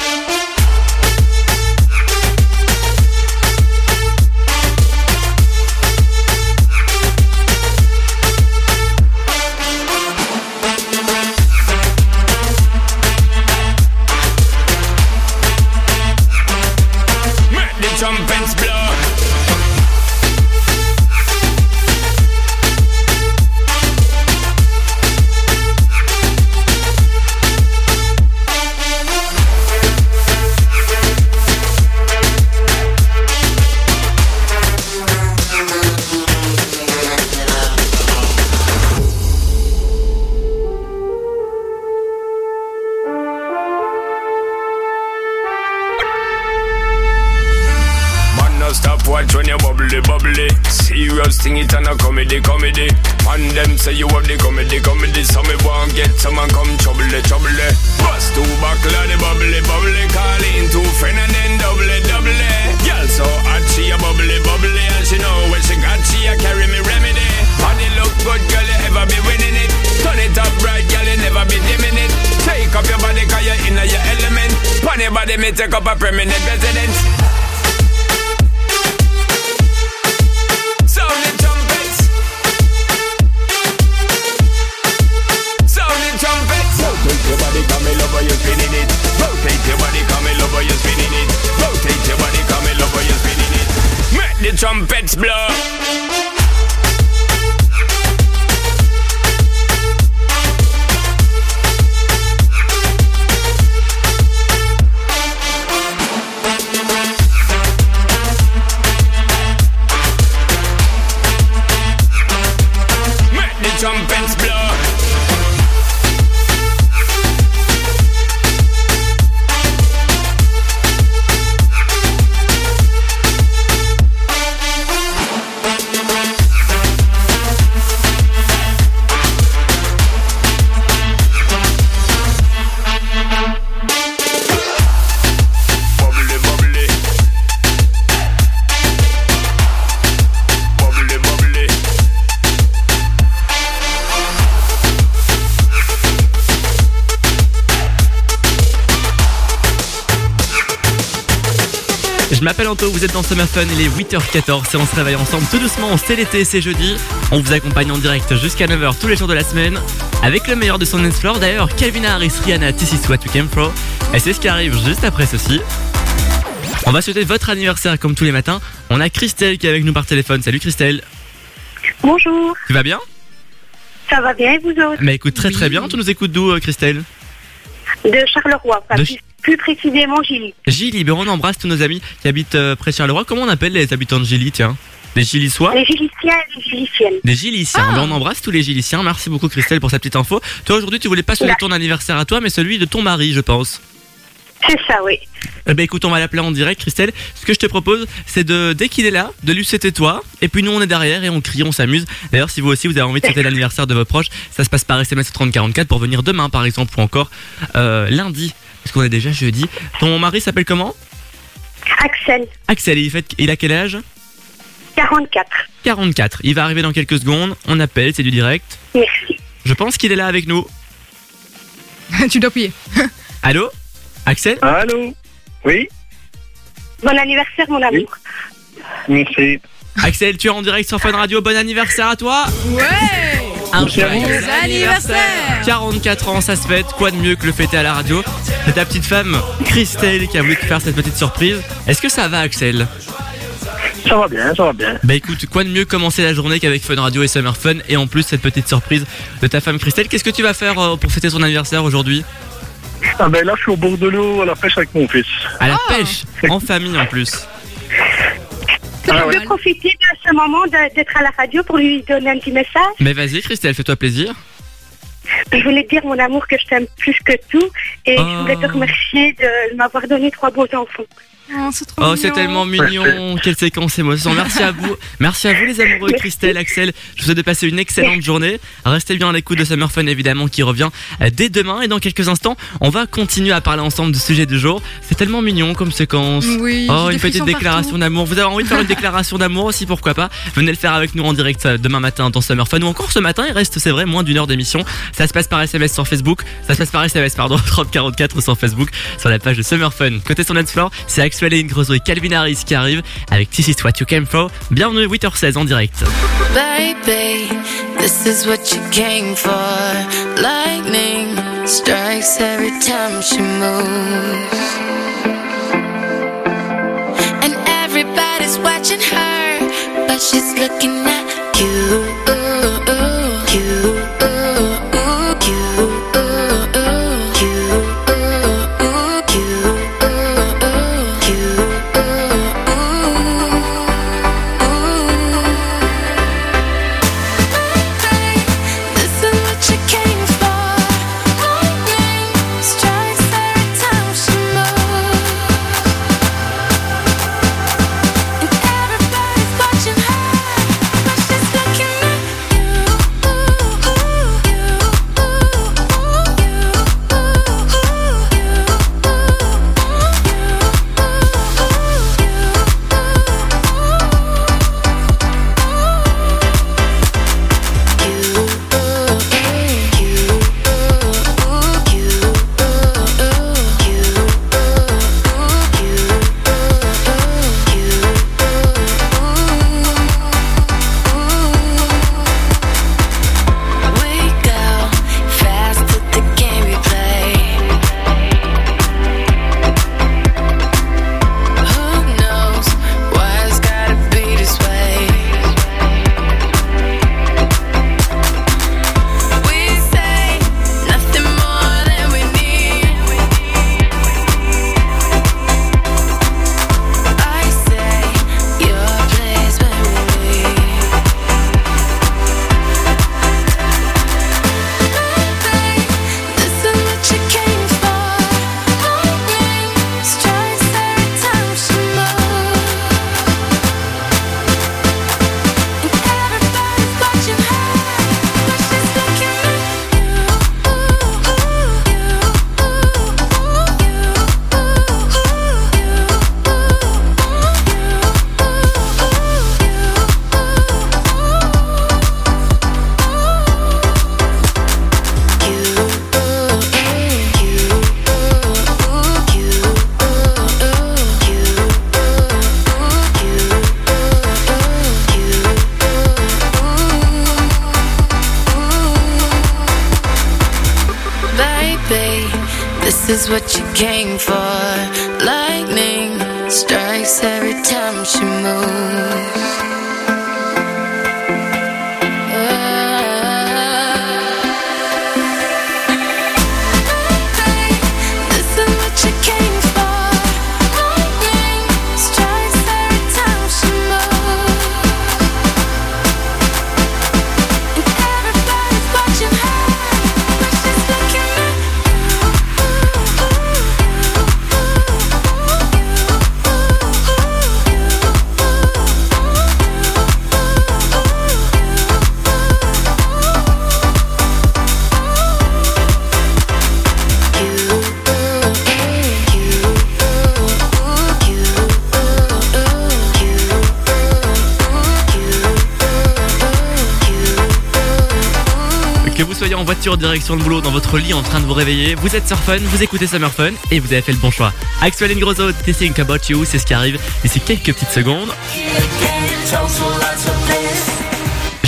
Vous êtes dans Summer Fun, il est 8h14 et on se réveille ensemble tout doucement, c'est l'été, c'est jeudi. On vous accompagne en direct jusqu'à 9h tous les jours de la semaine avec le meilleur de son floor. D'ailleurs, Calvin Harris, Rihanna, This is what you came for. Et c'est ce qui arrive juste après ceci. On va souhaiter votre anniversaire comme tous les matins. On a Christelle qui est avec nous par téléphone. Salut Christelle. Bonjour, Tu vas bien? Ça va bien et vous autres? Mais écoute très très bien. Tu nous écoutes d'où euh, Christelle? De Charleroi, pas De plus, plus précisément Gilly. Gilly, ben on embrasse tous nos amis qui habitent euh, près de Charleroi. Comment on appelle les habitants de Gilly, tiens? Les Gillissois? Les Giliciens et les Giliciennes. Des Giliciens. Ben, on embrasse tous les Giliciens. Merci beaucoup Christelle pour cette petite info. Toi aujourd'hui tu voulais pas souhaiter ton anniversaire à toi mais celui de ton mari je pense. C'est ça, oui. Eh ben écoute on va l'appeler en direct Christelle. Ce que je te propose c'est de dès qu'il est là de lui souhaiter toi et puis nous on est derrière et on crie on s'amuse. D'ailleurs si vous aussi vous avez envie de souhaiter l'anniversaire de vos proches ça se passe par SMS au 3044 pour venir demain par exemple ou encore euh, lundi parce qu'on est déjà jeudi. Ton mari s'appelle comment? Axel, Axel il, fait, il a quel âge? 44. 44. Il va arriver dans quelques secondes. On appelle, c'est du direct. Merci. Je pense qu'il est là avec nous. tu dois payer. Allô? Axel? Allô? Oui Bon anniversaire, mon amour. Merci. Axel, tu es en direct sur Fun Radio. Bon anniversaire à toi Ouais Un joyeux anniversaire 44 ans, ça se fête. Quoi de mieux que le fêter à la radio C'est ta petite femme, Christelle, qui a voulu te faire cette petite surprise. Est-ce que ça va, Axel? Ça va bien, ça va bien. Bah écoute, quoi de mieux commencer la journée qu'avec Fun Radio et Summer Fun et en plus cette petite surprise de ta femme Christelle? Qu'est-ce que tu vas faire euh, pour fêter ton anniversaire aujourd'hui? Ah ben là, je suis au bord de l'eau à la pêche avec mon fils. À la pêche, en famille en plus. Je peux profiter de ce moment d'être à la radio pour lui donner un petit message. Mais vas-y Christelle, fais-toi plaisir. Je voulais te dire, mon amour, que je t'aime plus que tout. Et Oh. je voulais te remercier de m'avoir donné trois beaux enfants. Oh, c'est trop Oh, c'est tellement mignon. Quelle séquence émotion. Merci à vous. Merci à vous, les amoureux, Christelle, Axel. Je vous souhaite de passer une excellente journée. Restez bien à l'écoute de Summer Fun, évidemment, qui revient euh, dès demain. Et dans quelques instants, on va continuer à parler ensemble du sujet du jour. C'est tellement mignon comme séquence. Oui, Oh, une petite déclaration d'amour. Vous avez envie de faire une déclaration d'amour aussi, pourquoi pas? Venez le faire avec nous en direct euh, demain matin dans Summer Fun. Ou encore ce matin, il reste, c'est vrai, moins d'une heure d'émission. Ça se passe par SMS sur Facebook. Ça se passe par SMS, pardon, 3044 sur Facebook, sur la page de Summer Fun. Côté son floor, c'est Axel et Ingrosso et Calvin Harris qui arrivent avec This is what you came for. Bienvenue 8h16 en direct. Baby, this is what you came for. Lightning strikes every time she moves. And everybody's watching her, but she's looking at you. You. Direction le boulot, dans votre lit en train de vous réveiller, vous êtes sur Fun, vous écoutez Summer Fun et vous avez fait le bon choix. Axel Ingrosso, Think About You, c'est ce qui arrive d'ici quelques petites secondes.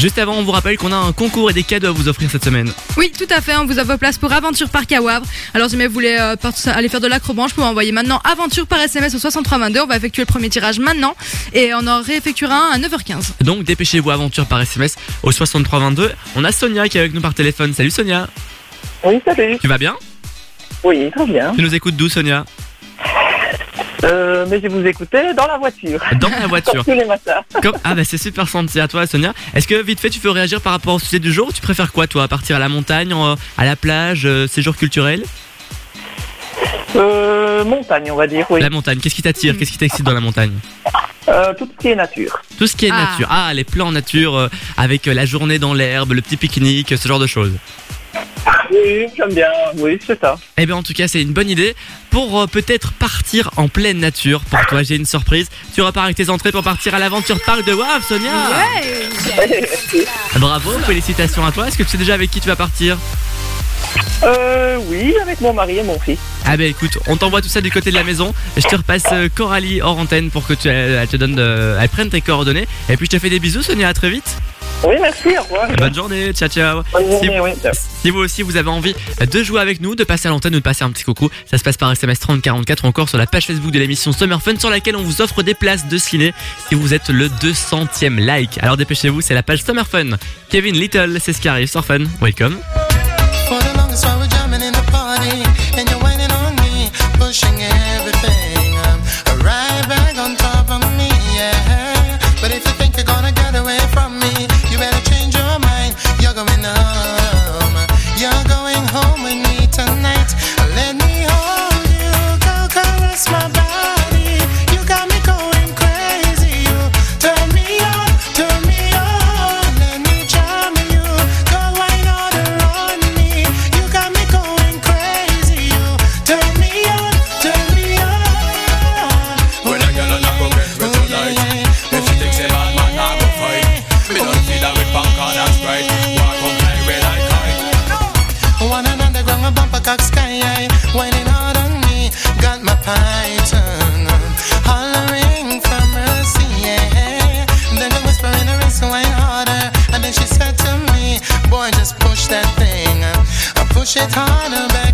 Juste avant, on vous rappelle qu'on a un concours et des cadeaux à vous offrir cette semaine. Oui, tout à fait. On vous a vos places pour Aventure Parc à Wavre. Alors, si jamais vous voulez euh, aller faire de l'acrobranche, vous pouvez envoyer maintenant Aventure par SMS au 6322. On va effectuer le premier tirage maintenant et on en réeffectuera un à 9h15. Donc dépêchez-vous aventure par SMS au 6322. On a Sonia qui est avec nous par téléphone. Salut Sonia. Oui, salut. Tu vas bien? Oui, très bien. Tu nous écoutes d'où Sonia? Euh, mais je vous écoutais dans la voiture. Dans la voiture. Comme tous les matins. Comme... Ah bah c'est super senti à toi Sonia. Est-ce que vite fait tu veux réagir par rapport au sujet du jour Tu préfères quoi toi? Partir à la montagne, à la plage, euh, séjour culturel? Euh, montagne, on va dire, oui. La montagne, qu'est-ce qui t'attire? Qu'est-ce qui t'excite dans la montagne? Euh, tout ce qui est nature. Tout ce qui est Ah. nature. Ah, les plans nature euh, avec euh, la journée dans l'herbe, le petit pique-nique, ce genre de choses. Oui, j'aime bien, oui, c'est ça. Eh bien en tout cas c'est une bonne idée pour euh, peut-être partir en pleine nature. Pour toi j'ai une surprise. Tu repars avec tes entrées pour partir à l'aventure parc de Wav Sonia. Bravo, félicitations à toi. Est-ce que tu sais déjà avec qui tu vas partir? Euh, oui, avec mon mari et mon fils. Ah ben écoute, on t'envoie tout ça du côté de la maison. Je te repasse euh, Coralie hors antenne pour que tu elle, elle te donne, de- elle prenne tes coordonnées. Et puis je te fais des bisous Sonia, à très vite. Oui, merci, au revoir. Bonne journée, ciao ciao. Bonne si, journée, oui, ciao. si vous aussi vous avez envie de jouer avec nous, de passer à l'antenne ou de passer un petit coucou, ça se passe par SMS 3044 ou encore sur la page Facebook de l'émission Summer Fun sur laquelle on vous offre des places de ciné si vous êtes le 200e like. Alors dépêchez-vous, c'est la page Summer Fun. Kevin Little, c'est ce qui arrive sur Fun. Welcome. I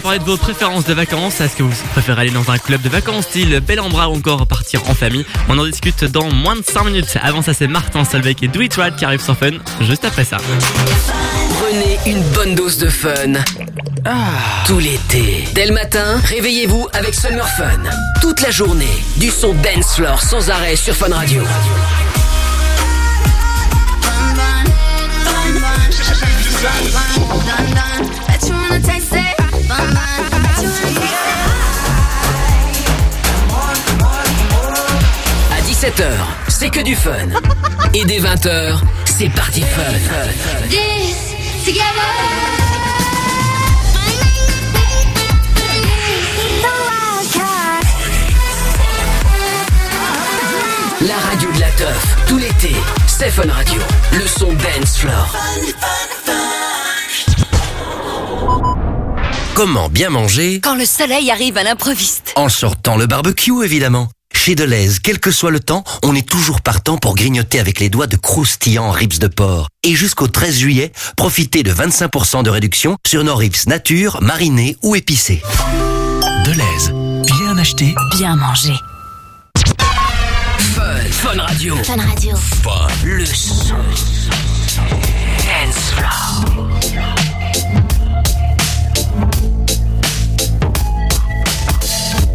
À parler de vos préférences de vacances. Est-ce que vous préférez aller dans un club de vacances style bel en bras ou encore partir en famille? On en discute dans moins de 5 minutes. Avant ça, c'est Martin Solveig et Do It qui arrive sur Fun juste après ça. Prenez une bonne dose de fun. Tout l'été. Dès le matin, réveillez-vous avec Summer Fun. Toute la journée, du son dance floor sans arrêt sur Fun Radio. 17h, c'est que du fun. Et dès 20h, c'est parti fun. This together. La radio de la teuf, tout l'été, c'est Fun Radio. Le son dance floor. Comment bien manger Quand le soleil arrive à l'improviste. En sortant le barbecue, évidemment. Chez Deleuze, quel que soit le temps, on est toujours partant pour grignoter avec les doigts de croustillants ribs de porc. Et jusqu'au 13 juillet, profitez de 25% de réduction sur nos ribs nature, marinés ou épicés. Deleuze, bien acheté, Bien manger. Fun, Fun Radio. Fun Radio. Le son. Dance floor.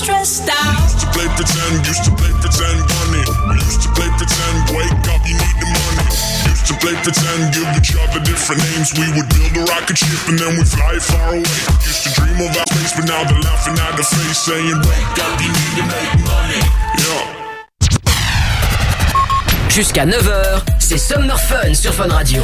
stressed out. Used to play pretend, used to play pretend, money. We used to play pretend, wake up, you need the money. Used to play pretend, give each other different names. We would build a rocket ship and then we fly far away. Used to dream of outer space, but now they're laughing at the face, saying, Wake up, you need to make money. Yeah. Jusqu'à 9h, c'est Summer Fun sur Fun Radio.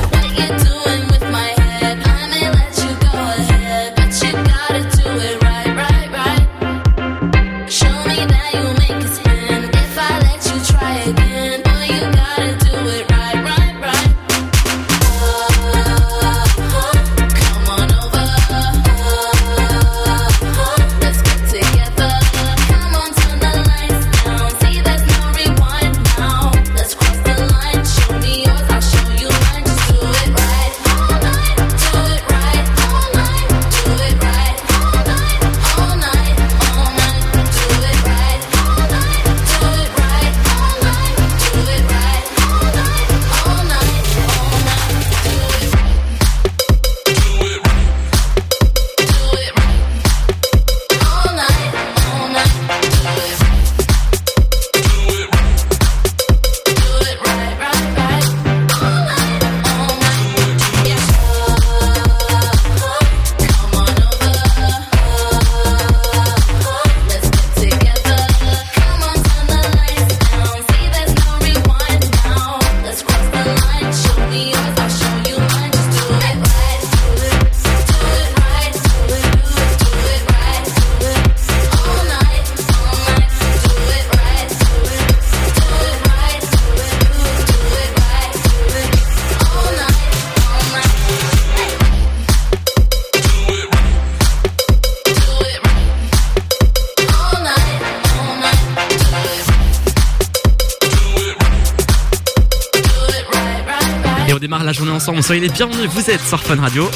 Soyez les bienvenus, vous êtes sur Fun Radio.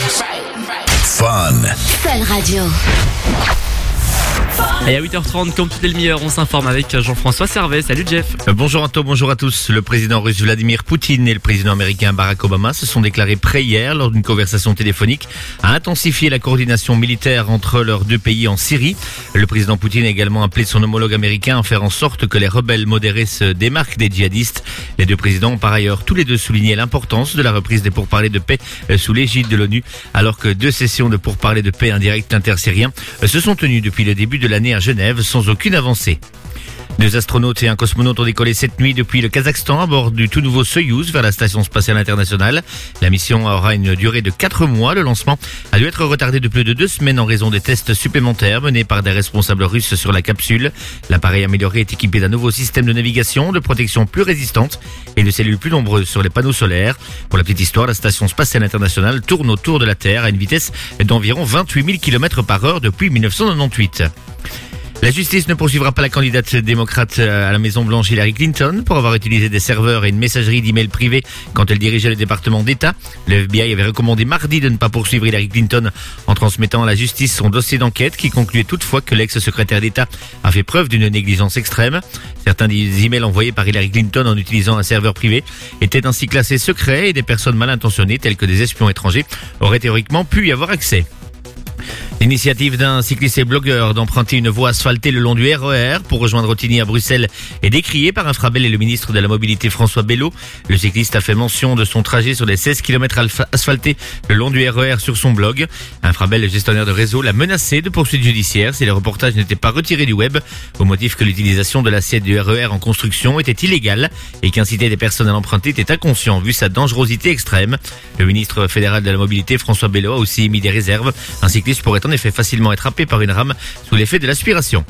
Fun. Fun Radio. Et à 8h30, comme toutes les demi-heures, on s'informe avec Jean-François Servet. Salut Jeff. Euh, Bonjour tous, bonjour à tous. Le président russe Vladimir Poutine et le président américain Barack Obama se sont déclarés prêts hier lors d'une conversation téléphonique à intensifier la coordination militaire entre leurs deux pays en Syrie. Le président Poutine a également appelé son homologue américain à faire en sorte que les rebelles modérés se démarquent des djihadistes. Les deux présidents ont par ailleurs tous les deux souligné l'importance de la reprise des pourparlers de paix euh, sous l'égide de l'ONU, alors que deux sessions de pourparlers de paix indirects intersyriens euh, se sont tenues depuis le début de l'année à Genève sans aucune avancée. Deux astronautes et un cosmonaute ont décollé cette nuit depuis le Kazakhstan à bord du tout nouveau Soyuz vers la station spatiale internationale. La mission aura une durée de 4 mois. Le lancement a dû être retardé de plus de deux semaines en raison des tests supplémentaires menés par des responsables russes sur la capsule. L'appareil amélioré est équipé d'un nouveau système de navigation, de protection plus résistante et de cellules plus nombreuses sur les panneaux solaires. Pour la petite histoire, la station spatiale internationale tourne autour de la Terre à une vitesse d'environ 28 000 km par heure depuis 1998. La justice ne poursuivra pas la candidate démocrate à la Maison Blanche Hillary Clinton pour avoir utilisé des serveurs et une messagerie d'email privés quand elle dirigeait le département d'État. Le FBI avait recommandé mardi de ne pas poursuivre Hillary Clinton en transmettant à la justice son dossier d'enquête qui concluait toutefois que l'ex-secrétaire d'État a fait preuve d'une négligence extrême. Certains des emails envoyés par Hillary Clinton en utilisant un serveur privé étaient ainsi classés secrets et des personnes mal intentionnées telles que des espions étrangers auraient théoriquement pu y avoir accès. L'initiative d'un cycliste et blogueur d'emprunter une voie asphaltée le long du RER pour rejoindre Otigny à Bruxelles est décriée par un Frabel et le ministre de la Mobilité François Bello. Le cycliste a fait mention de son trajet sur les 16 km asphaltés le long du RER sur son blog. Un Frabel, le gestionnaire de réseau, l'a menacé de poursuites judiciaires si le reportage n'était pas retiré du web au motif que l'utilisation de l'assiette du RER en construction était illégale et qu'inciter des personnes à l'emprunter était inconscient vu sa dangerosité extrême. Le ministre fédéral de la Mobilité François Bello a aussi émis des réserves. Un cycliste pourrait en effet facilement être par une rame sous l'effet de l'aspiration.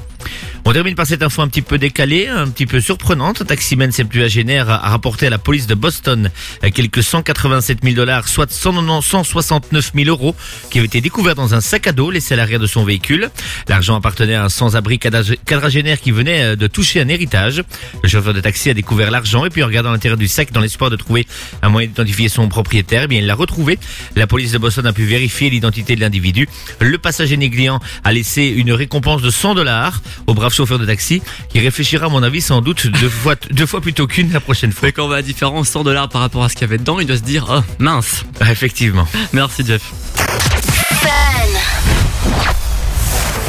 On termine par cette info un petit peu décalée, un petit peu surprenante. Un taximène septuagénaire a rapporté à la police de Boston quelques 187 000 dollars, soit 190 169 000 euros, qui avaient été découverts dans un sac à dos laissé à l'arrière de son véhicule. L'argent appartenait à un sans-abri quadrag- quadragénaire qui venait euh, de toucher un héritage. Le chauffeur de taxi a découvert l'argent et puis en regardant l'intérieur du sac dans l'espoir de trouver un moyen d'identifier son propriétaire, eh bien il l'a retrouvé. La police de Boston a pu vérifier l'identité de l'individu. Le passager négligent a laissé une récompense de 100 dollars au brave chauffeur de taxi qui réfléchira à mon avis sans doute deux fois, deux fois plutôt qu'une la prochaine fois. Mais quand on va à différence 100 dollars par rapport à ce qu'il y avait dedans, il doit se dire oh mince. Effectivement. Merci Jeff.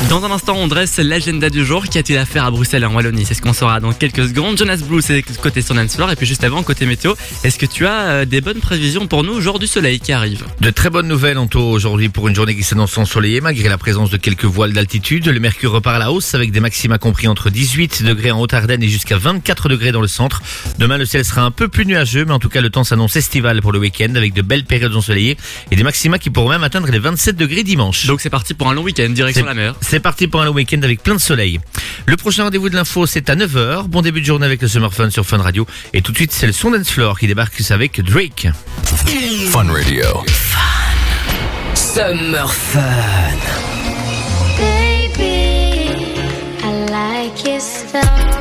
Dans un instant, on dresse l'agenda du jour. Qu'y a-t-il à faire à Bruxelles et en Wallonie? C'est ce qu'on saura dans quelques secondes. Jonas Blue, c'est côté son floor. Et puis juste avant, côté météo, est-ce que tu as euh, des bonnes prévisions pour nous, jour du soleil qui arrive? De très bonnes nouvelles, Anto, aujourd'hui pour une journée qui s'annonce ensoleillée malgré la présence de quelques voiles d'altitude. Le mercure repart à la hausse avec des maxima compris entre 18 degrés en Haute-Ardenne et jusqu'à 24 degrés dans le centre. Demain, le ciel sera un peu plus nuageux, mais en tout cas, le temps s'annonce estival pour le week-end avec de belles périodes ensoleillées et des maxima qui pourront même atteindre les 27 degrés dimanche. Donc c'est parti pour un long week-end, direction la mer. C'est parti pour un long week-end avec plein de soleil. Le prochain rendez-vous de l'info, c'est à 9h. Bon début de journée avec le Summer Fun sur Fun Radio. Et tout de suite, c'est le son dance floor qui débarque avec Drake. Fun Radio. Summer Fun. Baby, I like your stuff.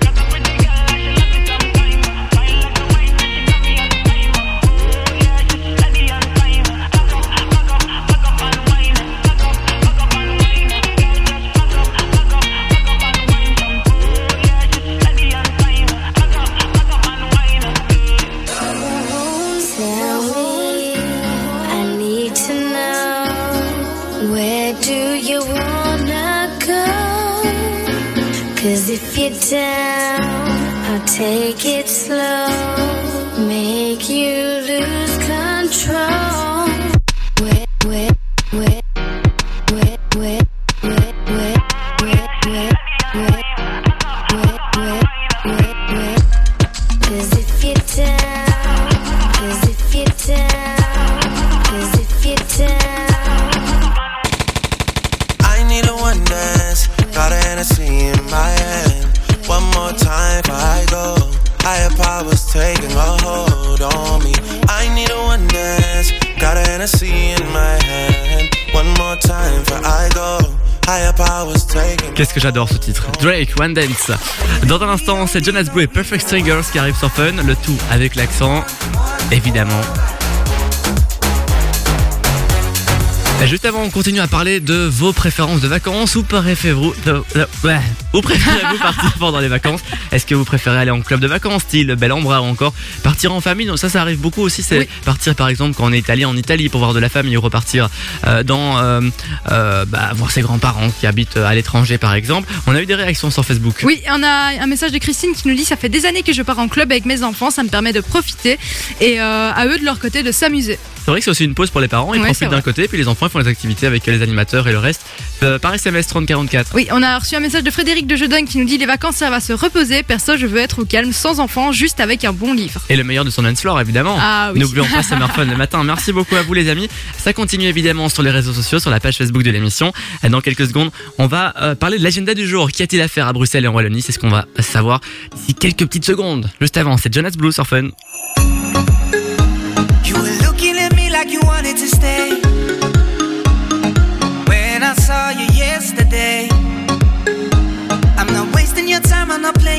If you're down, I'll take it slow, make you lose control. J'adore ce titre Drake, One Dance. Dans un instant, c'est Jonas Blue et Perfect Strangers qui arrivent sur Fun. Le tout avec l'accent, évidemment. Et juste avant, on continue à parler de vos préférences de vacances ou préférez-vous Où préférez-vous partir pendant les vacances Est-ce que vous préférez aller en club de vacances, style bel Ambra ou encore partir en famille Donc ça, ça arrive beaucoup aussi. C'est partir par exemple quand on est italien en Italie pour voir de la famille ou repartir euh, dans euh, euh, bah, voir ses grands-parents qui habitent à l'étranger par exemple. On a eu des réactions sur Facebook. Oui, on a un message de Christine qui nous dit ça fait des années que je pars en club avec mes enfants, ça me permet de profiter et à eux de leur côté de s'amuser. C'est vrai que c'est aussi une pause pour les parents. Ils Ouais, profitent d'un côté, puis les enfants font les activités avec les animateurs et le reste par SMS 3044. Oui, on a reçu un message de Frédéric de Jeudon qui nous dit les vacances ça va se reposer, perso je veux être au calme sans enfants, juste avec un bon livre. Et le meilleur de son dance floor, évidemment. Ah oui. N'oublions pas Summer Fun le matin. Merci beaucoup à vous, les amis. Ça continue évidemment sur les réseaux sociaux, sur la page Facebook de l'émission. Et Dans quelques secondes, on va euh, parler de l'agenda du jour. Qu'y a-t-il à faire à Bruxelles et en Wallonie? C'est ce qu'on va savoir d'ici quelques petites secondes. Juste avant, c'est Jonas Blue sur Fun. You were looking at me like you wanted to stay.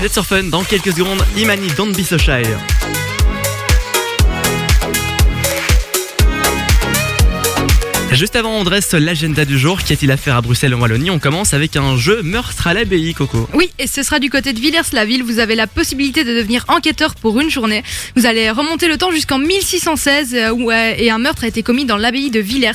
D'être sur Fun. Dans quelques secondes, Imani, Don't Be So Shy. Juste avant, on dresse l'agenda du jour. Qu'y a-t-il à faire à Bruxelles en Wallonie? On commence avec un jeu meurtre à l'abbaye, Coco. Oui, et ce sera du côté de Villers-la-Ville. Vous avez la possibilité de devenir enquêteur pour une journée. Vous allez remonter le temps jusqu'en 1616 euh, où euh, et un meurtre a été commis dans l'abbaye de Villers.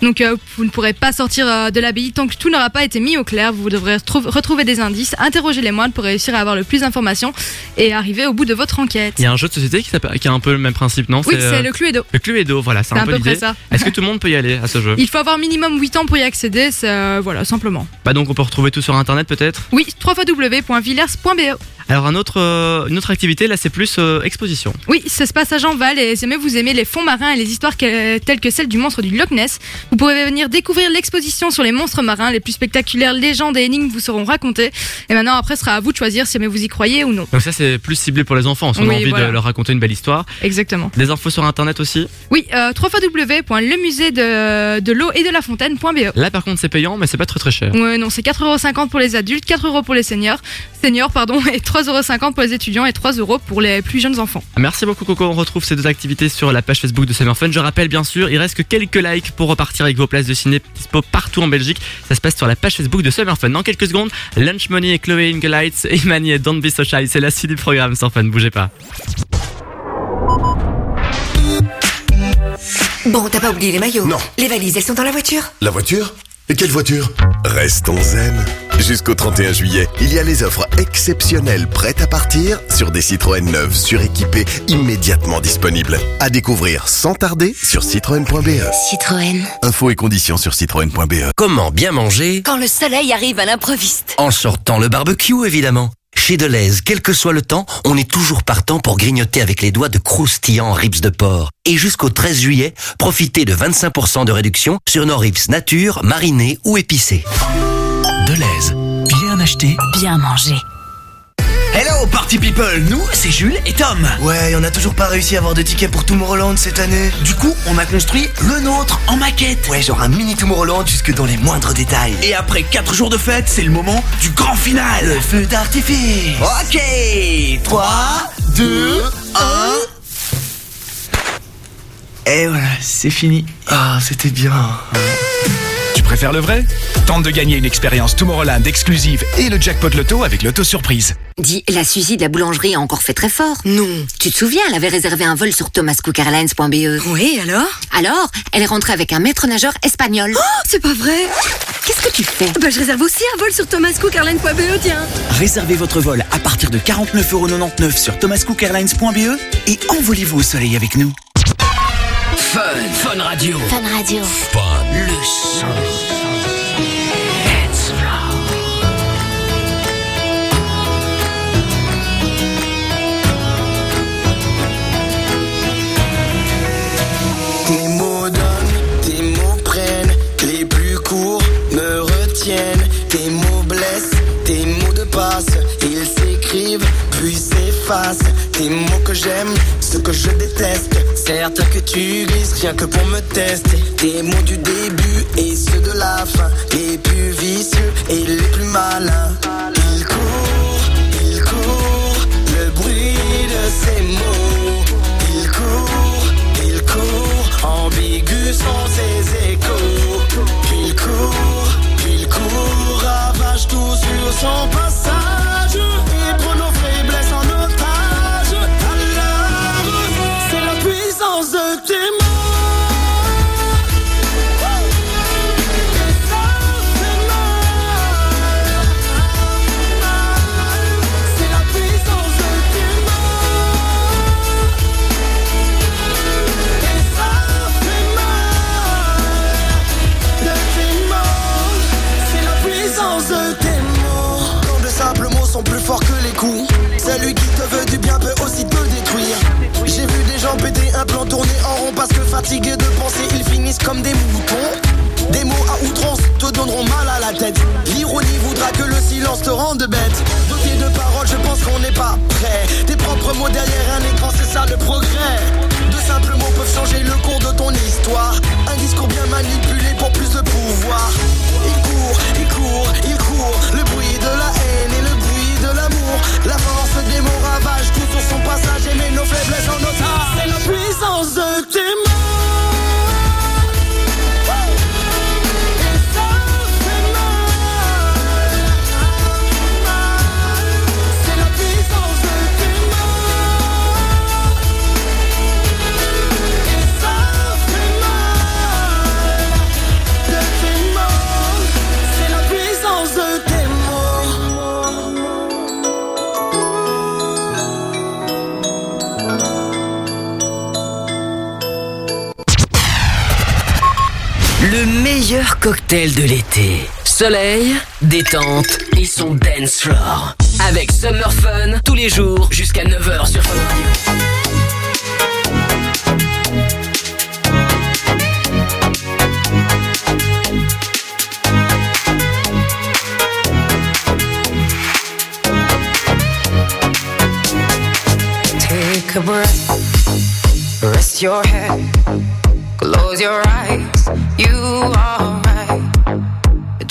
Donc euh, vous ne pourrez pas sortir de l'abbaye tant que tout n'aura pas été mis au clair. Vous devrez retrouv- retrouver des indices, interroger les moines pour réussir à avoir le plus d'informations et arriver au bout de votre enquête. Il y a un jeu de société qui, a un peu le même principe, non? Oui, euh, c'est le Cluedo. Le Cluedo, voilà, c'est un peu peu l'idée. ça. Est-ce que tout le monde peut y aller à ce jeu Il faut avoir minimum 8 ans pour y accéder, c'est euh, voilà, simplement. Bah donc on peut retrouver tout sur internet peut-être? Oui, www.villers.be. Alors un autre, euh, une autre activité, là c'est plus euh, exposition. Oui, ça se passe à Jeanval et si jamais vous aimez les fonds marins et les histoires que- telles que celle du monstre du Loch Ness, vous pourrez venir découvrir l'exposition sur les monstres marins. Les plus spectaculaires légendes et énigmes vous seront racontées. Et maintenant, après, ce sera à vous de choisir si jamais vous y croyez ou non. Donc ça c'est plus ciblé pour les enfants, si on a envie voilà. de leur raconter une belle histoire. Exactement. Des infos sur internet aussi. Oui, euh, www.lemusée de, de l'eau et de la fontaine.be. Là par contre c'est payant mais c'est pas très très cher. Ouais, non, c'est 4,50€ pour les adultes, 4€ euros pour les seniors, seniors pardon, et 3,50€ pour les étudiants et 3 euros pour les plus jeunes enfants. Merci beaucoup Coco, on retrouve ces deux activités sur la page Facebook de Summer Fun. Je rappelle bien sûr, il reste que quelques likes pour repartir avec vos places de ciné dispo partout en Belgique. Ça se passe sur la page Facebook de Summer Fun. Dans quelques secondes, Lunch Money et Chloé Ingelites, Imani et Don't Be So Shy. C'est la suite du programme sans fun, bougez pas. Bon, t'as pas oublié les maillots Non. Les valises, elles sont dans la voiture La voiture? Et quelle voiture Restons zen. Jusqu'au 31 juillet, il y a les offres exceptionnelles prêtes à partir sur des Citroën neuves suréquipées immédiatement disponibles. À découvrir sans tarder sur citroën.be. Citroën. Infos et conditions sur citroën.be. Comment bien manger Quand le soleil arrive à l'improviste. En sortant le barbecue, évidemment. Chez Deleuze, quel que soit le temps, on est toujours partant pour grignoter avec les doigts de croustillants ribs de porc. Et jusqu'au 13 juillet, profitez de 25% de réduction sur nos ribs nature, marinés ou épicés. Deleuze. Bien acheté. Bien manger. Hello Party People, nous c'est Jules et Tom. Ouais, on n'a toujours pas réussi à avoir de tickets pour Tomorrowland cette année. Du coup, on a construit le nôtre en maquette. Ouais, genre un mini Tomorrowland jusque dans les moindres détails. Et après 4 jours de fête, c'est le moment du grand final. Le feu d'artifice. Ok, 3, 2, 1. Et voilà, c'est fini. Ah, c'était bien. Préfères le vrai Tente de gagner une expérience Tomorrowland exclusive et le jackpot loto avec l'auto surprise. Dis, la Suzy de la boulangerie a encore fait très fort. Non. Tu te souviens, elle avait réservé un vol sur thomascookairlines.be. Oui, alors? Alors, elle est rentrée avec un maître nageur espagnol. Oh, c'est pas vrai Qu'est-ce que tu fais? Bah, je réserve aussi un vol sur thomascookairline.be, tiens. Réservez votre vol à partir de 49,99€ sur thomascookairlines.be et envolez-vous au soleil avec nous. Fun, Fun Radio. Fun Radio. Le son. Tes mots que j'aime, ceux que je déteste, certains que tu glisses rien que pour me tester. Tes mots du début et ceux de la fin, les plus vicieux et les plus malins. Ils courent, ils courent, le bruit de ces mots. Ils courent, il court, ambigu sont ses échos. Il court, il court, ravage tout sur son passage. Fatigués de penser, ils finissent comme des moutons. Des mots à outrance te donneront mal à la tête. L'ironie voudra que le silence te rende bête. Doté de paroles, je pense qu'on n'est pas prêt. Tes propres mots derrière un écran, c'est ça le progrès. De simples mots peuvent changer le cours de ton histoire. Un discours bien manipulé pour plus de pouvoir. Il court, il court, il court. Le bruit de la haine et le bruit de l'amour. La force des mots ravage tout sur son passage et met nos faiblesses en otage. C'est la puissance de meilleurs cocktails de l'été. Soleil, détente et son dance floor. Avec Summer Fun tous les jours jusqu'à 9h sur Fun Take rest your head, close your eyes. You are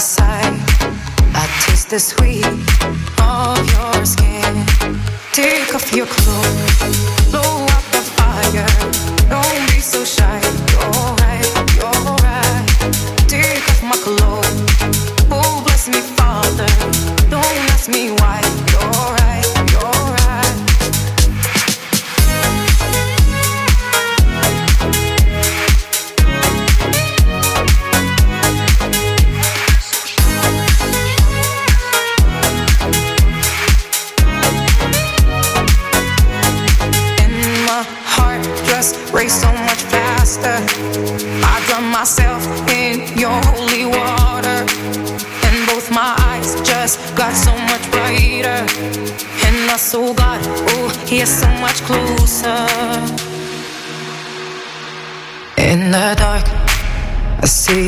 I taste the sweet of your skin. Take off your clothes, blow up the fire. Don't be so shy.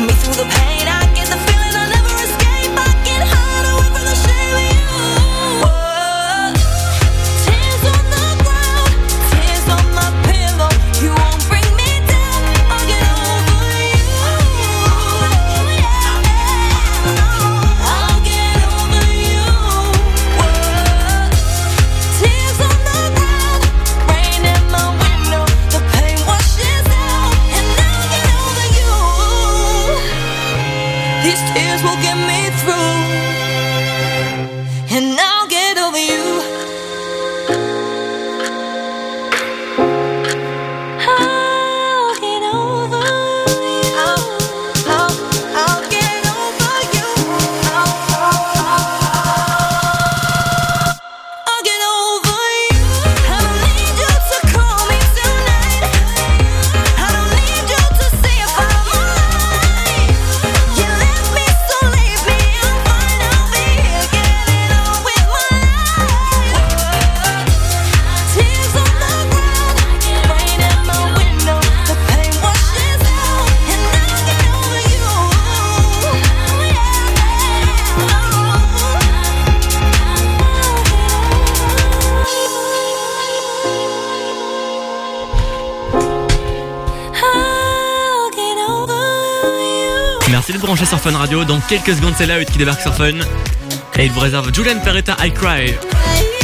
Me through the pain? Radio. Dans quelques secondes, c'est là qui débarque sur Fun. Et il vous réserve Julian Peretta, I Cry.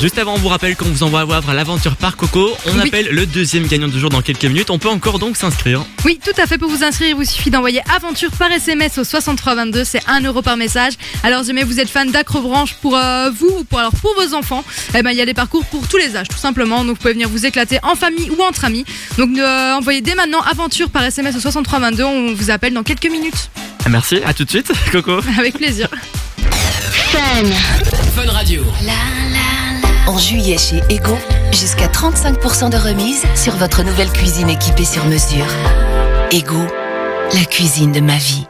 Juste avant, on vous rappelle qu'on vous envoie à Wavre à l'aventure par Coco. On Oui. appelle le deuxième gagnant du jour dans quelques minutes. On peut encore donc s'inscrire. Oui, tout à fait. Pour vous inscrire, il vous suffit d'envoyer aventure par SMS au 6322. C'est 1 euro par message. Alors, si jamais vous êtes fan d'acrobranche pour euh, vous ou pour, alors pour vos enfants, eh ben, il y a des parcours pour tous les âges, tout simplement. Donc, vous pouvez venir vous éclater en famille ou entre amis. Donc, euh, envoyez dès maintenant aventure par SMS au 6322. On vous appelle dans quelques minutes. Merci, à tout de suite, Coco. Avec plaisir. Fun. En juillet chez Ego, jusqu'à 35% de remise sur votre nouvelle cuisine équipée sur mesure. Ego, la cuisine de ma vie.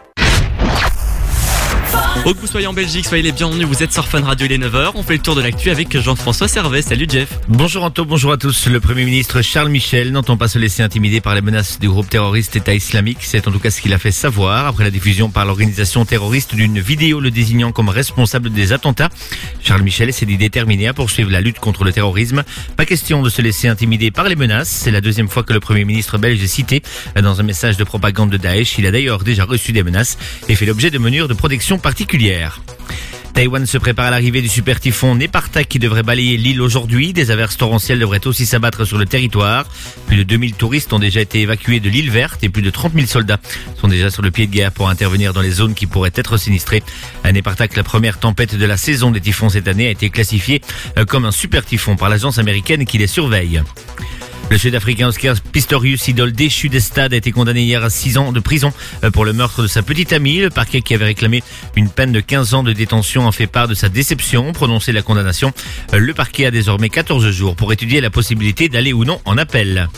Où que vous soyez en Belgique, soyez les bienvenus. Vous êtes sur Fun Radio, il est 9h. On fait le tour de l'actu avec Jean-François Servet. Salut Jeff. Bonjour Anto, bonjour à tous. Le Premier ministre Charles Michel n'entend pas se laisser intimider par les menaces du groupe terroriste État islamique. C'est en tout cas ce qu'il a fait savoir après la diffusion par l'organisation terroriste d'une vidéo le désignant comme responsable des attentats. Charles Michel s'est dit déterminé à poursuivre la lutte contre le terrorisme. Pas question de se laisser intimider par les menaces. C'est la deuxième fois que le Premier ministre belge est cité dans un message de propagande de Daesh. Il a d'ailleurs déjà reçu des menaces et fait l'objet de mesures de protection particulières. Taïwan se prépare à l'arrivée du super typhon Nepartak qui devrait balayer l'île aujourd'hui. Des averses torrentielles devraient aussi s'abattre sur le territoire. Plus de 2000 touristes ont déjà été évacués de l'île verte et plus de 30 000 soldats sont déjà sur le pied de guerre pour intervenir dans les zones qui pourraient être sinistrées. À Nepartak, la première tempête de la saison des typhons cette année a été classifiée euh, comme un super typhon par l'agence américaine qui les surveille. Le Sud-Africain Oscar Pistorius, idole déchu des stades, a été condamné hier à 6 ans de prison euh, pour le meurtre de sa petite amie. Le parquet qui avait réclamé une peine de 15 ans de détention en fait part de sa déception. Prononcé la condamnation, Euh, le parquet a désormais 14 jours pour étudier la possibilité d'aller ou non en appel.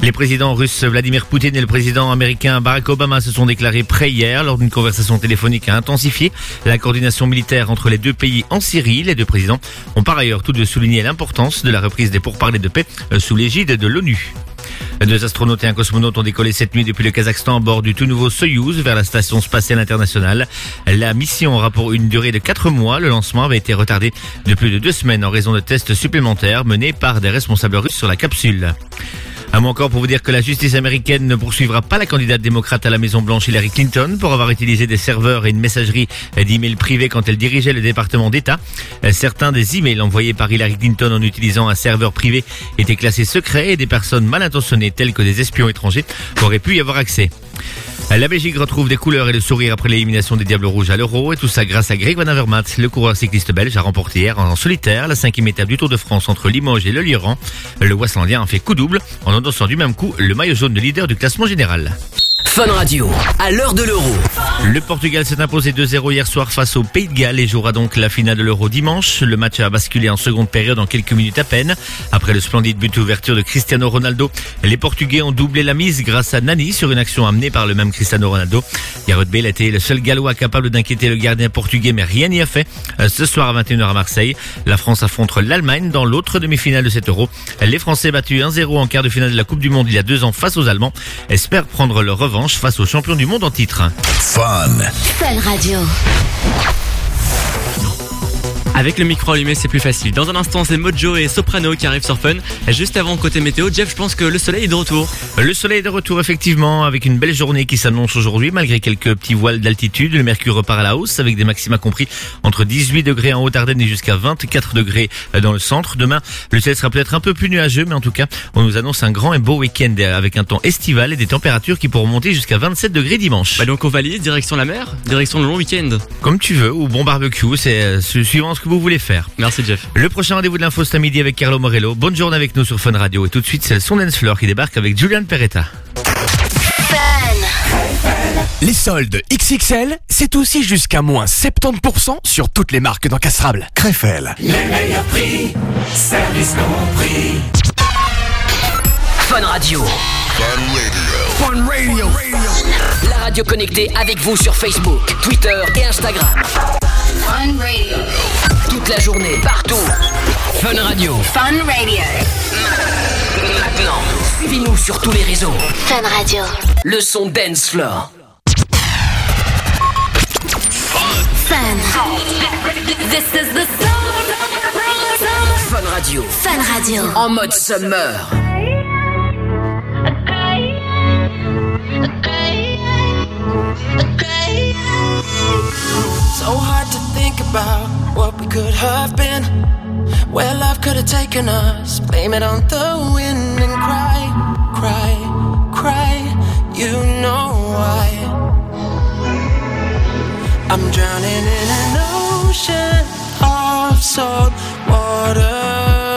Les présidents russes Vladimir Poutine et le président américain Barack Obama se sont déclarés prêts hier lors d'une conversation téléphonique à intensifier la coordination militaire entre les deux pays en Syrie. Les deux présidents ont par ailleurs tous deux souligné l'importance de la reprise des pourparlers de paix euh, sous l'égide de l'ONU. Deux astronautes et un cosmonaute ont décollé cette nuit depuis le Kazakhstan à bord du tout nouveau Soyouz vers la station spatiale internationale. La mission aura pour une durée de quatre mois. Le lancement avait été retardé de plus de deux semaines en raison de tests supplémentaires menés par des responsables russes sur la capsule. Un mot encore pour vous dire que la justice américaine ne poursuivra pas la candidate démocrate à la Maison Blanche Hillary Clinton pour avoir utilisé des serveurs et une messagerie d'emails privés quand elle dirigeait le département d'État. Certains des emails envoyés par Hillary Clinton en utilisant un serveur privé étaient classés secrets et des personnes mal intentionnées telles que des espions étrangers auraient pu y avoir accès. La Belgique retrouve des couleurs et le sourire après l'élimination des Diables Rouges à l'Euro et tout ça grâce à Greg Van Avermaet. Le coureur cycliste belge a remporté hier en solitaire la cinquième étape du Tour de France entre Limoges et le Lioran. Le Westlandien a fait coup double en endossant du même coup le maillot jaune de leader du classement général. À l'heure de l'euro. Le Portugal s'est imposé 2-0 hier soir face au Pays de Galles et jouera donc la finale de l'Euro dimanche. Le match a basculé en seconde période en quelques minutes à peine. Après le splendide but d'ouverture de Cristiano Ronaldo, les Portugais ont doublé la mise grâce à Nani sur une action amenée par le même Cristiano Ronaldo. Gareth Bale a été le seul Gallois capable d'inquiéter le gardien portugais, mais rien n'y a fait. Euh, Ce soir à 21h à Marseille, la France affronte l'Allemagne dans l'autre demi-finale de cet Euro. Les Français battus 1-0 en quart de finale de la Coupe du Monde il y a deux ans face aux Allemands espèrent prendre leur revanche face aux champions du monde en titre. Fun. Fun Radio. Avec le micro allumé, c'est plus facile. Dans un instant, c'est Mojo et Soprano qui arrivent sur Fun. Juste avant, côté météo, Jeff, je pense que le soleil est de retour. Le soleil est de retour effectivement avec une belle journée qui s'annonce aujourd'hui malgré quelques petits voiles d'altitude. Le mercure repart à la hausse avec des maxima compris entre 18 degrés en Haute-Ardenne et jusqu'à 24 degrés dans le centre. Demain, le ciel sera peut-être un peu plus nuageux mais en tout cas, on nous annonce un grand et beau week-end avec un temps estival et des températures qui pourront monter jusqu'à 27 degrés dimanche. Bah donc on valise, direction la mer, direction le long week-end. Comme tu veux ou bon barbecue, c'est euh, suivant ce que vous voulez faire. Merci Jeff. Le prochain rendez-vous de l'info c'est à midi avec Carlo Morello. Bonne journée avec nous sur Fun Radio et tout de suite c'est son Dance Floor qui débarque avec Julian Peretta. Les soldes XXL, c'est aussi jusqu'à moins 70% sur toutes les marques d'encastrables. Crefel. Les meilleurs prix, service compris. Fun Radio. Fun Radio. La radio connectée avec vous sur Facebook, Twitter et Instagram. Fun Radio. Toute la journée, partout. Fun Radio. Fun Radio. Maintenant, suivez-nous sur tous les réseaux. Fun Radio. Le son Dance Floor. Fun. This is the Fun Radio. Fun Radio. En mode summer. So hard to think about what we could have been, where love could have taken us. Blame it on the wind and cry, cry, cry. You know why. I'm drowning in an ocean of salt water.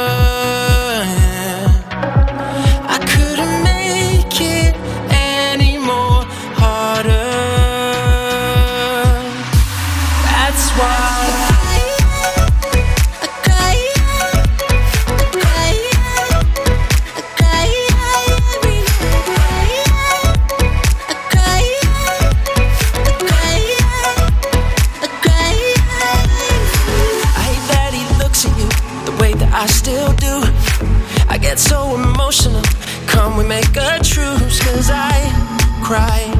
Cry,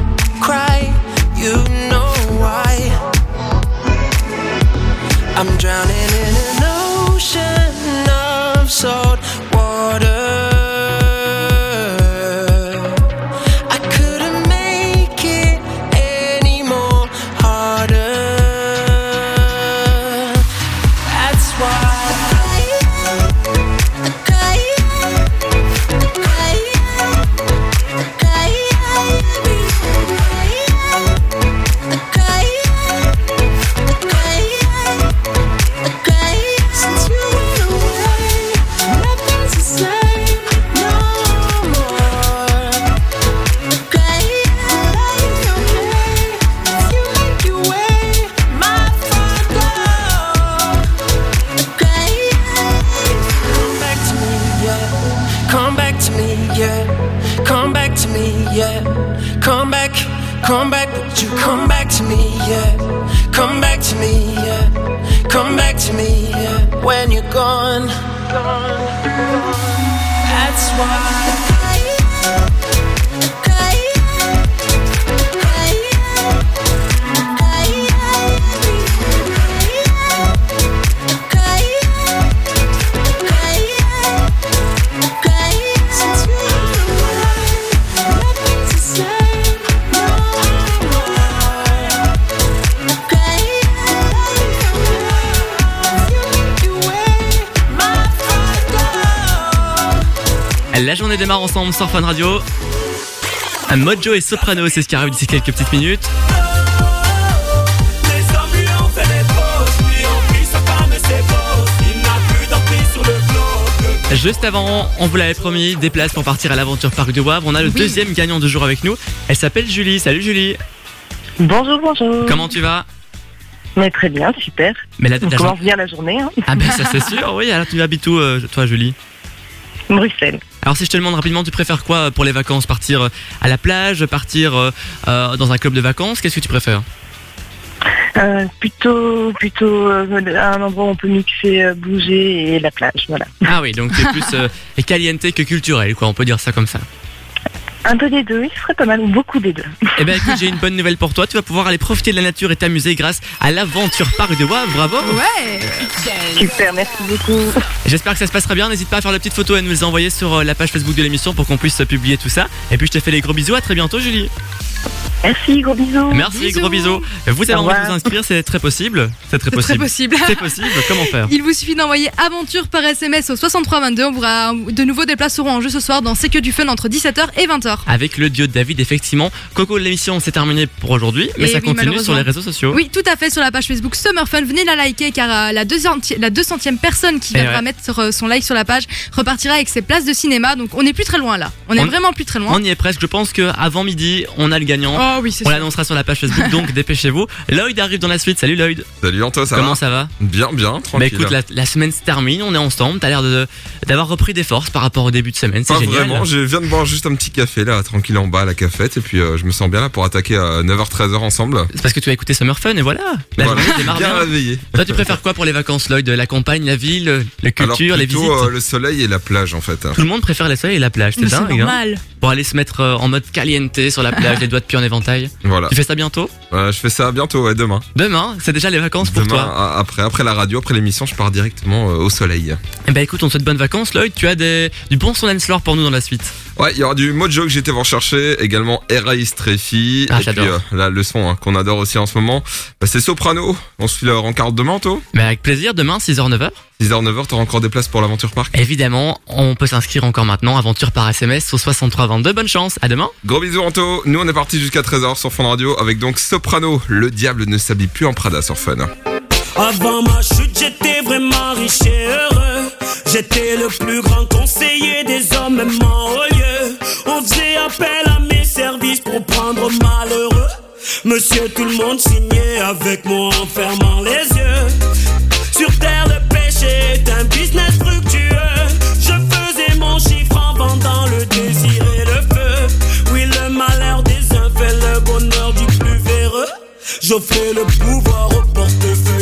sur Fun Radio. Un Mojo et Soprano, c'est ce qui arrive d'ici quelques petites minutes. Juste avant, on vous l'avait promis, des places pour partir à l'aventure Parc de Wavre. On a le Oui. deuxième gagnant de jour avec nous. Elle s'appelle Julie. Salut Julie. Bonjour, bonjour. Comment tu vas? Mais très bien, super. Mais la- On la- commence bien la journée. Hein. Ah ben ça c'est sûr, oui. Alors tu habites où euh, toi Julie? Bruxelles. Alors si je te demande rapidement, tu préfères quoi pour les vacances? Partir euh, à la plage, partir euh, euh, dans un club de vacances? Qu'est-ce que tu préfères? Euh, plutôt, plutôt euh, un endroit où on peut mixer, euh, bouger et la plage, voilà. Ah oui, donc es plus caliente que culturel, quoi. On peut dire ça comme ça. Un peu des deux, oui, ce serait pas mal, ou beaucoup des deux. Eh ben écoute, j'ai une bonne nouvelle pour toi. Tu vas pouvoir aller profiter de la nature et t'amuser grâce à l'aventure Parc de Wavre. Bravo. Ouais. Super, merci beaucoup. J'espère que ça se passera bien. N'hésite pas à faire la petite photo et à nous les envoyer sur euh, la page Facebook de l'émission pour qu'on puisse euh, publier tout ça. Et puis je te fais les gros bisous. À très bientôt, Julie. Merci, gros bisous. Merci, gros bisous. Vous avez envie de vous inscrire, c'est très possible. C'est très C'est possible. très possible. C'est possible. Comment faire Il vous suffit d'envoyer aventure par SMS au 6322. On pourra de nouveau des places seront en jeu ce soir dans C'est que du fun entre 17h et 20h. Avec le duo de David, effectivement. Coco, l'émission c'est terminé pour aujourd'hui, mais Et ça oui, continue sur les réseaux sociaux. Oui, tout à fait, sur la page Facebook Summer Fun. Venez la liker car euh, la, 200 la 200e personne qui Eh viendra ouais. mettre euh, son like sur la page repartira avec ses places de cinéma. Donc on n'est plus très loin là. On est vraiment plus très loin. On y est presque. Je pense que avant midi, on a le gagnant. Oh oui, c'est on l'annoncera sur la page Facebook, donc dépêchez-vous. Lloyd arrive dans la suite. Salut Lloyd. Salut Anto, ça Comment va ça va Bien, bien, Bah tranquille. écoute, la, la semaine se termine, on est ensemble. T'as l'air de d'avoir repris des forces par rapport au début de semaine. C'est Pas génial. vraiment, je viens de boire juste un petit café là, tranquille en bas à la cafette, et puis euh, je me sens bien là pour attaquer à 9h-13h ensemble. C'est parce que tu as écouté Summer Fun et voilà. La Voilà, journée démarre bien bien. réveillé. Toi, tu préfères quoi pour les vacances, Lloyd? La campagne, la ville, la Alors culture, les plutôt, visites? euh, le soleil et la plage en fait. Tout le monde préfère les soleils et la plage, c'est dingue. hein normal. pour aller se mettre euh, en mode caliente sur la plage, les doigts de pied en éventail. Voilà. Tu fais ça bientôt Euh, je fais ça bientôt, ouais, demain. Demain, c'est déjà les vacances pour Demain, toi. après, après la radio, après l'émission, je pars directement euh, au soleil. Eh ben écoute, on te souhaite bonnes vacances, Lloyd. Tu as des, du bon son floor pour nous dans la suite. Ouais, il y aura du Mojo que j'étais voir chercher, également Erase Treffy. Ah, et puis euh, la leçon hein, qu'on adore aussi en ce moment, bah, c'est Soprano. On se file en rencard demain, toi Mais avec plaisir, demain 6h-9h. 6h, 9h, t'auras encore des places pour l'Aventure Park Évidemment, on peut s'inscrire encore maintenant, aventure par SMS au 6322. Bonne chance, à demain. Gros bisous Anto, nous on est parti jusqu'à 13h sur Fun Radio avec donc Soprano, le diable ne s'habille plus en Prada sur Fun. Avant ma chute, j'étais vraiment riche et heureux. J'étais le plus grand conseiller des hommes, même en haut lieu. On faisait appel à mes services pour prendre malheureux. Monsieur, tout le monde signait avec moi en fermant les yeux. Sur terre, le péché est un business fructueux. Je faisais mon chiffre en vendant le désir et le feu. Oui, le malheur des uns fait le bonheur du plus véreux. J'offrais le pouvoir au portefeuille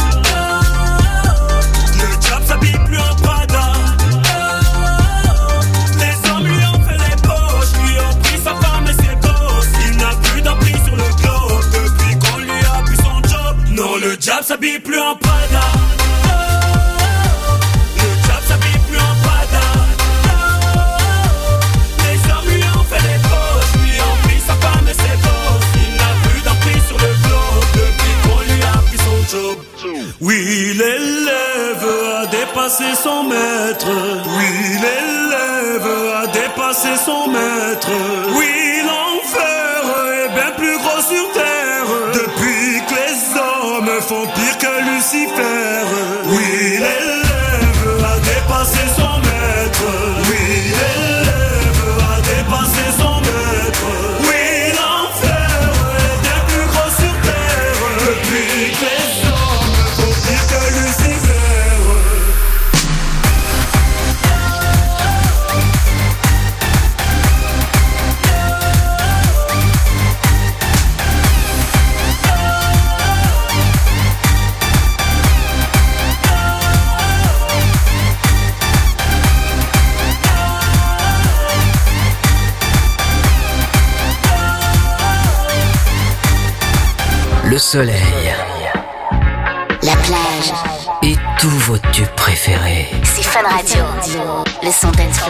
S'habille plus en Prada. Le diable s'habille plus en Prada. Les hommes lui ont fait les poches, lui ont pris sa femme et ses gosses. Il n'a plus d'emprise sur le globe depuis qu'on lui a pris son job. Oui, l'élève a dépassé son maître. Oui, l'élève a dépassé son maître. Oui, font pire que Lucifer. Oui, l'élève a dépassé son maître. Soleil La plage, et tous vos tubes préférés. c'est Fun Radio. Le son dance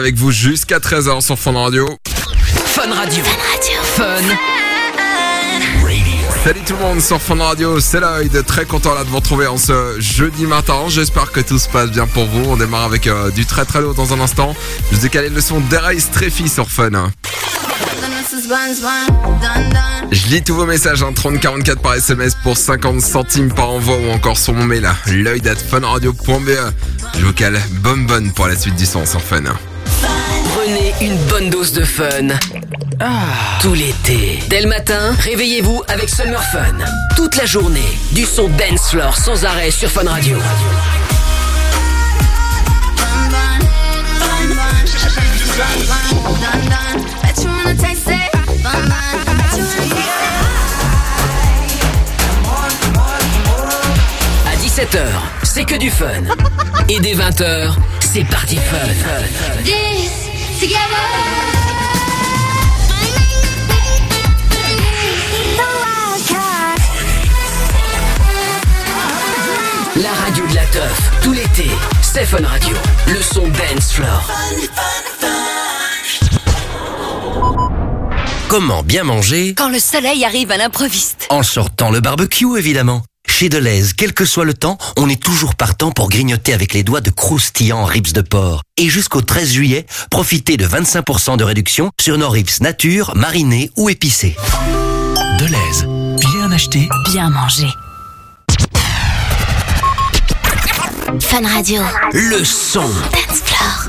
avec vous jusqu'à 13h sur Fun Radio. Fun Radio. Fun. Salut tout le monde sur Fun Radio, c'est Lloyd, très content là de vous retrouver en ce jeudi matin. J'espère que tout se passe bien pour vous. On démarre avec euh, du très très lourd dans un instant. Je vous ai calé le son d'Eraïs Treffy sur Fun. Je lis tous vos messages, hein, 3044 par SMS pour 50 centimes par envoi ou encore sur mon mail, lloyd at funradio.be. Je vous cale bonne bonne pour la suite du son sur Fun. Une bonne dose de fun. Tout l'été. Dès le matin, réveillez-vous avec Summer Fun. Toute la journée, du son dance floor sans arrêt sur Fun Radio. À 17h, c'est que du fun. Et dès 20h, c'est parti fun. La radio de la teuf, tout l'été, c'est Fun Radio. Le son dance floor. Comment bien manger Quand le soleil arrive à l'improviste. En sortant le barbecue, évidemment. Chez Deleuze, quel que soit le temps, on est toujours partant pour grignoter avec les doigts de croustillants ribs de porc. Et jusqu'au 13 juillet, profitez de 25% de réduction sur nos ribs nature, marinés ou épicés. Deleuze. Bien acheté. Bien manger. Fun Radio. Le son. Dance floor.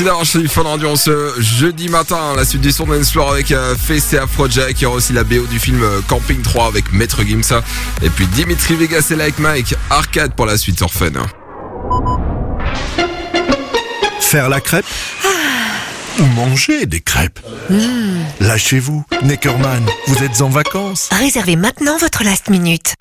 Merci d'avoir choisi Fun Radio en ce jeudi matin. La suite du son Dance Floor avec euh, Fessé Afrojack. Il y aura aussi la BO du film euh, Camping 3 avec Maître Gimsa. Et puis Dimitri Vegas et Like Mike. Arcade pour la suite sur Fun. Faire la crêpe Ou manger des crêpes? Lâchez-vous, Neckerman, vous êtes en vacances. Réservez maintenant votre last minute.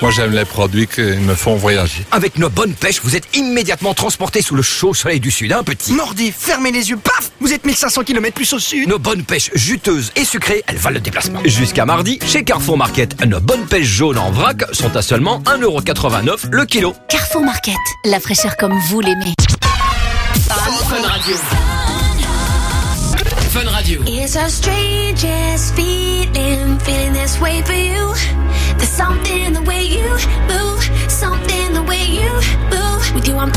Moi, j'aime les produits qui me font voyager. Avec nos bonnes pêches, vous êtes immédiatement transporté sous le chaud soleil du sud, hein, petit? Mordi, fermez les yeux, paf Vous êtes 1500 km plus au sud Nos bonnes pêches juteuses et sucrées, elles valent le déplacement. Jusqu'à mardi, chez Carrefour Market, nos bonnes pêches jaunes en vrac sont à seulement 1,89€ le kilo. Carrefour Market, la fraîcheur comme vous l'aimez. Fun Radio. Fun Radio. It's a strangest feeling, feeling this way for you. There's something the way you move, something in the way you move. With you, I'm